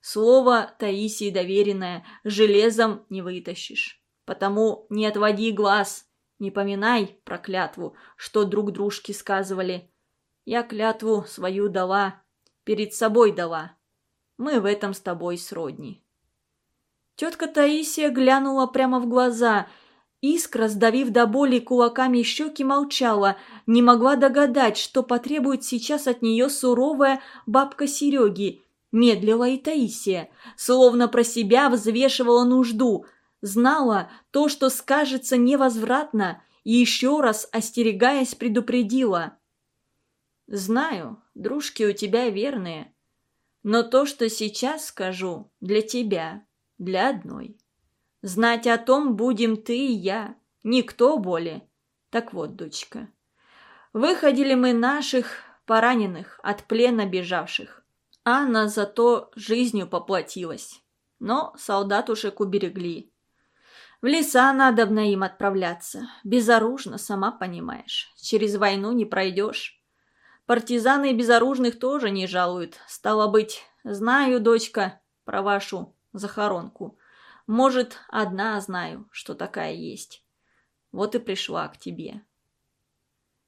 S1: Слово Таисии доверенное железом не вытащишь. Потому не отводи глаз, не поминай про клятву, что друг дружке сказывали. Я клятву свою дала, перед собой дала. Мы в этом с тобой сродни. Тетка Таисия глянула прямо в глаза. Искра, сдавив до боли кулаками щеки, молчала, не могла догадать, что потребует сейчас от нее суровая бабка Сереги. Медлила и Таисия, словно про себя взвешивала нужду. Знала то, что скажется невозвратно, и еще раз, остерегаясь, предупредила. «Знаю, дружки у тебя верные, но то, что сейчас скажу, для тебя» для одной. Знать о том будем ты и я, никто более. Так вот, дочка, выходили мы наших пораненых от плена бежавших. Анна зато жизнью поплатилась. Но солдатушек уберегли. В леса надобно им отправляться. Безоружно, сама понимаешь. Через войну не пройдешь. Партизаны безоружных тоже не жалуют. Стало быть, знаю, дочка, про вашу захоронку. Может, одна знаю, что такая есть. Вот и пришла к тебе.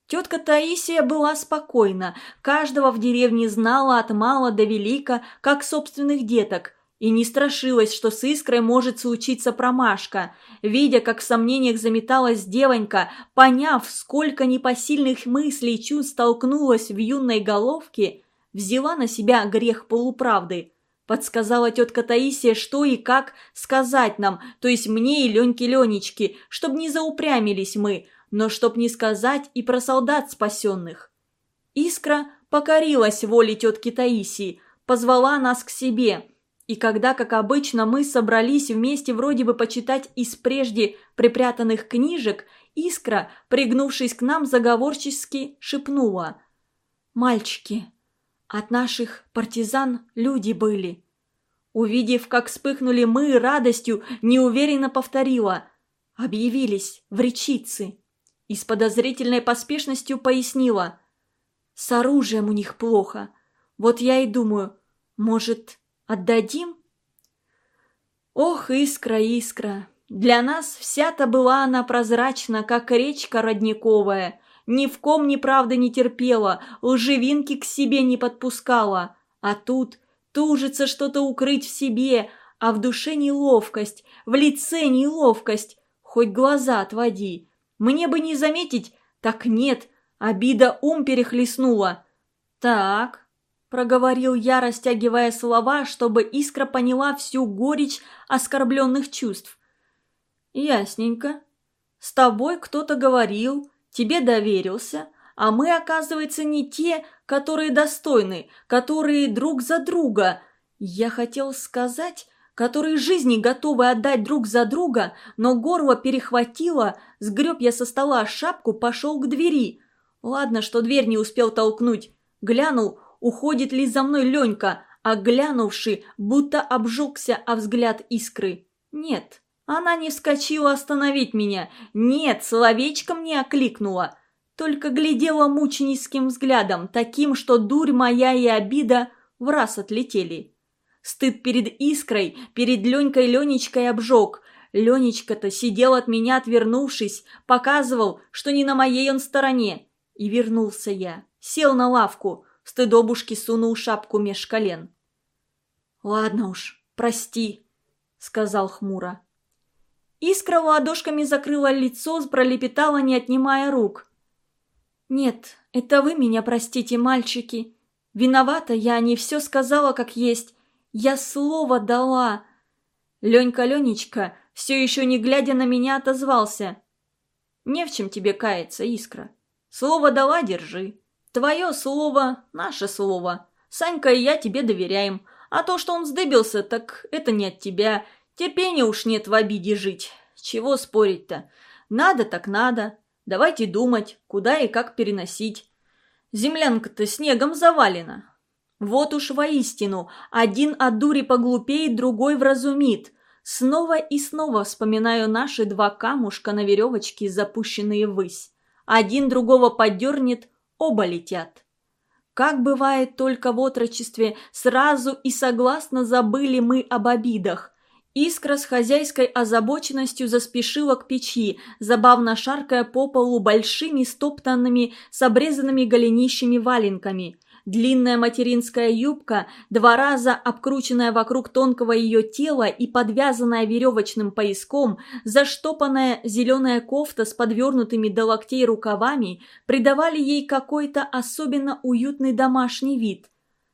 S1: Тетка Таисия была спокойна, каждого в деревне знала от мала до велика, как собственных деток, и не страшилась, что с Искрой может случиться промашка. Видя, как в сомнениях заметалась девонька, поняв, сколько непосильных мыслей и чувств столкнулась в юной головке, взяла на себя грех полуправды – Подсказала тетка Таисия, что и как сказать нам, то есть мне и Леньке Ленечке, чтоб не заупрямились мы, но чтоб не сказать и про солдат спасенных. Искра покорилась воле тетки Таисии, позвала нас к себе. И когда, как обычно, мы собрались вместе вроде бы почитать из прежде припрятанных книжек, Искра, пригнувшись к нам, заговорчески шепнула. «Мальчики, от наших партизан люди были. Увидев, как вспыхнули мы радостью, неуверенно повторила. Объявились в речицы. И с подозрительной поспешностью пояснила. С оружием у них плохо. Вот я и думаю, может, отдадим? Ох, искра, искра. Для нас вся-то была она прозрачна, как речка родниковая. Ни в ком ни правды не терпела, лжевинки к себе не подпускала. А тут тужится что-то укрыть в себе, а в душе неловкость, в лице неловкость. Хоть глаза отводи. Мне бы не заметить, так нет, обида ум перехлестнула. Так, проговорил я, растягивая слова, чтобы Искра поняла всю горечь оскорбленных чувств. «Ясненько. С тобой кто-то говорил, тебе доверился, а мы, оказывается, не те, которые достойны, которые друг за друга. Я хотел сказать, которые жизни готовы отдать друг за друга, но горло перехватило, сгреб я со стола шапку, пошел к двери. Ладно, что дверь не успел толкнуть. Глянул, уходит ли за мной Ленька, а глянувший, будто обжегся о взгляд искры. Нет, она не вскочила остановить меня, нет, словечком не окликнула. Только глядела мученическим взглядом, таким, что дурь моя и обида в раз отлетели. Стыд перед Искрой, перед Ленькой Ленечкой обжег. Ленечка-то сидел от меня, отвернувшись, показывал, что не на моей он стороне. И вернулся я. Сел на лавку, стыдобушки сунул шапку меж колен. «Ладно уж, прости», — сказал хмуро. Искра ладошками закрыла лицо, пролепетала, не отнимая рук. «Нет, это вы меня простите, мальчики. Виновата я, не все сказала как есть. Я слово дала. Ленька Ленечка, все еще не глядя на меня, отозвался. Не в чем тебе каяться, Искра. Слово дала, держи. Твое слово, наше слово. Санька и я тебе доверяем. А то, что он вздыбился, так это не от тебя. Терпения уж нет в обиде жить. Чего спорить-то? Надо так надо. Давайте думать, куда и как переносить. Землянка-то снегом завалена. Вот уж воистину, один от дури поглупеет, другой вразумит. Снова и снова вспоминаю наши два камушка на веревочке, запущенные ввысь. Один другого поддернет, оба летят. Как бывает только в отрочестве, сразу и согласно забыли мы об обидах. Искра с хозяйской озабоченностью заспешила к печи, забавно шаркая по полу большими стоптанными с обрезанными голенищами валенками. Длинная материнская юбка, два раза обкрученная вокруг тонкого ее тела и подвязанная веревочным пояском, заштопанная зеленая кофта с подвернутыми до локтей рукавами придавали ей какой-то особенно уютный домашний вид.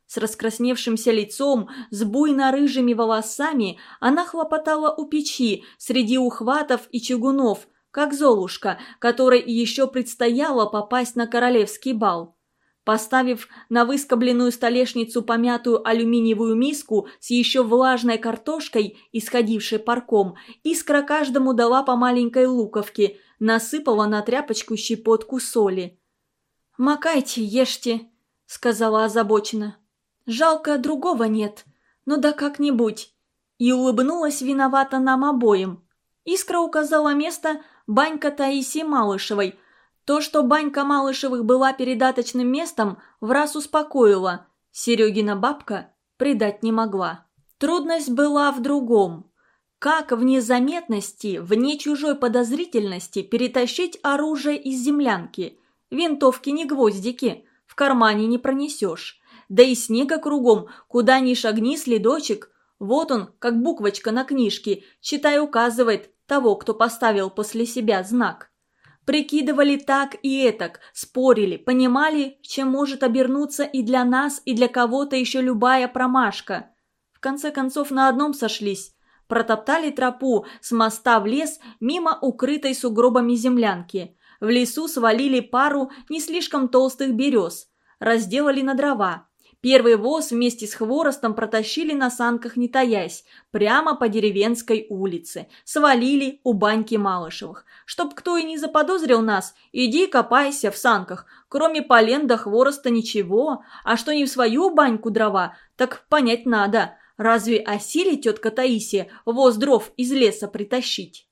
S1: С раскрасневшимся лицом, с буйно-рыжими волосами она хлопотала у печи среди ухватов и чугунов, как Золушка, которой еще предстояло попасть на королевский бал. Поставив на выскобленную столешницу помятую алюминиевую миску с еще влажной картошкой, исходившей парком, искра каждому дала по маленькой луковке, насыпала на тряпочку щепотку соли. «Макайте, ешьте», — сказала озабоченно. «Жалко, другого нет. Ну да как-нибудь». И улыбнулась виновата нам обоим. Искра указала место банька Таисии Малышевой — то, что банька Малышевых была передаточным местом, в раз успокоило. Серегина бабка предать не могла. Трудность была в другом. Как в незаметности, вне чужой подозрительности перетащить оружие из землянки? Винтовки не гвоздики, в кармане не пронесешь. Да и снега кругом, куда ни шагни следочек. Вот он, как буквочка на книжке, читай указывает того, кто поставил после себя знак. Прикидывали так и этак, спорили, понимали, чем может обернуться и для нас, и для кого-то еще любая промашка. В конце концов на одном сошлись. Протоптали тропу с моста в лес мимо укрытой сугробами землянки. В лесу свалили пару не слишком толстых берез. Разделали на дрова. Первый воз вместе с хворостом протащили на санках не таясь, прямо по деревенской улице. Свалили у баньки Малышевых. Чтоб кто и не заподозрил нас, иди копайся в санках. Кроме полен до хвороста ничего. А что не в свою баньку дрова, так понять надо. Разве осили тетка Таисия воз дров из леса притащить?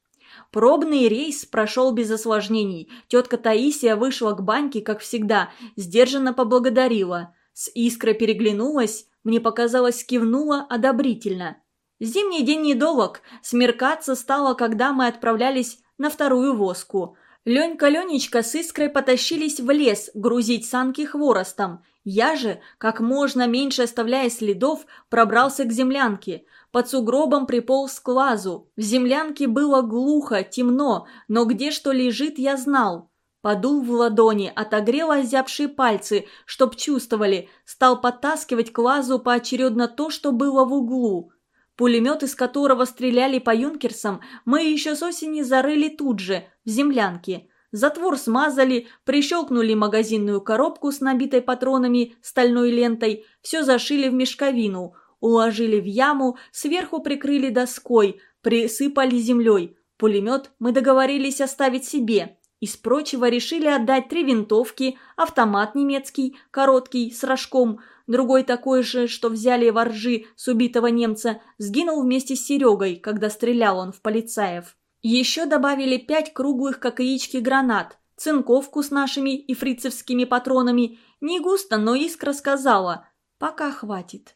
S1: Пробный рейс прошел без осложнений. Тетка Таисия вышла к баньке, как всегда, сдержанно поблагодарила. С Искрой переглянулась, мне показалось, кивнула одобрительно. Зимний день недолог, смеркаться стало, когда мы отправлялись на вторую воску. Ленька-Ленечка с Искрой потащились в лес грузить санки хворостом. Я же, как можно меньше оставляя следов, пробрался к землянке. Под сугробом приполз к лазу. В землянке было глухо, темно, но где что лежит, я знал. Подул в ладони, отогрел озябшие пальцы, чтоб чувствовали, стал подтаскивать к лазу поочередно то, что было в углу. Пулемет, из которого стреляли по юнкерсам, мы еще с осени зарыли тут же, в землянке. Затвор смазали, прищелкнули магазинную коробку с набитой патронами стальной лентой, все зашили в мешковину, уложили в яму, сверху прикрыли доской, присыпали землей. Пулемет мы договорились оставить себе. Из прочего решили отдать три винтовки, автомат немецкий, короткий, с рожком, другой такой же, что взяли воржи с убитого немца, сгинул вместе с Серегой, когда стрелял он в полицаев. Еще добавили пять круглых, как яички, гранат, цинковку с нашими и фрицевскими патронами. Не густо, но искра сказала «пока хватит».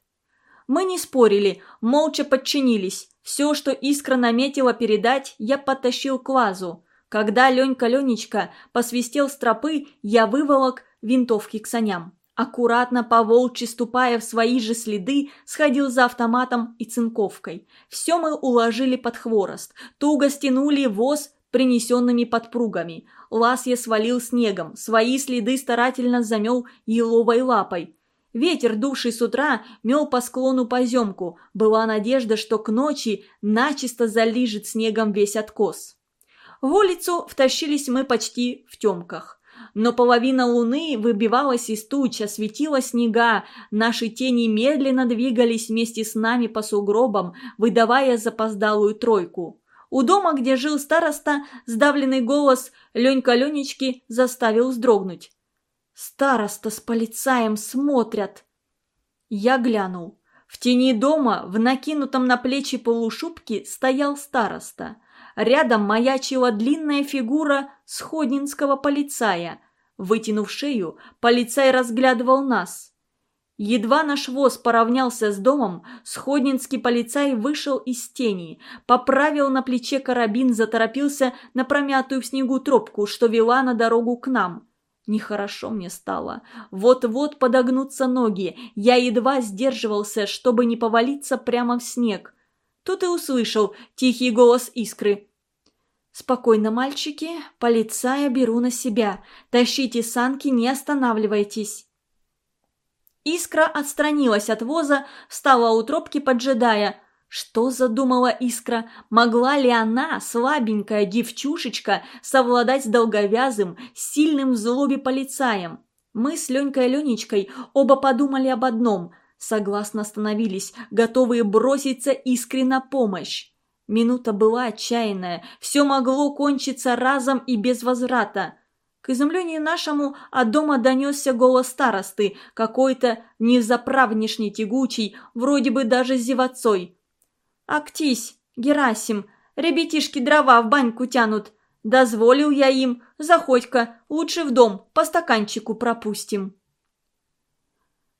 S1: Мы не спорили, молча подчинились. Все, что искра наметила передать, я подтащил к лазу. Когда Ленька-Ленечка посвистел с тропы, я выволок винтовки к саням. Аккуратно по волчьи ступая в свои же следы, сходил за автоматом и цинковкой. Все мы уложили под хворост, туго стянули воз принесенными подпругами. Лаз я свалил снегом, свои следы старательно замел еловой лапой. Ветер, дувший с утра, мел по склону поземку. Была надежда, что к ночи начисто залижет снегом весь откос. В улицу втащились мы почти в темках. Но половина луны выбивалась из туч, осветила снега, наши тени медленно двигались вместе с нами по сугробам, выдавая запоздалую тройку. У дома, где жил староста, сдавленный голос Ленька Ленечки заставил вздрогнуть. «Староста с полицаем смотрят!» Я глянул. В тени дома, в накинутом на плечи полушубке, стоял староста. Рядом маячила длинная фигура сходнинского полицая. Вытянув шею, полицай разглядывал нас. Едва наш воз поравнялся с домом, сходнинский полицай вышел из тени, поправил на плече карабин, заторопился на промятую в снегу тропку, что вела на дорогу к нам. Нехорошо мне стало. Вот-вот подогнутся ноги. Я едва сдерживался, чтобы не повалиться прямо в снег. Тут и услышал тихий голос искры. «Спокойно, мальчики, полицая беру на себя. Тащите санки, не останавливайтесь». Искра отстранилась от воза, встала у тропки, поджидая. Что задумала Искра? Могла ли она, слабенькая девчушечка, совладать с долговязым, сильным в злобе полицаем? Мы с Ленькой Ленечкой оба подумали об одном. Согласно остановились, готовые броситься Искре на помощь. Минута была отчаянная, все могло кончиться разом и без возврата. К изумлению нашему от дома донесся голос старосты, какой-то незаправнешний тягучий, вроде бы даже зевацой. «Актись, Герасим, ребятишки дрова в баньку тянут. Дозволил я им, заходь-ка, лучше в дом, по стаканчику пропустим».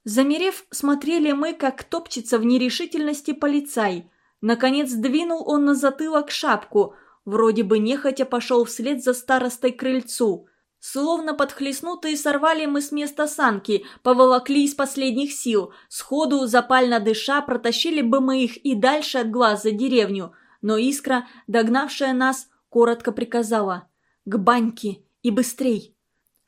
S1: Замерев, смотрели мы, как топчется в нерешительности полицай – Наконец двинул он на затылок шапку, вроде бы нехотя пошел вслед за старостой крыльцу. Словно подхлестнутые сорвали мы с места санки, поволокли из последних сил, сходу, запально дыша, протащили бы мы их и дальше от глаз за деревню. Но искра, догнавшая нас, коротко приказала «К баньке и быстрей!»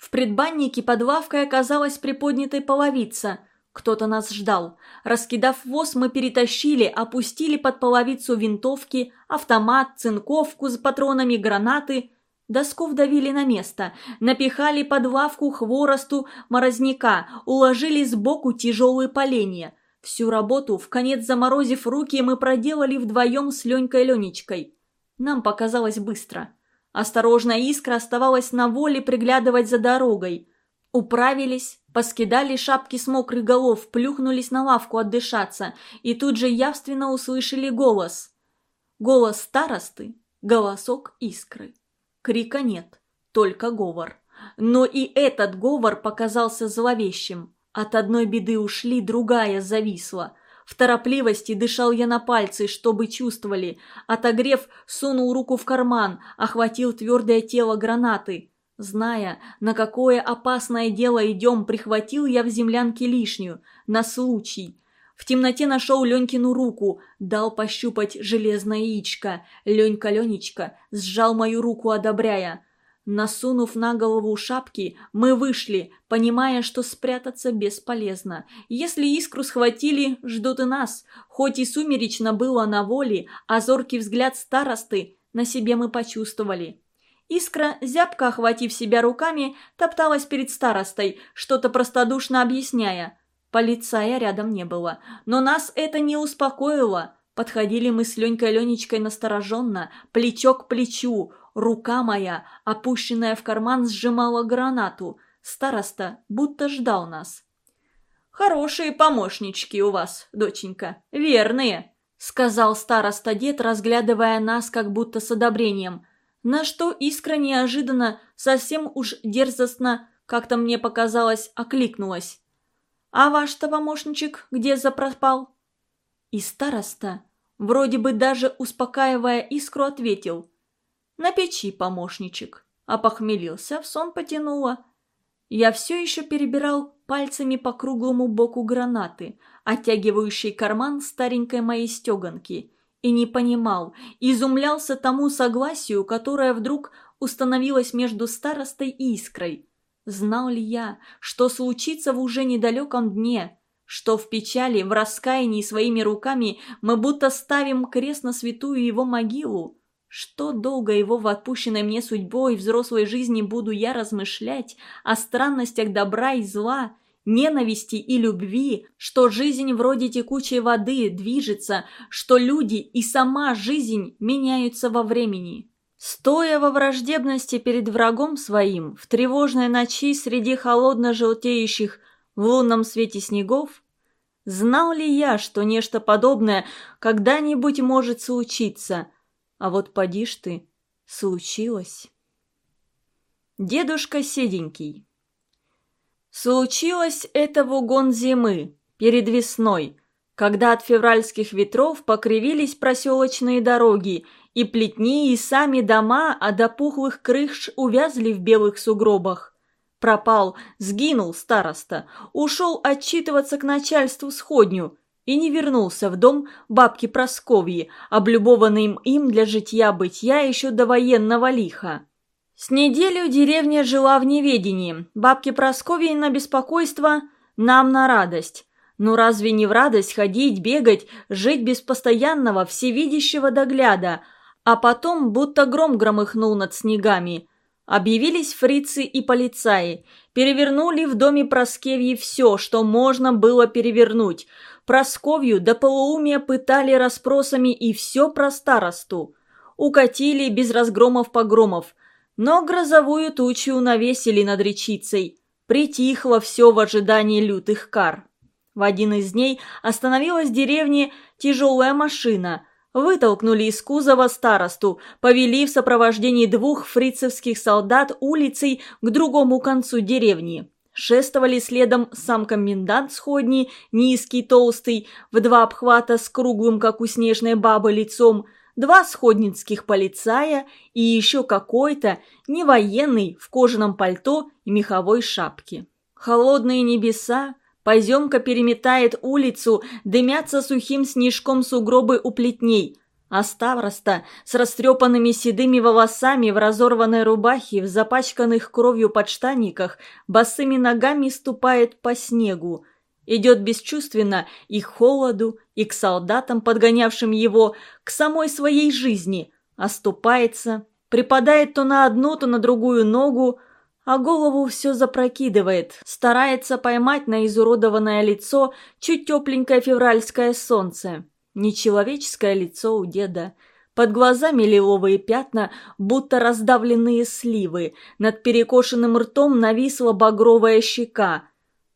S1: В предбаннике под лавкой оказалась приподнятой половица – кто-то нас ждал. Раскидав воз, мы перетащили, опустили под половицу винтовки, автомат, цинковку с патронами, гранаты. Доску вдавили на место, напихали под лавку хворосту морозняка, уложили сбоку тяжелые поленья. Всю работу, в конец заморозив руки, мы проделали вдвоем с Ленькой Ленечкой. Нам показалось быстро. Осторожная искра оставалась на воле приглядывать за дорогой. Управились, поскидали шапки с мокрых голов, плюхнулись на лавку отдышаться и тут же явственно услышали голос. Голос старосты, голосок искры. Крика нет, только говор. Но и этот говор показался зловещим. От одной беды ушли, другая зависла. В торопливости дышал я на пальцы, чтобы чувствовали. Отогрев, сунул руку в карман, охватил твердое тело гранаты. Зная, на какое опасное дело идем, прихватил я в землянке лишнюю, на случай. В темноте нашел Ленькину руку, дал пощупать железное яичко. Ленька Ленечка сжал мою руку, одобряя. Насунув на голову шапки, мы вышли, понимая, что спрятаться бесполезно. Если искру схватили, ждут и нас. Хоть и сумеречно было на воле, а зоркий взгляд старосты на себе мы почувствовали. Искра, зябко охватив себя руками, топталась перед старостой, что-то простодушно объясняя. Полицая рядом не было, но нас это не успокоило. Подходили мы с Ленькой Ленечкой настороженно, плечо к плечу. Рука моя, опущенная в карман, сжимала гранату. Староста будто ждал нас. «Хорошие помощнички у вас, доченька, верные», — сказал староста-дед, разглядывая нас как будто с одобрением. На что искра неожиданно, совсем уж дерзостно, как-то мне показалось, окликнулась. «А ваш-то помощничек где запропал?» И староста, вроде бы даже успокаивая искру, ответил. «На печи помощничек». А похмелился, в сон потянуло. Я все еще перебирал пальцами по круглому боку гранаты, оттягивающей карман старенькой моей стеганки, и не понимал, изумлялся тому согласию, которое вдруг установилось между старостой и искрой. Знал ли я, что случится в уже недалеком дне, что в печали, в раскаянии своими руками мы будто ставим крест на святую его могилу? Что долго его в отпущенной мне судьбой взрослой жизни буду я размышлять о странностях добра и зла, ненависти и любви, что жизнь вроде текучей воды движется, что люди и сама жизнь меняются во времени. Стоя во враждебности перед врагом своим, в тревожной ночи среди холодно-желтеющих в лунном свете снегов, знал ли я, что нечто подобное когда-нибудь может случиться? А вот поди ж ты, случилось. Дедушка Седенький Случилось это в угон зимы, перед весной, когда от февральских ветров покривились проселочные дороги, и плетни, и сами дома, а до пухлых крыш увязли в белых сугробах. Пропал, сгинул староста, ушел отчитываться к начальству сходню и не вернулся в дом бабки Просковьи, облюбованным им для житья-бытия еще до военного лиха. С неделю деревня жила в неведении, бабке Просковьи на беспокойство, нам на радость. Ну разве не в радость ходить, бегать, жить без постоянного, всевидящего догляда – а потом будто гром громыхнул над снегами. Объявились фрицы и полицаи. Перевернули в доме Проскевьи все, что можно было перевернуть. Просковью до полуумия пытали расспросами и все про старосту. Укатили без разгромов-погромов. Но грозовую тучу навесили над речицей. Притихло все в ожидании лютых кар. В один из дней остановилась в деревне тяжелая машина – Вытолкнули из кузова старосту, повели в сопровождении двух фрицевских солдат улицей к другому концу деревни. Шествовали следом сам комендант сходни, низкий, толстый, в два обхвата с круглым, как у снежной бабы, лицом, два сходницких полицая и еще какой-то, не военный, в кожаном пальто и меховой шапке. Холодные небеса, Поземка переметает улицу, дымятся сухим снежком сугробы у плетней. А староста с растрепанными седыми волосами в разорванной рубахе, в запачканных кровью подштанниках, босыми ногами ступает по снегу. Идет бесчувственно и к холоду, и к солдатам, подгонявшим его, к самой своей жизни. Оступается, припадает то на одну, то на другую ногу, а голову все запрокидывает, старается поймать на изуродованное лицо чуть тепленькое февральское солнце. Нечеловеческое лицо у деда. Под глазами лиловые пятна, будто раздавленные сливы. Над перекошенным ртом нависла багровая щека.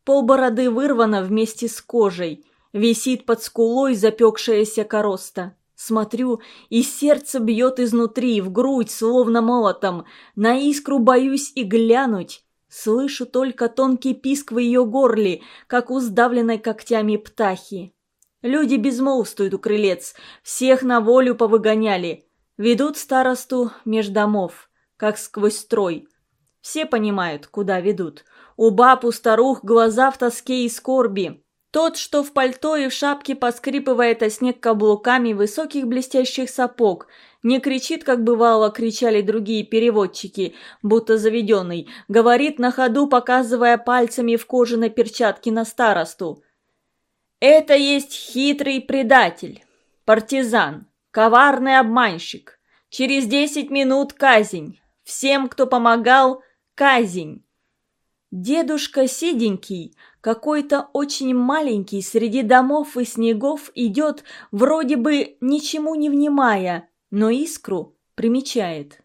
S1: Полбороды вырвана вместе с кожей. Висит под скулой запекшаяся короста. Смотрю, и сердце бьет изнутри, в грудь, словно молотом. На искру боюсь и глянуть. Слышу только тонкий писк в ее горле, как у сдавленной когтями птахи. Люди безмолвствуют у крылец, всех на волю повыгоняли. Ведут старосту меж домов, как сквозь строй. Все понимают, куда ведут. У баб, у старух глаза в тоске и скорби. Тот, что в пальто и в шапке поскрипывает о снег каблуками высоких блестящих сапог, Не кричит, как бывало, кричали другие переводчики, будто заведенный. Говорит на ходу, показывая пальцами в кожаной перчатке на старосту. «Это есть хитрый предатель, партизан, коварный обманщик. Через десять минут казнь. Всем, кто помогал, казнь». Дедушка Сиденький, какой-то очень маленький, среди домов и снегов идет, вроде бы ничему не внимая, но искру примечает.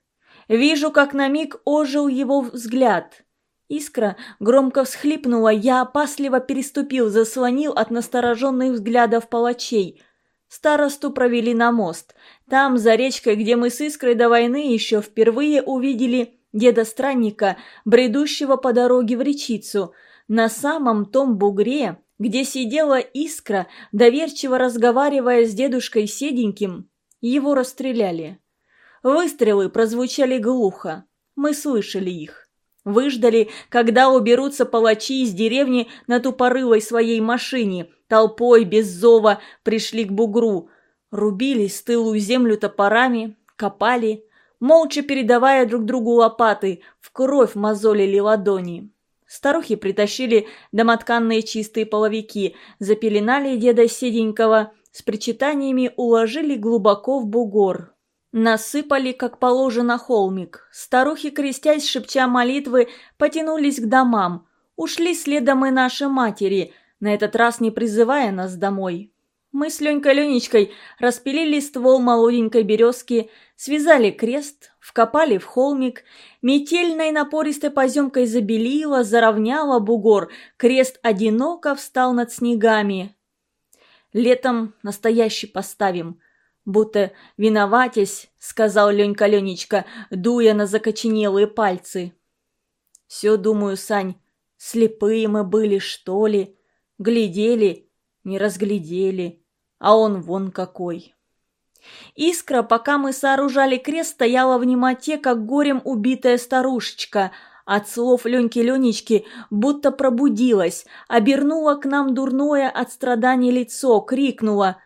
S1: Вижу, как на миг ожил его взгляд. Искра громко всхлипнула, я опасливо переступил, заслонил от настороженных взглядов палачей. Старосту провели на мост. Там, за речкой, где мы с Искрой до войны еще впервые увидели деда-странника, бредущего по дороге в речицу. На самом том бугре, где сидела Искра, доверчиво разговаривая с дедушкой Седеньким, его расстреляли. Выстрелы прозвучали глухо. Мы слышали их. Выждали, когда уберутся палачи из деревни на тупорылой своей машине. Толпой, без зова, пришли к бугру. Рубили стылую землю топорами, копали, молча передавая друг другу лопаты, в кровь мозолили ладони. Старухи притащили домотканные чистые половики, запеленали деда Седенького, с причитаниями уложили глубоко в бугор. Насыпали, как положено, холмик. Старухи, крестясь, шепча молитвы, потянулись к домам. Ушли следом и наши матери, на этот раз не призывая нас домой. Мы с Ленькой Ленечкой распилили ствол молоденькой березки, связали крест, вкопали в холмик, метельной напористой поземкой забелила, заровняла бугор, крест одиноко встал над снегами, Летом настоящий поставим. Будто виноватясь, сказал Ленька Ленечка, дуя на закоченелые пальцы. Все, думаю, Сань, слепые мы были, что ли? Глядели, не разглядели, а он вон какой. Искра, пока мы сооружали крест, стояла в немоте, как горем убитая старушечка – от слов Леньки-Ленечки будто пробудилась, обернула к нам дурное от страданий лицо, крикнула.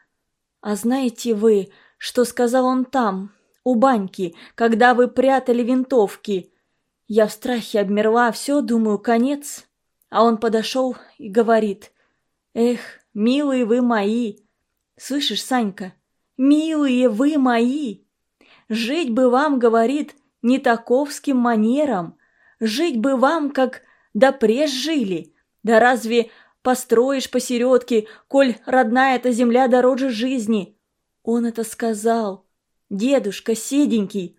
S1: «А знаете вы, что сказал он там, у баньки, когда вы прятали винтовки?» Я в страхе обмерла, все, думаю, конец. А он подошел и говорит. «Эх, милые вы мои!» «Слышишь, Санька, милые вы мои!» «Жить бы вам, — говорит, — не таковским манером, Жить бы вам, как допреж жили. Да разве построишь посередке, коль родная эта земля дороже жизни? Он это сказал. Дедушка седенький.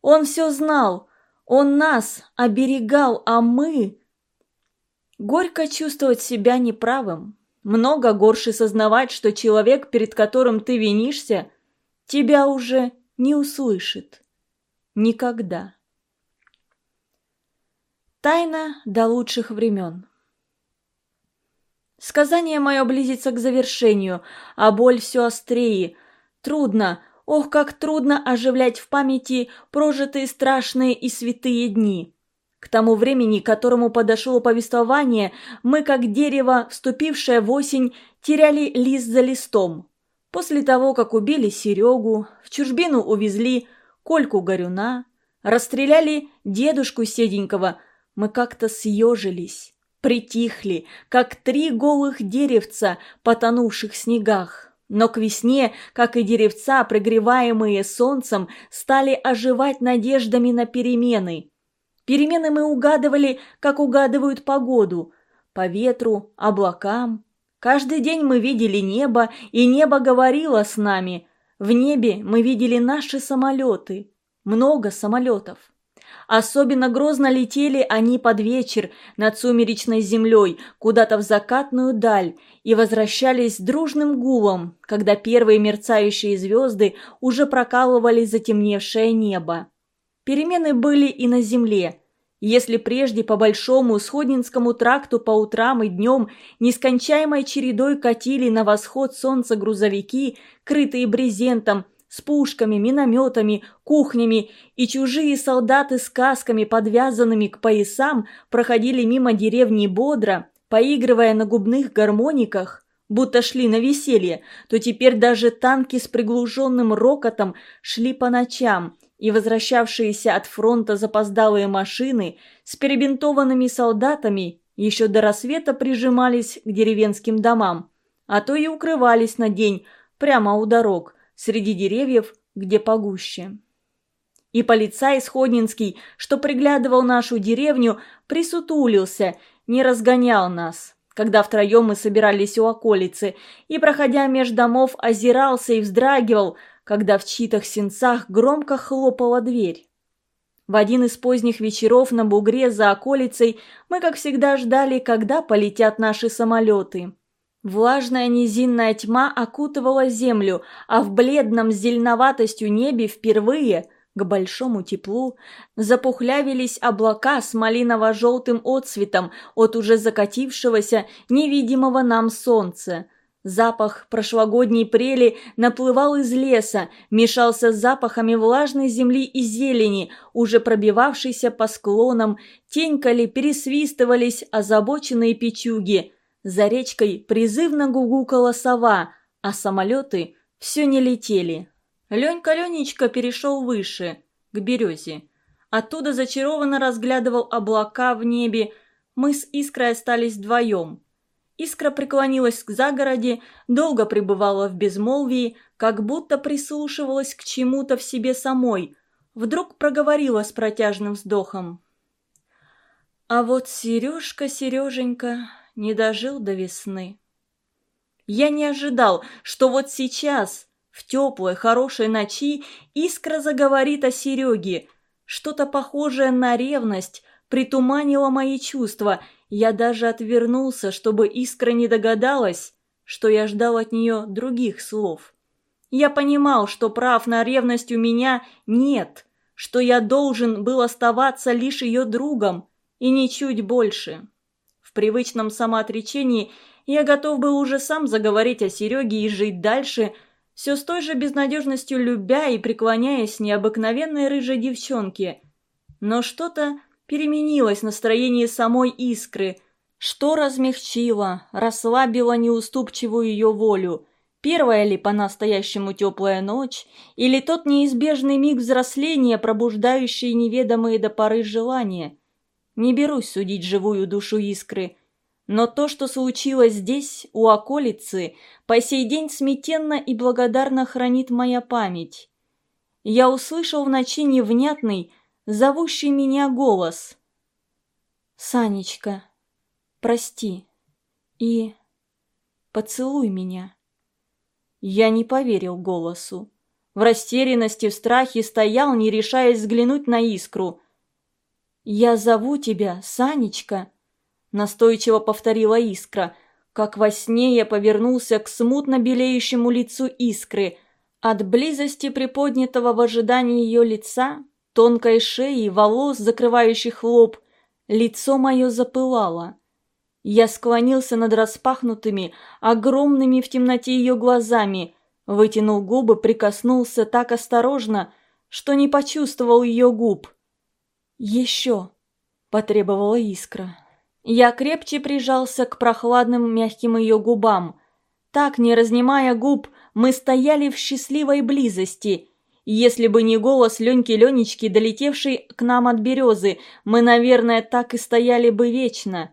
S1: Он все знал. Он нас оберегал, а мы... Горько чувствовать себя неправым. Много горше сознавать, что человек, перед которым ты винишься, тебя уже не услышит. Никогда. Тайна до лучших времен. Сказание мое близится к завершению, а боль все острее. Трудно, ох, как трудно оживлять в памяти прожитые страшные и святые дни. К тому времени, к которому подошло повествование, мы, как дерево, вступившее в осень, теряли лист за листом. После того, как убили Серегу, в чужбину увезли Кольку Горюна, расстреляли дедушку Седенького – мы как-то съежились, притихли, как три голых деревца, потонувших в снегах. Но к весне, как и деревца, пригреваемые солнцем, стали оживать надеждами на перемены. Перемены мы угадывали, как угадывают погоду. По ветру, облакам. Каждый день мы видели небо, и небо говорило с нами. В небе мы видели наши самолеты. Много самолетов. Особенно грозно летели они под вечер над сумеречной землей, куда-то в закатную даль, и возвращались дружным гулом, когда первые мерцающие звезды уже прокалывали затемневшее небо. Перемены были и на земле. Если прежде по Большому Сходнинскому тракту по утрам и днем нескончаемой чередой катили на восход солнца грузовики, крытые брезентом, с пушками, минометами, кухнями, и чужие солдаты с касками, подвязанными к поясам, проходили мимо деревни бодро, поигрывая на губных гармониках. будто шли на веселье, то теперь даже танки с приглушенным рокотом шли по ночам, и возвращавшиеся от фронта запоздалые машины с перебинтованными солдатами еще до рассвета прижимались к деревенским домам, а то и укрывались на день прямо у дорог, среди деревьев, где погуще. И полицай Сходнинский, что приглядывал нашу деревню, присутулился, не разгонял нас, когда втроем мы собирались у околицы, и, проходя меж домов, озирался и вздрагивал, когда в чьих-то сенцах громко хлопала дверь. В один из поздних вечеров на бугре за околицей мы, как всегда, ждали, когда полетят наши самолеты. Влажная низинная тьма окутывала землю, а в бледном зеленоватостью небе впервые, к большому теплу, запухлявились облака с малиново-желтым отцветом от уже закатившегося невидимого нам солнца. Запах прошлогодней прели наплывал из леса, мешался с запахами влажной земли и зелени, уже пробивавшейся по склонам, тенькали, пересвистывались озабоченные печуги – за речкой призывно гугукала сова, а самолеты все не летели. Ленька-Ленечка перешел выше, к березе. Оттуда зачарованно разглядывал облака в небе. Мы с Искрой остались вдвоем. Искра преклонилась к загороде, долго пребывала в безмолвии, как будто прислушивалась к чему-то в себе самой. Вдруг проговорила с протяжным вздохом. «А вот Сережка, Сереженька, не дожил до весны. Я не ожидал, что вот сейчас, в теплой, хорошей ночи, искра заговорит о Сереге. Что-то похожее на ревность притуманило мои чувства. Я даже отвернулся, чтобы искра не догадалась, что я ждал от нее других слов. Я понимал, что прав на ревность у меня нет, что я должен был оставаться лишь ее другом, и ничуть больше. В привычном самоотречении я готов был уже сам заговорить о Сереге и жить дальше, все с той же безнадежностью любя и преклоняясь необыкновенной рыжей девчонке. Но что-то переменилось настроение самой искры, что размягчило, расслабило неуступчивую ее волю. Первая ли по-настоящему теплая ночь, или тот неизбежный миг взросления, пробуждающий неведомые до поры желания – не берусь судить живую душу искры. Но то, что случилось здесь, у околицы, по сей день сметенно и благодарно хранит моя память. Я услышал в ночи невнятный, зовущий меня голос. «Санечка, прости и поцелуй меня». Я не поверил голосу. В растерянности, в страхе стоял, не решаясь взглянуть на искру. «Я зову тебя, Санечка», — настойчиво повторила Искра. Как во сне я повернулся к смутно белеющему лицу Искры. От близости приподнятого в ожидании ее лица, тонкой шеи, волос, закрывающих лоб, лицо мое запылало. Я склонился над распахнутыми, огромными в темноте ее глазами, вытянул губы, прикоснулся так осторожно, что не почувствовал ее губ — «Еще!» – потребовала искра. Я крепче прижался к прохладным мягким ее губам. Так, не разнимая губ, мы стояли в счастливой близости. Если бы не голос Леньки-Ленечки, долетевший к нам от березы, мы, наверное, так и стояли бы вечно.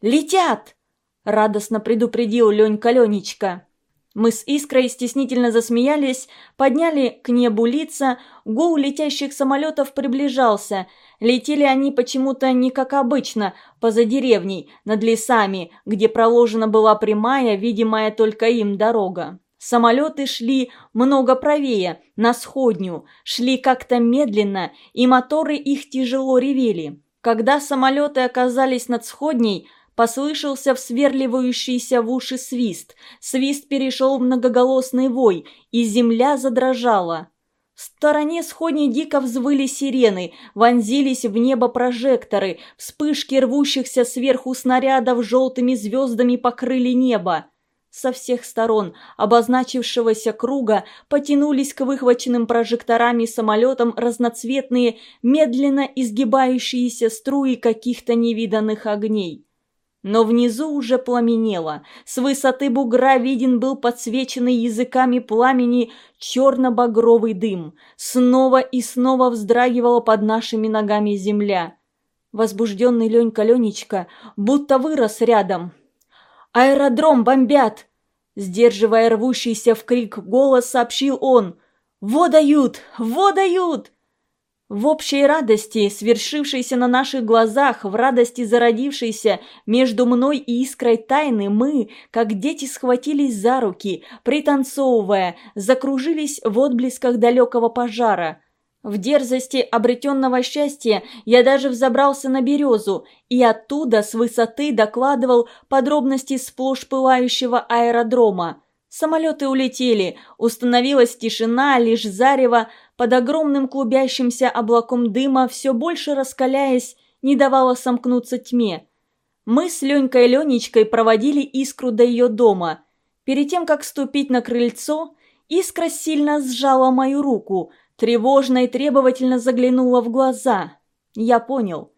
S1: «Летят!» – радостно предупредил Ленька-Ленечка. Мы с Искрой стеснительно засмеялись, подняли к небу лица, гул летящих самолетов приближался. Летели они почему-то не как обычно, поза деревней, над лесами, где проложена была прямая, видимая только им дорога. Самолеты шли много правее, на сходню, шли как-то медленно, и моторы их тяжело ревели. Когда самолеты оказались над сходней, Послышался всверливающийся в уши свист. Свист перешел в многоголосный вой, и земля задрожала. В стороне сходни дико взвыли сирены, вонзились в небо прожекторы, вспышки рвущихся сверху снарядов желтыми звездами покрыли небо. Со всех сторон обозначившегося круга потянулись к выхваченным прожекторами самолетам разноцветные, медленно изгибающиеся струи каких-то невиданных огней. Но внизу уже пламенело. С высоты бугра виден был подсвеченный языками пламени черно-багровый дым. Снова и снова вздрагивала под нашими ногами земля. Возбужденный Ленька-Ленечка будто вырос рядом. «Аэродром бомбят!» Сдерживая рвущийся в крик голос, сообщил он. «Во дают! Во дают!» В общей радости, свершившейся на наших глазах, в радости зародившейся между мной и искрой тайны, мы, как дети, схватились за руки, пританцовывая, закружились в отблесках далекого пожара. В дерзости обретенного счастья я даже взобрался на березу и оттуда с высоты докладывал подробности сплошь пылающего аэродрома. Самолеты улетели, установилась тишина, лишь зарево под огромным клубящимся облаком дыма, все больше раскаляясь, не давало сомкнуться тьме. Мы с Ленькой Ленечкой проводили Искру до ее дома. Перед тем, как ступить на крыльцо, Искра сильно сжала мою руку, тревожно и требовательно заглянула в глаза. Я понял.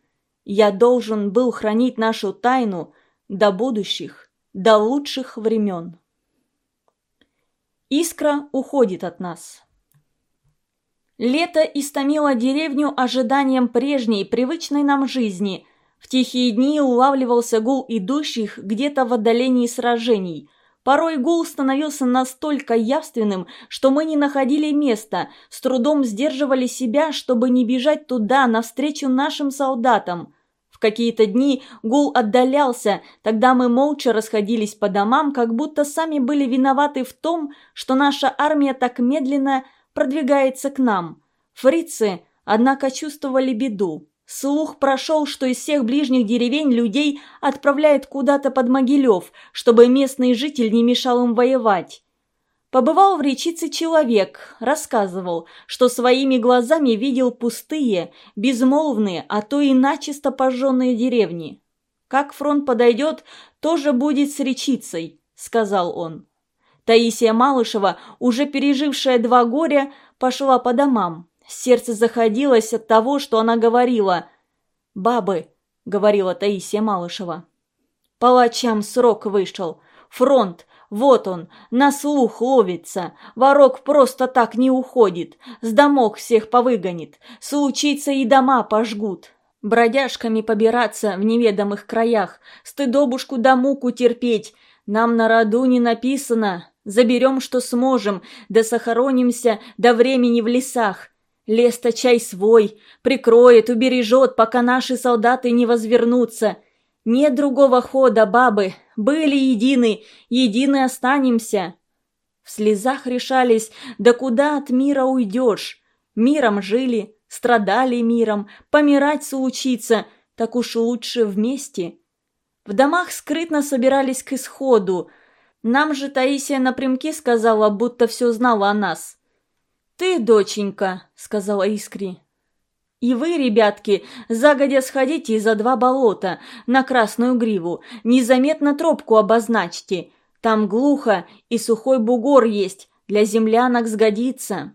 S1: Я должен был хранить нашу тайну до будущих, до лучших времен. Искра уходит от нас. Лето истомило деревню ожиданием прежней, привычной нам жизни. В тихие дни улавливался гул идущих где-то в отдалении сражений. Порой гул становился настолько явственным, что мы не находили места, с трудом сдерживали себя, чтобы не бежать туда, навстречу нашим солдатам. В какие-то дни гул отдалялся, тогда мы молча расходились по домам, как будто сами были виноваты в том, что наша армия так медленно продвигается к нам. Фрицы, однако, чувствовали беду. Слух прошел, что из всех ближних деревень людей отправляют куда-то под Могилев, чтобы местный житель не мешал им воевать. Побывал в речице человек, рассказывал, что своими глазами видел пустые, безмолвные, а то и начисто пожженные деревни. «Как фронт подойдет, тоже будет с речицей», — сказал он. Таисия Малышева, уже пережившая два горя, пошла по домам. Сердце заходилось от того, что она говорила. «Бабы», — говорила Таисия Малышева. «Палачам срок вышел. Фронт, вот он, на слух ловится. Ворог просто так не уходит. С домов всех повыгонит. Случится и дома пожгут. Бродяжками побираться в неведомых краях. Стыдобушку да муку терпеть. Нам на роду не написано. Заберем, что сможем, да сохоронимся до времени в лесах. Лес-то чай свой, прикроет, убережет, пока наши солдаты не возвернутся. Нет другого хода, бабы. Были едины, едины останемся. В слезах решались, да куда от мира уйдешь? Миром жили, страдали миром, помирать случится, так уж лучше вместе. В домах скрытно собирались к исходу. Нам же Таисия напрямки сказала, будто все знала о нас. «Ты, доченька», — сказала Искри, и вы, ребятки, загодя сходите за два болота на Красную Гриву, незаметно тропку обозначьте. Там глухо и сухой бугор есть, для землянок сгодится.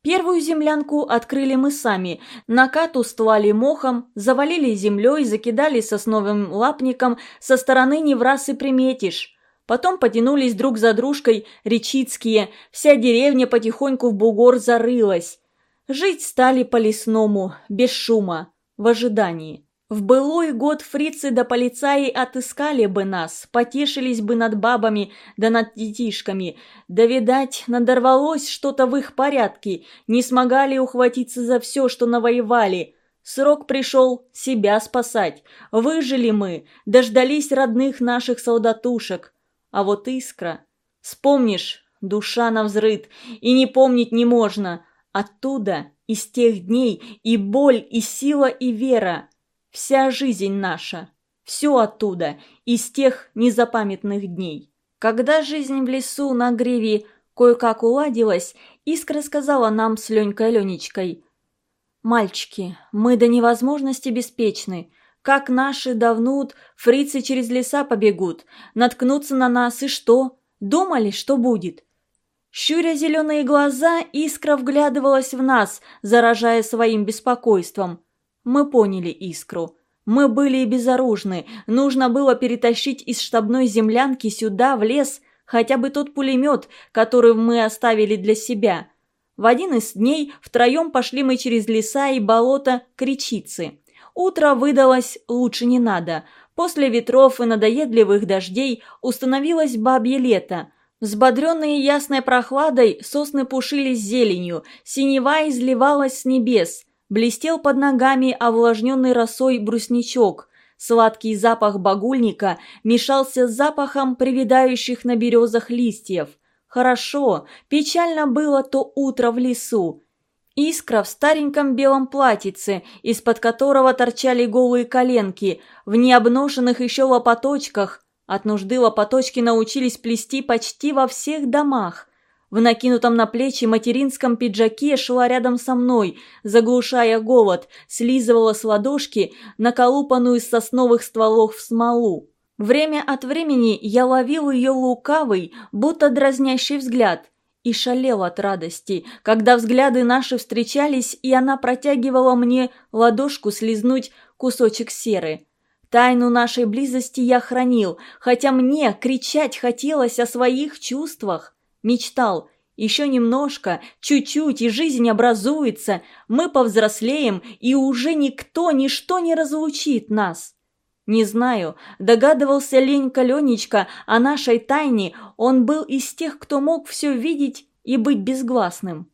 S1: Первую землянку открыли мы сами, накат устлали мохом, завалили землей, закидали сосновым лапником, со стороны не в раз и приметишь. Потом потянулись друг за дружкой речицкие, вся деревня потихоньку в бугор зарылась. Жить стали по-лесному, без шума, в ожидании. В былой год фрицы да полицаи отыскали бы нас, потешились бы над бабами да над детишками, да, видать, надорвалось что-то в их порядке, не смогали ухватиться за все, что навоевали. Срок пришел себя спасать. Выжили мы, дождались родных наших солдатушек. А вот искра... Вспомнишь, душа навзрыд, и не помнить не можно. Оттуда, из тех дней, и боль, и сила, и вера. Вся жизнь наша. Все оттуда, из тех незапамятных дней. Когда жизнь в лесу на гриве кое-как уладилась, Искра сказала нам с Ленькой Ленечкой. «Мальчики, мы до невозможности беспечны. Как наши давнут, фрицы через леса побегут, наткнутся на нас, и что? Думали, что будет? Щуря зеленые глаза, искра вглядывалась в нас, заражая своим беспокойством. Мы поняли искру. Мы были безоружны, нужно было перетащить из штабной землянки сюда, в лес, хотя бы тот пулемет, который мы оставили для себя. В один из дней втроем пошли мы через леса и болото речице. Утро выдалось лучше не надо. После ветров и надоедливых дождей установилось бабье лето. Взбодренные ясной прохладой сосны пушились зеленью, синева изливалась с небес, блестел под ногами овлажненный росой брусничок. Сладкий запах багульника мешался с запахом привидающих на березах листьев. Хорошо, печально было то утро в лесу. Искра в стареньком белом платьице, из-под которого торчали голые коленки, в необношенных еще лопаточках. От нужды лопаточки научились плести почти во всех домах. В накинутом на плечи материнском пиджаке шла рядом со мной, заглушая голод, слизывала с ладошки наколупанную из сосновых стволов в смолу. Время от времени я ловил ее лукавый, будто дразнящий взгляд – и шалел от радости, когда взгляды наши встречались, и она протягивала мне ладошку слизнуть кусочек серы. Тайну нашей близости я хранил, хотя мне кричать хотелось о своих чувствах. Мечтал, еще немножко, чуть-чуть, и жизнь образуется, мы повзрослеем, и уже никто, ничто не разлучит нас. Не знаю, догадывался Ленька Ленечка о нашей тайне, он был из тех, кто мог все видеть и быть безгласным.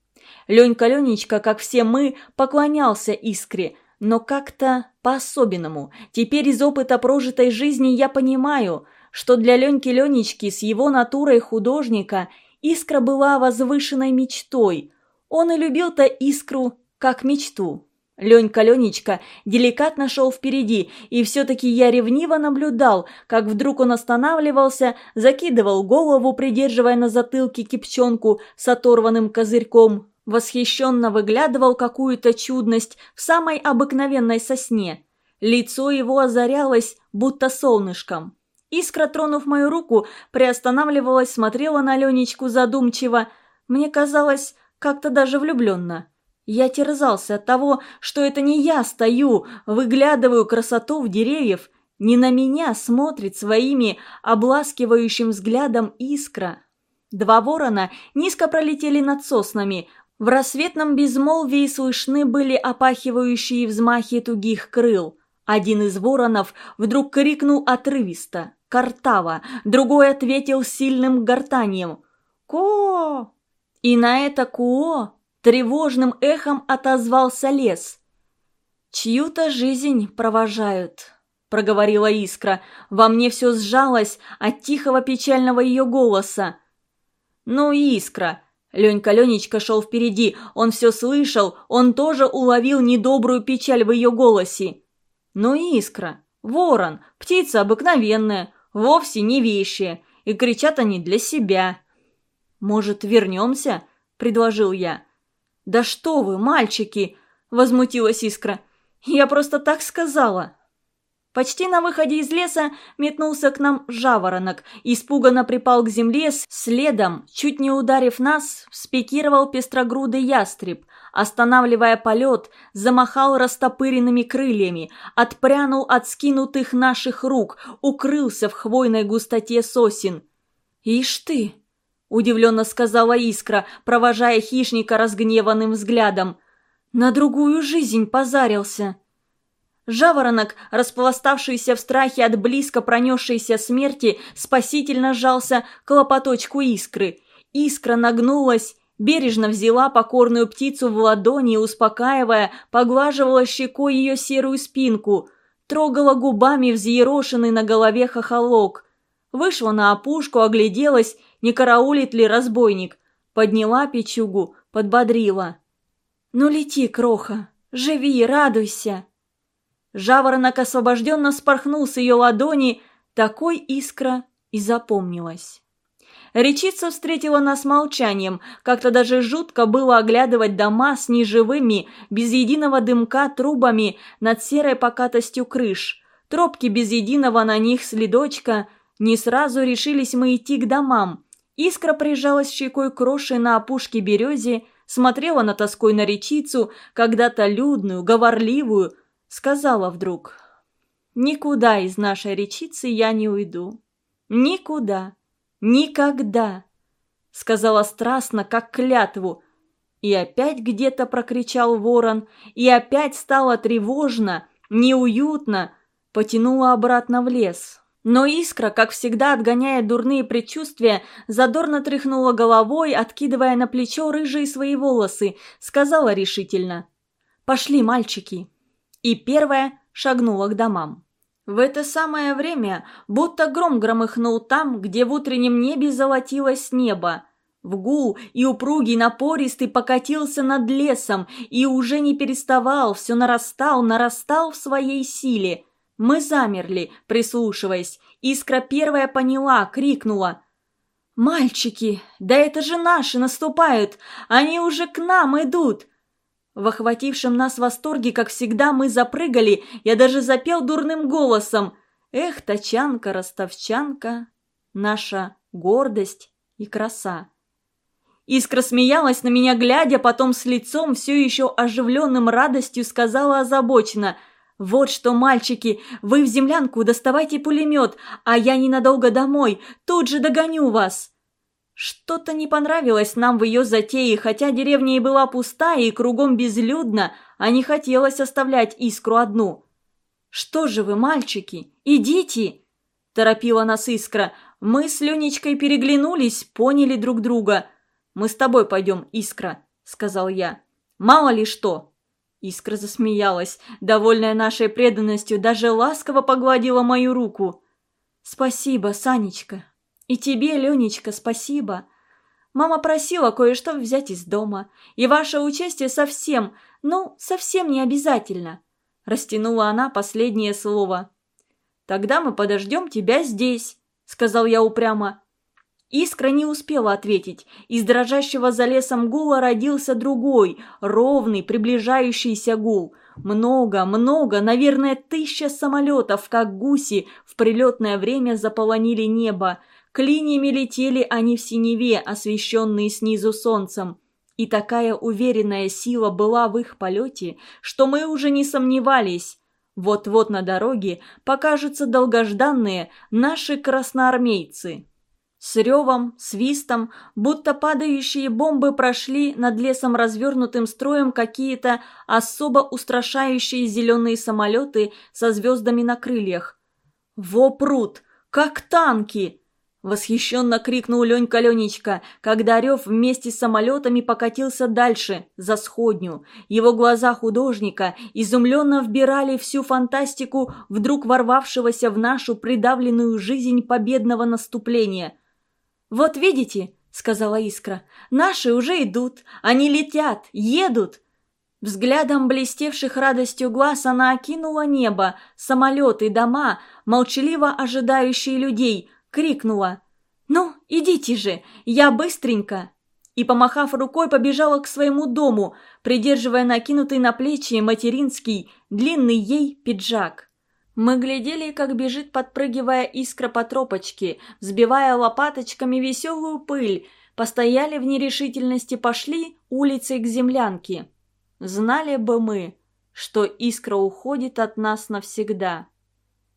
S1: Ленька Ленечка, как все мы, поклонялся Искре, но как-то по-особенному. Теперь из опыта прожитой жизни я понимаю, что для Леньки Ленечки с его натурой художника Искра была возвышенной мечтой. Он и любил-то Искру как мечту. Ленька Ленечка деликатно шел впереди, и все-таки я ревниво наблюдал, как вдруг он останавливался, закидывал голову, придерживая на затылке кипчонку с оторванным козырьком, восхищенно выглядывал какую-то чудность в самой обыкновенной сосне. Лицо его озарялось, будто солнышком. Искра, тронув мою руку, приостанавливалась, смотрела на Ленечку задумчиво. Мне казалось, как-то даже влюбленно. Я терзался от того, что это не я стою, выглядываю красоту в деревьев, не на меня смотрит своими обласкивающим взглядом искра. Два ворона низко пролетели над соснами. В рассветном безмолвии слышны были опахивающие взмахи тугих крыл. Один из воронов вдруг крикнул отрывисто, картаво, другой ответил сильным гортанием «Ко!». И на это «ко» Тревожным эхом отозвался лес. «Чью-то жизнь провожают», — проговорила искра. Во мне все сжалось от тихого печального ее голоса. «Ну, искра!» Ленька Ленечка шел впереди, он все слышал, он тоже уловил недобрую печаль в ее голосе. «Ну, искра! Ворон! Птица обыкновенная, вовсе не вещи, и кричат они для себя». «Может, вернемся?» – предложил я. «Да что вы, мальчики!» – возмутилась Искра. «Я просто так сказала!» Почти на выходе из леса метнулся к нам жаворонок, испуганно припал к земле, следом, чуть не ударив нас, спикировал пестрогрудый ястреб, останавливая полет, замахал растопыренными крыльями, отпрянул от скинутых наших рук, укрылся в хвойной густоте сосен. «Ишь ты!» Удивленно сказала Искра, провожая хищника разгневанным взглядом. «На другую жизнь позарился». Жаворонок, распластавшийся в страхе от близко пронесшейся смерти, спасительно сжался к лопаточку искры. Искра нагнулась, бережно взяла покорную птицу в ладони, успокаивая, поглаживала щекой ее серую спинку, трогала губами взъерошенный на голове хохолок. Вышла на опушку, огляделась не караулит ли разбойник. Подняла печугу, подбодрила. «Ну лети, кроха, живи, радуйся!» Жаворонок освобожденно спорхнул с ее ладони, такой искра и запомнилась. Речица встретила нас молчанием, как-то даже жутко было оглядывать дома с неживыми, без единого дымка трубами над серой покатостью крыш, тропки без единого на них следочка. Не сразу решились мы идти к домам, Искра прижалась щекой к росшей на опушке березе, смотрела на тоской на речицу, когда-то людную, говорливую, сказала вдруг. Никуда из нашей речицы я не уйду. Никуда. Никогда. Сказала страстно, как клятву. И опять где-то прокричал ворон, и опять стало тревожно, неуютно, потянула обратно в лес. Но искра, как всегда отгоняя дурные предчувствия, задорно тряхнула головой, откидывая на плечо рыжие свои волосы, сказала решительно «Пошли, мальчики!» И первая шагнула к домам. В это самое время будто гром громыхнул там, где в утреннем небе золотилось небо. В гул и упругий напористый покатился над лесом и уже не переставал, все нарастал, нарастал в своей силе – мы замерли, прислушиваясь. Искра первая поняла, крикнула. «Мальчики, да это же наши наступают! Они уже к нам идут!» В охватившем нас восторге, как всегда, мы запрыгали, я даже запел дурным голосом. «Эх, тачанка, ростовчанка, наша гордость и краса!» Искра смеялась на меня, глядя, потом с лицом, все еще оживленным радостью, сказала озабоченно – «Вот что, мальчики, вы в землянку доставайте пулемет, а я ненадолго домой, тут же догоню вас!» Что-то не понравилось нам в ее затее, хотя деревня и была пустая и кругом безлюдно, а не хотелось оставлять искру одну. «Что же вы, мальчики, идите!» – торопила нас искра. Мы с Ленечкой переглянулись, поняли друг друга. «Мы с тобой пойдем, искра», – сказал я. «Мало ли что!» Искра засмеялась, довольная нашей преданностью, даже ласково погладила мою руку. «Спасибо, Санечка. И тебе, Ленечка, спасибо. Мама просила кое-что взять из дома, и ваше участие совсем, ну, совсем не обязательно». Растянула она последнее слово. «Тогда мы подождем тебя здесь», — сказал я упрямо. Искра не успела ответить. Из дрожащего за лесом гула родился другой, ровный, приближающийся гул. Много, много, наверное, тысяча самолетов, как гуси, в прилетное время заполонили небо. Клиньями летели они в синеве, освещенные снизу солнцем. И такая уверенная сила была в их полете, что мы уже не сомневались. Вот-вот на дороге покажутся долгожданные наши красноармейцы. С ревом, свистом, будто падающие бомбы прошли над лесом развернутым строем какие-то особо устрашающие зеленые самолеты со звездами на крыльях. «Во пруд! Как танки!» Восхищенно крикнул Ленька Ленечка, когда рев вместе с самолетами покатился дальше, за сходню. Его глаза художника изумленно вбирали всю фантастику вдруг ворвавшегося в нашу придавленную жизнь победного наступления – «Вот видите», — сказала Искра, — «наши уже идут, они летят, едут». Взглядом блестевших радостью глаз она окинула небо, самолеты, дома, молчаливо ожидающие людей, крикнула «Ну, идите же, я быстренько!» И, помахав рукой, побежала к своему дому, придерживая накинутый на плечи материнский, длинный ей пиджак. Мы глядели, как бежит, подпрыгивая искра по тропочке, взбивая лопаточками веселую пыль, постояли в нерешительности, пошли улицей к землянке. Знали бы мы, что искра уходит от нас навсегда.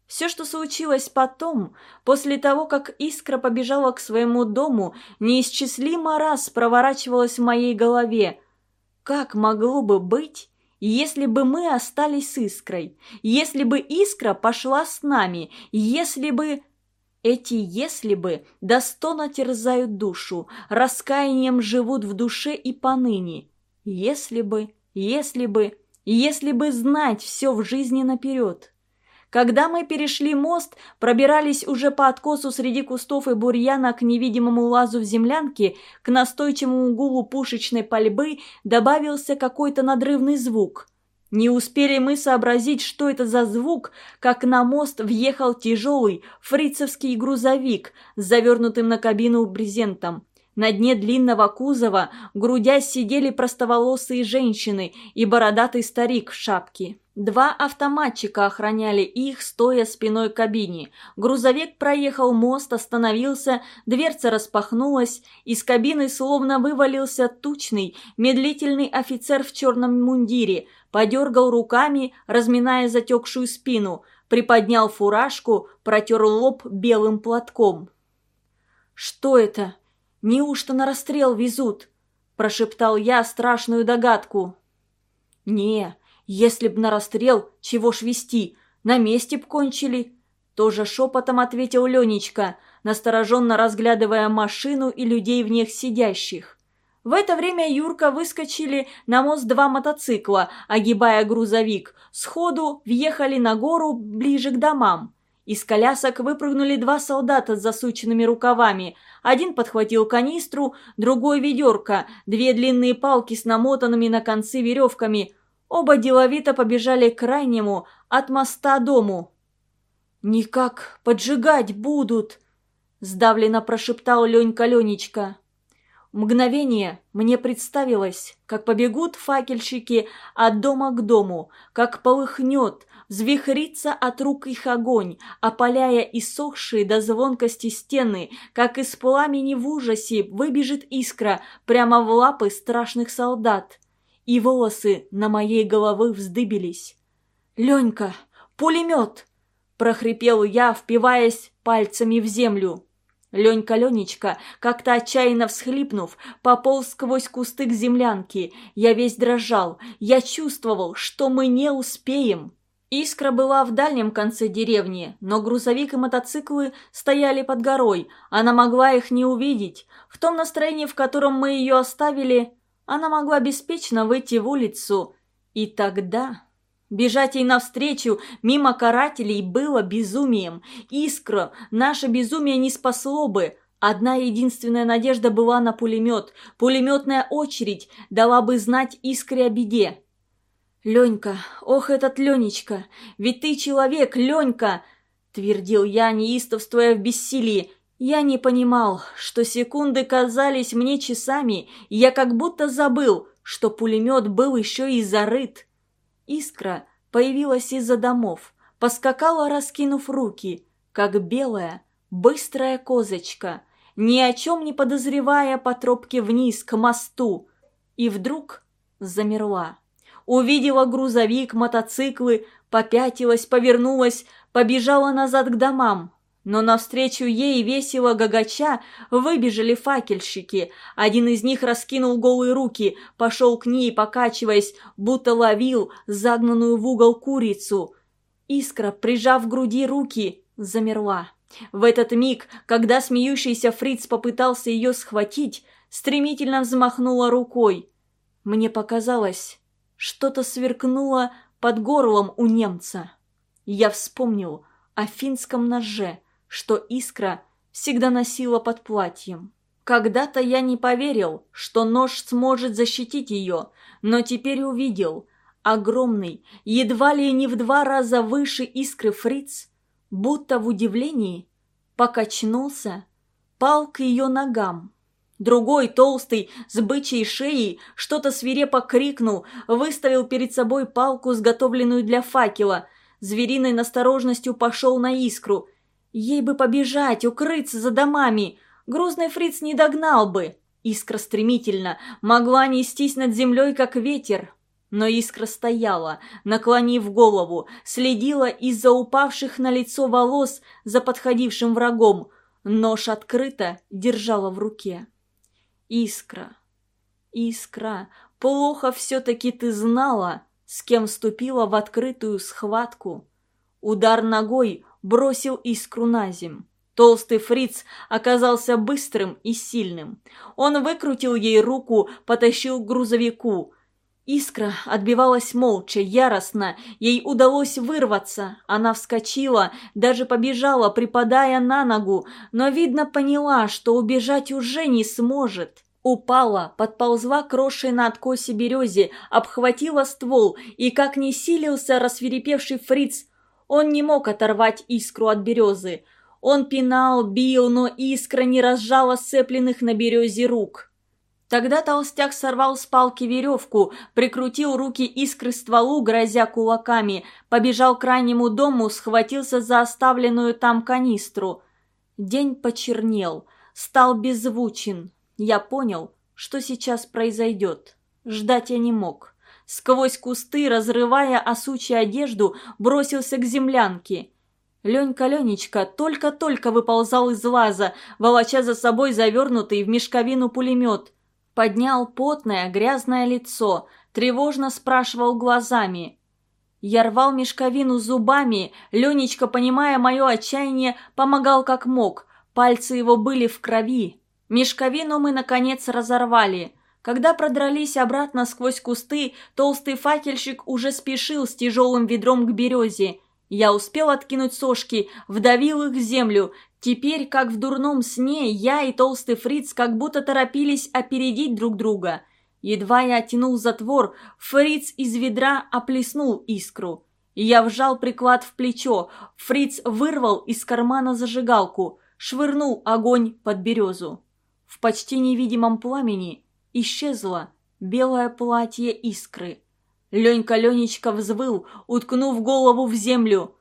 S1: Все, что случилось потом, после того, как искра побежала к своему дому, неисчислимо раз проворачивалось в моей голове. Как могло бы быть, если бы мы остались с Искрой, если бы Искра пошла с нами, если бы... Эти «если бы» до терзают душу, раскаянием живут в душе и поныне. Если бы, если бы, если бы знать все в жизни наперед. Когда мы перешли мост, пробирались уже по откосу среди кустов и бурьяна к невидимому лазу в землянке, к настойчивому гулу пушечной пальбы добавился какой-то надрывный звук. Не успели мы сообразить, что это за звук, как на мост въехал тяжелый фрицевский грузовик с завернутым на кабину брезентом. На дне длинного кузова, грудясь, сидели простоволосые женщины и бородатый старик в шапке. Два автоматчика охраняли их, стоя спиной к кабине. Грузовик проехал мост, остановился, дверца распахнулась, из кабины словно вывалился тучный, медлительный офицер в черном мундире, подергал руками, разминая затекшую спину, приподнял фуражку, протер лоб белым платком. «Что это? Неужто на расстрел везут?» – прошептал я страшную догадку. «Не, если б на расстрел, чего ж вести, на месте б кончили», – тоже шепотом ответил Ленечка, настороженно разглядывая машину и людей в них сидящих. В это время Юрка выскочили на мост два мотоцикла, огибая грузовик. Сходу въехали на гору ближе к домам. Из колясок выпрыгнули два солдата с засученными рукавами. Один подхватил канистру, другой – ведерко, две длинные палки с намотанными на концы веревками. Оба деловито побежали к крайнему, от моста дому. «Никак поджигать будут!» – сдавленно прошептал Ленька Ленечка. Мгновение мне представилось, как побегут факельщики от дома к дому, как полыхнет, взвихрится от рук их огонь, опаляя иссохшие до звонкости стены, как из пламени в ужасе выбежит искра прямо в лапы страшных солдат. И волосы на моей головы вздыбились. «Ленька, пулемет!» – прохрипел я, впиваясь пальцами в землю. Ленька Ленечка, как-то отчаянно всхлипнув, пополз сквозь кусты к землянке. Я весь дрожал. Я чувствовал, что мы не успеем. Искра была в дальнем конце деревни, но грузовик и мотоциклы стояли под горой. Она могла их не увидеть. В том настроении, в котором мы ее оставили, она могла беспечно выйти в улицу. И тогда... Бежать ей навстречу мимо карателей было безумием. Искра наше безумие не спасло бы. Одна единственная надежда была на пулемет. Пулеметная очередь дала бы знать Искре о беде. «Ленька, ох, этот Ленечка! Ведь ты человек, Ленька!» Твердил я, неистовствуя в бессилии. Я не понимал, что секунды казались мне часами, и я как будто забыл, что пулемет был еще и зарыт. Искра появилась из-за домов, поскакала, раскинув руки, как белая, быстрая козочка, ни о чем не подозревая по тропке вниз к мосту, и вдруг замерла. Увидела грузовик, мотоциклы, попятилась, повернулась, побежала назад к домам, но навстречу ей весело гагача выбежали факельщики. Один из них раскинул голые руки, пошел к ней, покачиваясь, будто ловил загнанную в угол курицу. Искра, прижав к груди руки, замерла. В этот миг, когда смеющийся фриц попытался ее схватить, стремительно взмахнула рукой. Мне показалось, что-то сверкнуло под горлом у немца. Я вспомнил о финском ноже – что искра всегда носила под платьем. Когда-то я не поверил, что нож сможет защитить ее, но теперь увидел. Огромный, едва ли не в два раза выше искры фриц, будто в удивлении, покачнулся, пал к ее ногам. Другой, толстый, с бычьей шеей, что-то свирепо крикнул, выставил перед собой палку, сготовленную для факела. Звериной насторожностью пошел на искру – Ей бы побежать, укрыться за домами. Грозный фриц не догнал бы. Искра стремительно могла нестись над землей, как ветер. Но искра стояла, наклонив голову, следила из-за упавших на лицо волос за подходившим врагом. Нож открыто держала в руке. Искра, искра, плохо все-таки ты знала, с кем вступила в открытую схватку. Удар ногой бросил искру на земь. Толстый фриц оказался быстрым и сильным. Он выкрутил ей руку, потащил к грузовику. Искра отбивалась молча, яростно. Ей удалось вырваться. Она вскочила, даже побежала, припадая на ногу, но, видно, поняла, что убежать уже не сможет. Упала, подползла к на откосе березе, обхватила ствол, и, как не силился рассверепевший фриц, он не мог оторвать искру от березы. Он пинал, бил, но искра не разжала сцепленных на березе рук. Тогда толстяк сорвал с палки веревку, прикрутил руки искры стволу, грозя кулаками, побежал к крайнему дому, схватился за оставленную там канистру. День почернел, стал беззвучен. Я понял, что сейчас произойдет. Ждать я не мог. Сквозь кусты, разрывая осучью одежду, бросился к землянке. Ленька-Ленечка только-только выползал из лаза, волоча за собой завернутый в мешковину пулемет. Поднял потное, грязное лицо, тревожно спрашивал глазами. Я рвал мешковину зубами, Ленечка, понимая мое отчаяние, помогал как мог. Пальцы его были в крови. Мешковину мы, наконец, разорвали. Когда продрались обратно сквозь кусты, толстый факельщик уже спешил с тяжелым ведром к березе. Я успел откинуть сошки, вдавил их в землю. Теперь, как в дурном сне, я и толстый фриц как будто торопились опередить друг друга. Едва я оттянул затвор, фриц из ведра оплеснул искру. Я вжал приклад в плечо, фриц вырвал из кармана зажигалку, швырнул огонь под березу. В почти невидимом пламени исчезло белое платье искры. Ленька Ленечка взвыл, уткнув голову в землю.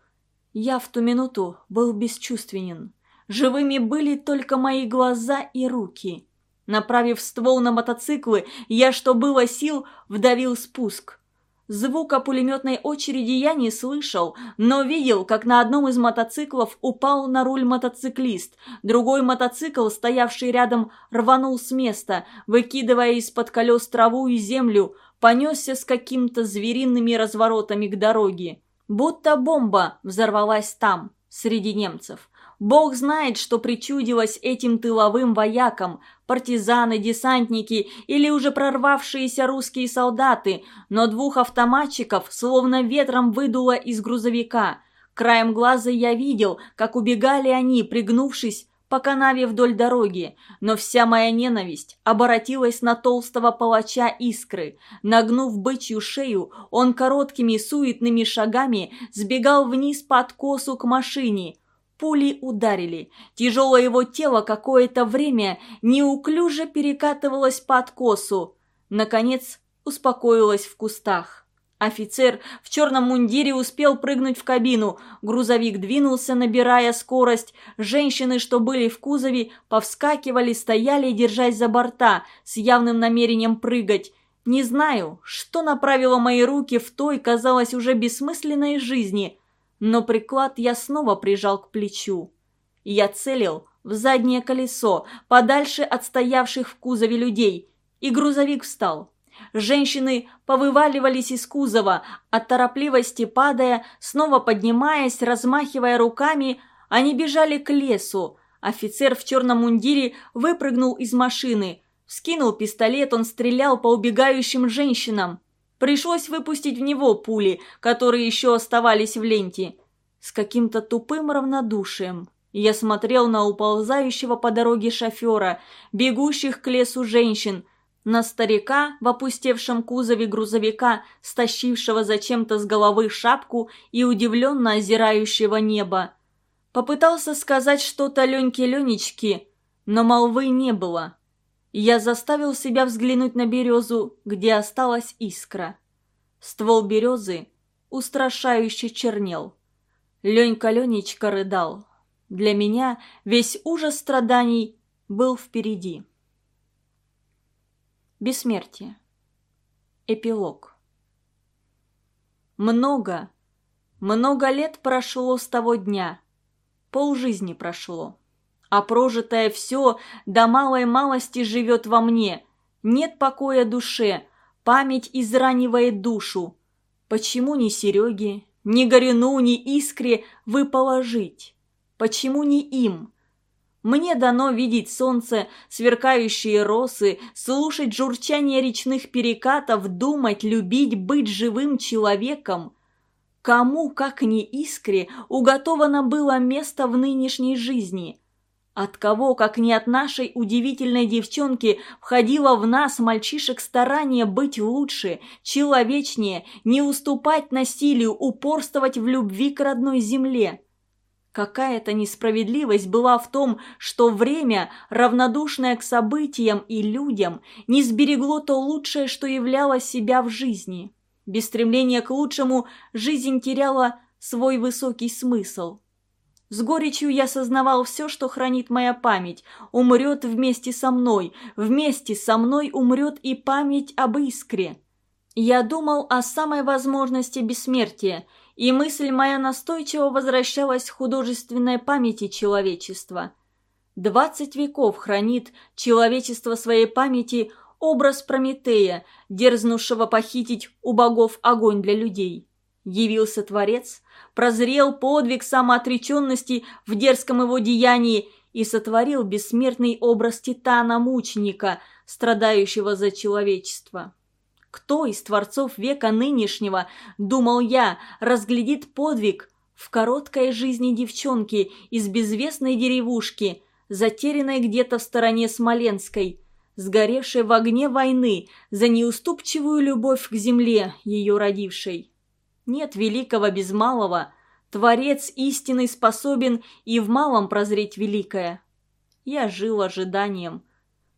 S1: Я в ту минуту был бесчувственен. Живыми были только мои глаза и руки. Направив ствол на мотоциклы, я, что было сил, вдавил спуск. Звука пулеметной очереди я не слышал, но видел, как на одном из мотоциклов упал на руль мотоциклист. Другой мотоцикл, стоявший рядом, рванул с места, выкидывая из-под колес траву и землю, понесся с каким-то звериными разворотами к дороге. Будто бомба взорвалась там, среди немцев. Бог знает, что причудилось этим тыловым воякам, партизаны, десантники или уже прорвавшиеся русские солдаты, но двух автоматчиков словно ветром выдуло из грузовика. Краем глаза я видел, как убегали они, пригнувшись, по канаве вдоль дороги, но вся моя ненависть оборотилась на толстого палача искры. Нагнув бычью шею, он короткими суетными шагами сбегал вниз по откосу к машине. Пули ударили. Тяжелое его тело какое-то время неуклюже перекатывалось по откосу. Наконец успокоилось в кустах. Офицер в черном мундире успел прыгнуть в кабину. Грузовик двинулся, набирая скорость. Женщины, что были в кузове, повскакивали, стояли, держась за борта, с явным намерением прыгать. Не знаю, что направило мои руки в той, казалось, уже бессмысленной жизни, но приклад я снова прижал к плечу. Я целил в заднее колесо, подальше от стоявших в кузове людей, и грузовик встал. Женщины повываливались из кузова, от торопливости падая, снова поднимаясь, размахивая руками, они бежали к лесу. Офицер в черном мундире выпрыгнул из машины. Вскинул пистолет, он стрелял по убегающим женщинам. Пришлось выпустить в него пули, которые еще оставались в ленте. С каким-то тупым равнодушием. Я смотрел на уползающего по дороге шофера, бегущих к лесу женщин – на старика в опустевшем кузове грузовика, стащившего зачем-то с головы шапку и удивленно озирающего небо. Попытался сказать что-то Леньке Ленечке, но молвы не было. Я заставил себя взглянуть на березу, где осталась искра. Ствол березы устрашающе чернел. Ленька Ленечка рыдал. Для меня весь ужас страданий был впереди. Бессмертие. Эпилог. Много, много лет прошло с того дня. Полжизни прошло. А прожитое все до малой малости живет во мне. Нет покоя душе, память изранивает душу. Почему ни Сереге, ни Горюну, ни Искре вы положить? Почему не им? Мне дано видеть солнце, сверкающие росы, слушать журчание речных перекатов, думать, любить, быть живым человеком. Кому, как не искре, уготовано было место в нынешней жизни? От кого, как не от нашей удивительной девчонки, входило в нас, мальчишек, старание быть лучше, человечнее, не уступать насилию, упорствовать в любви к родной земле? Какая-то несправедливость была в том, что время, равнодушное к событиям и людям, не сберегло то лучшее, что являло себя в жизни. Без стремления к лучшему жизнь теряла свой высокий смысл. С горечью я сознавал все, что хранит моя память, умрет вместе со мной, вместе со мной умрет и память об искре. Я думал о самой возможности бессмертия, и мысль моя настойчиво возвращалась к художественной памяти человечества. Двадцать веков хранит человечество своей памяти образ Прометея, дерзнувшего похитить у богов огонь для людей. Явился Творец, прозрел подвиг самоотреченности в дерзком его деянии и сотворил бессмертный образ Титана-мученика, страдающего за человечество. Кто из творцов века нынешнего, думал я, разглядит подвиг в короткой жизни девчонки из безвестной деревушки, затерянной где-то в стороне Смоленской, сгоревшей в огне войны за неуступчивую любовь к земле, ее родившей. Нет великого без малого, Творец истинный способен и в малом прозреть великое. Я жил ожиданием,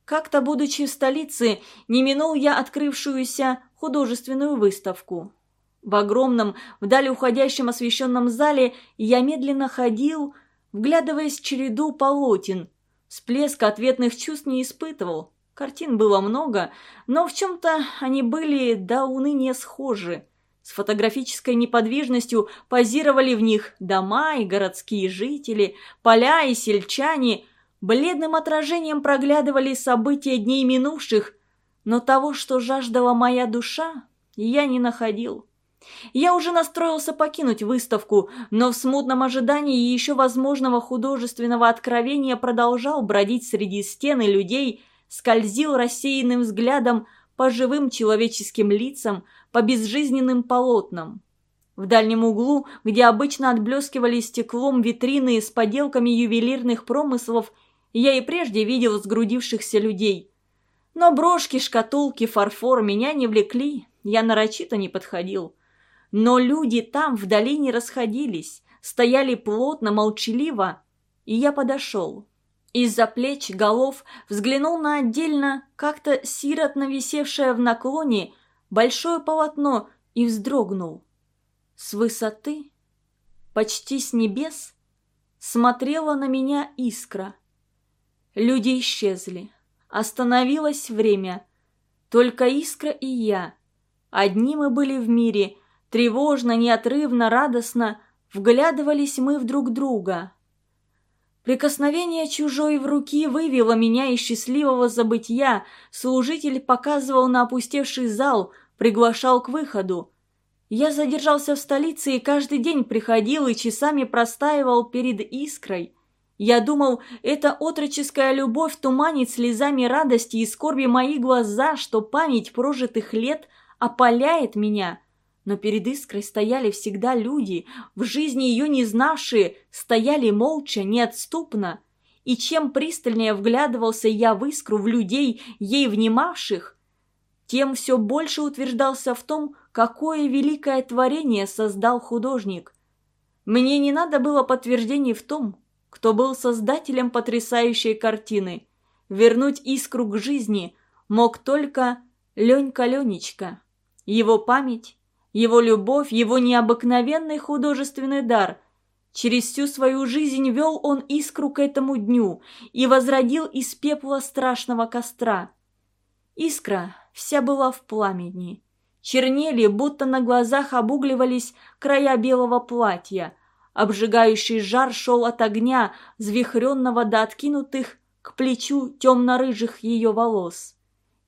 S1: как-то, будучи в столице, не минул я открывшуюся художественную выставку. В огромном, вдали уходящем освещенном зале я медленно ходил, вглядываясь в череду полотен. Всплеск ответных чувств не испытывал. Картин было много, но в чем-то они были до уныния схожи. С фотографической неподвижностью позировали в них дома и городские жители, поля и сельчане – Бледным отражением проглядывали события дней минувших, но того, что жаждала моя душа, я не находил. Я уже настроился покинуть выставку, но в смутном ожидании еще возможного художественного откровения продолжал бродить среди стен и людей, скользил рассеянным взглядом по живым человеческим лицам, по безжизненным полотнам. В дальнем углу, где обычно отблескивали стеклом витрины с поделками ювелирных промыслов, я и прежде видел сгрудившихся людей. Но брошки, шкатулки, фарфор меня не влекли, я нарочито не подходил. Но люди там вдали не расходились, стояли плотно, молчаливо, и я подошел. Из-за плеч, голов взглянул на отдельно, как-то сиротно висевшее в наклоне, большое полотно и вздрогнул. С высоты, почти с небес, смотрела на меня искра. Люди исчезли. Остановилось время. Только Искра и я. Одни мы были в мире. Тревожно, неотрывно, радостно вглядывались мы в друг друга. Прикосновение чужой в руки вывело меня из счастливого забытья. Служитель показывал на опустевший зал, приглашал к выходу. Я задержался в столице и каждый день приходил и часами простаивал перед искрой. Я думал, эта отроческая любовь туманит слезами радости и скорби мои глаза, что память прожитых лет опаляет меня. Но перед искрой стояли всегда люди, в жизни ее не знавшие, стояли молча, неотступно. И чем пристальнее вглядывался я в искру, в людей, ей внимавших, тем все больше утверждался в том, какое великое творение создал художник. Мне не надо было подтверждений в том, кто был создателем потрясающей картины. Вернуть искру к жизни мог только Ленька Ленечка. Его память, его любовь, его необыкновенный художественный дар. Через всю свою жизнь вел он искру к этому дню и возродил из пепла страшного костра. Искра вся была в пламени. Чернели, будто на глазах обугливались края белого платья, Обжигающий жар шел от огня, звихренного до откинутых к плечу темно-рыжих ее волос.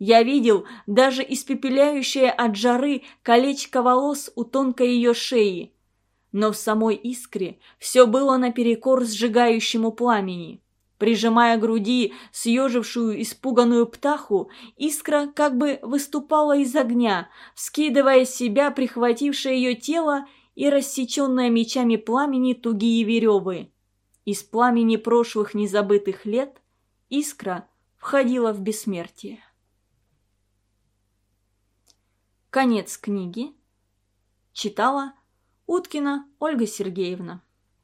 S1: Я видел даже испепеляющее от жары колечко волос у тонкой ее шеи. Но в самой искре все было наперекор сжигающему пламени. Прижимая груди съежившую испуганную птаху, искра как бы выступала из огня, скидывая с себя прихватившее ее тело и рассеченные мечами пламени тугие веревы. Из пламени прошлых незабытых лет искра входила в бессмертие. Конец книги. Читала Уткина Ольга Сергеевна.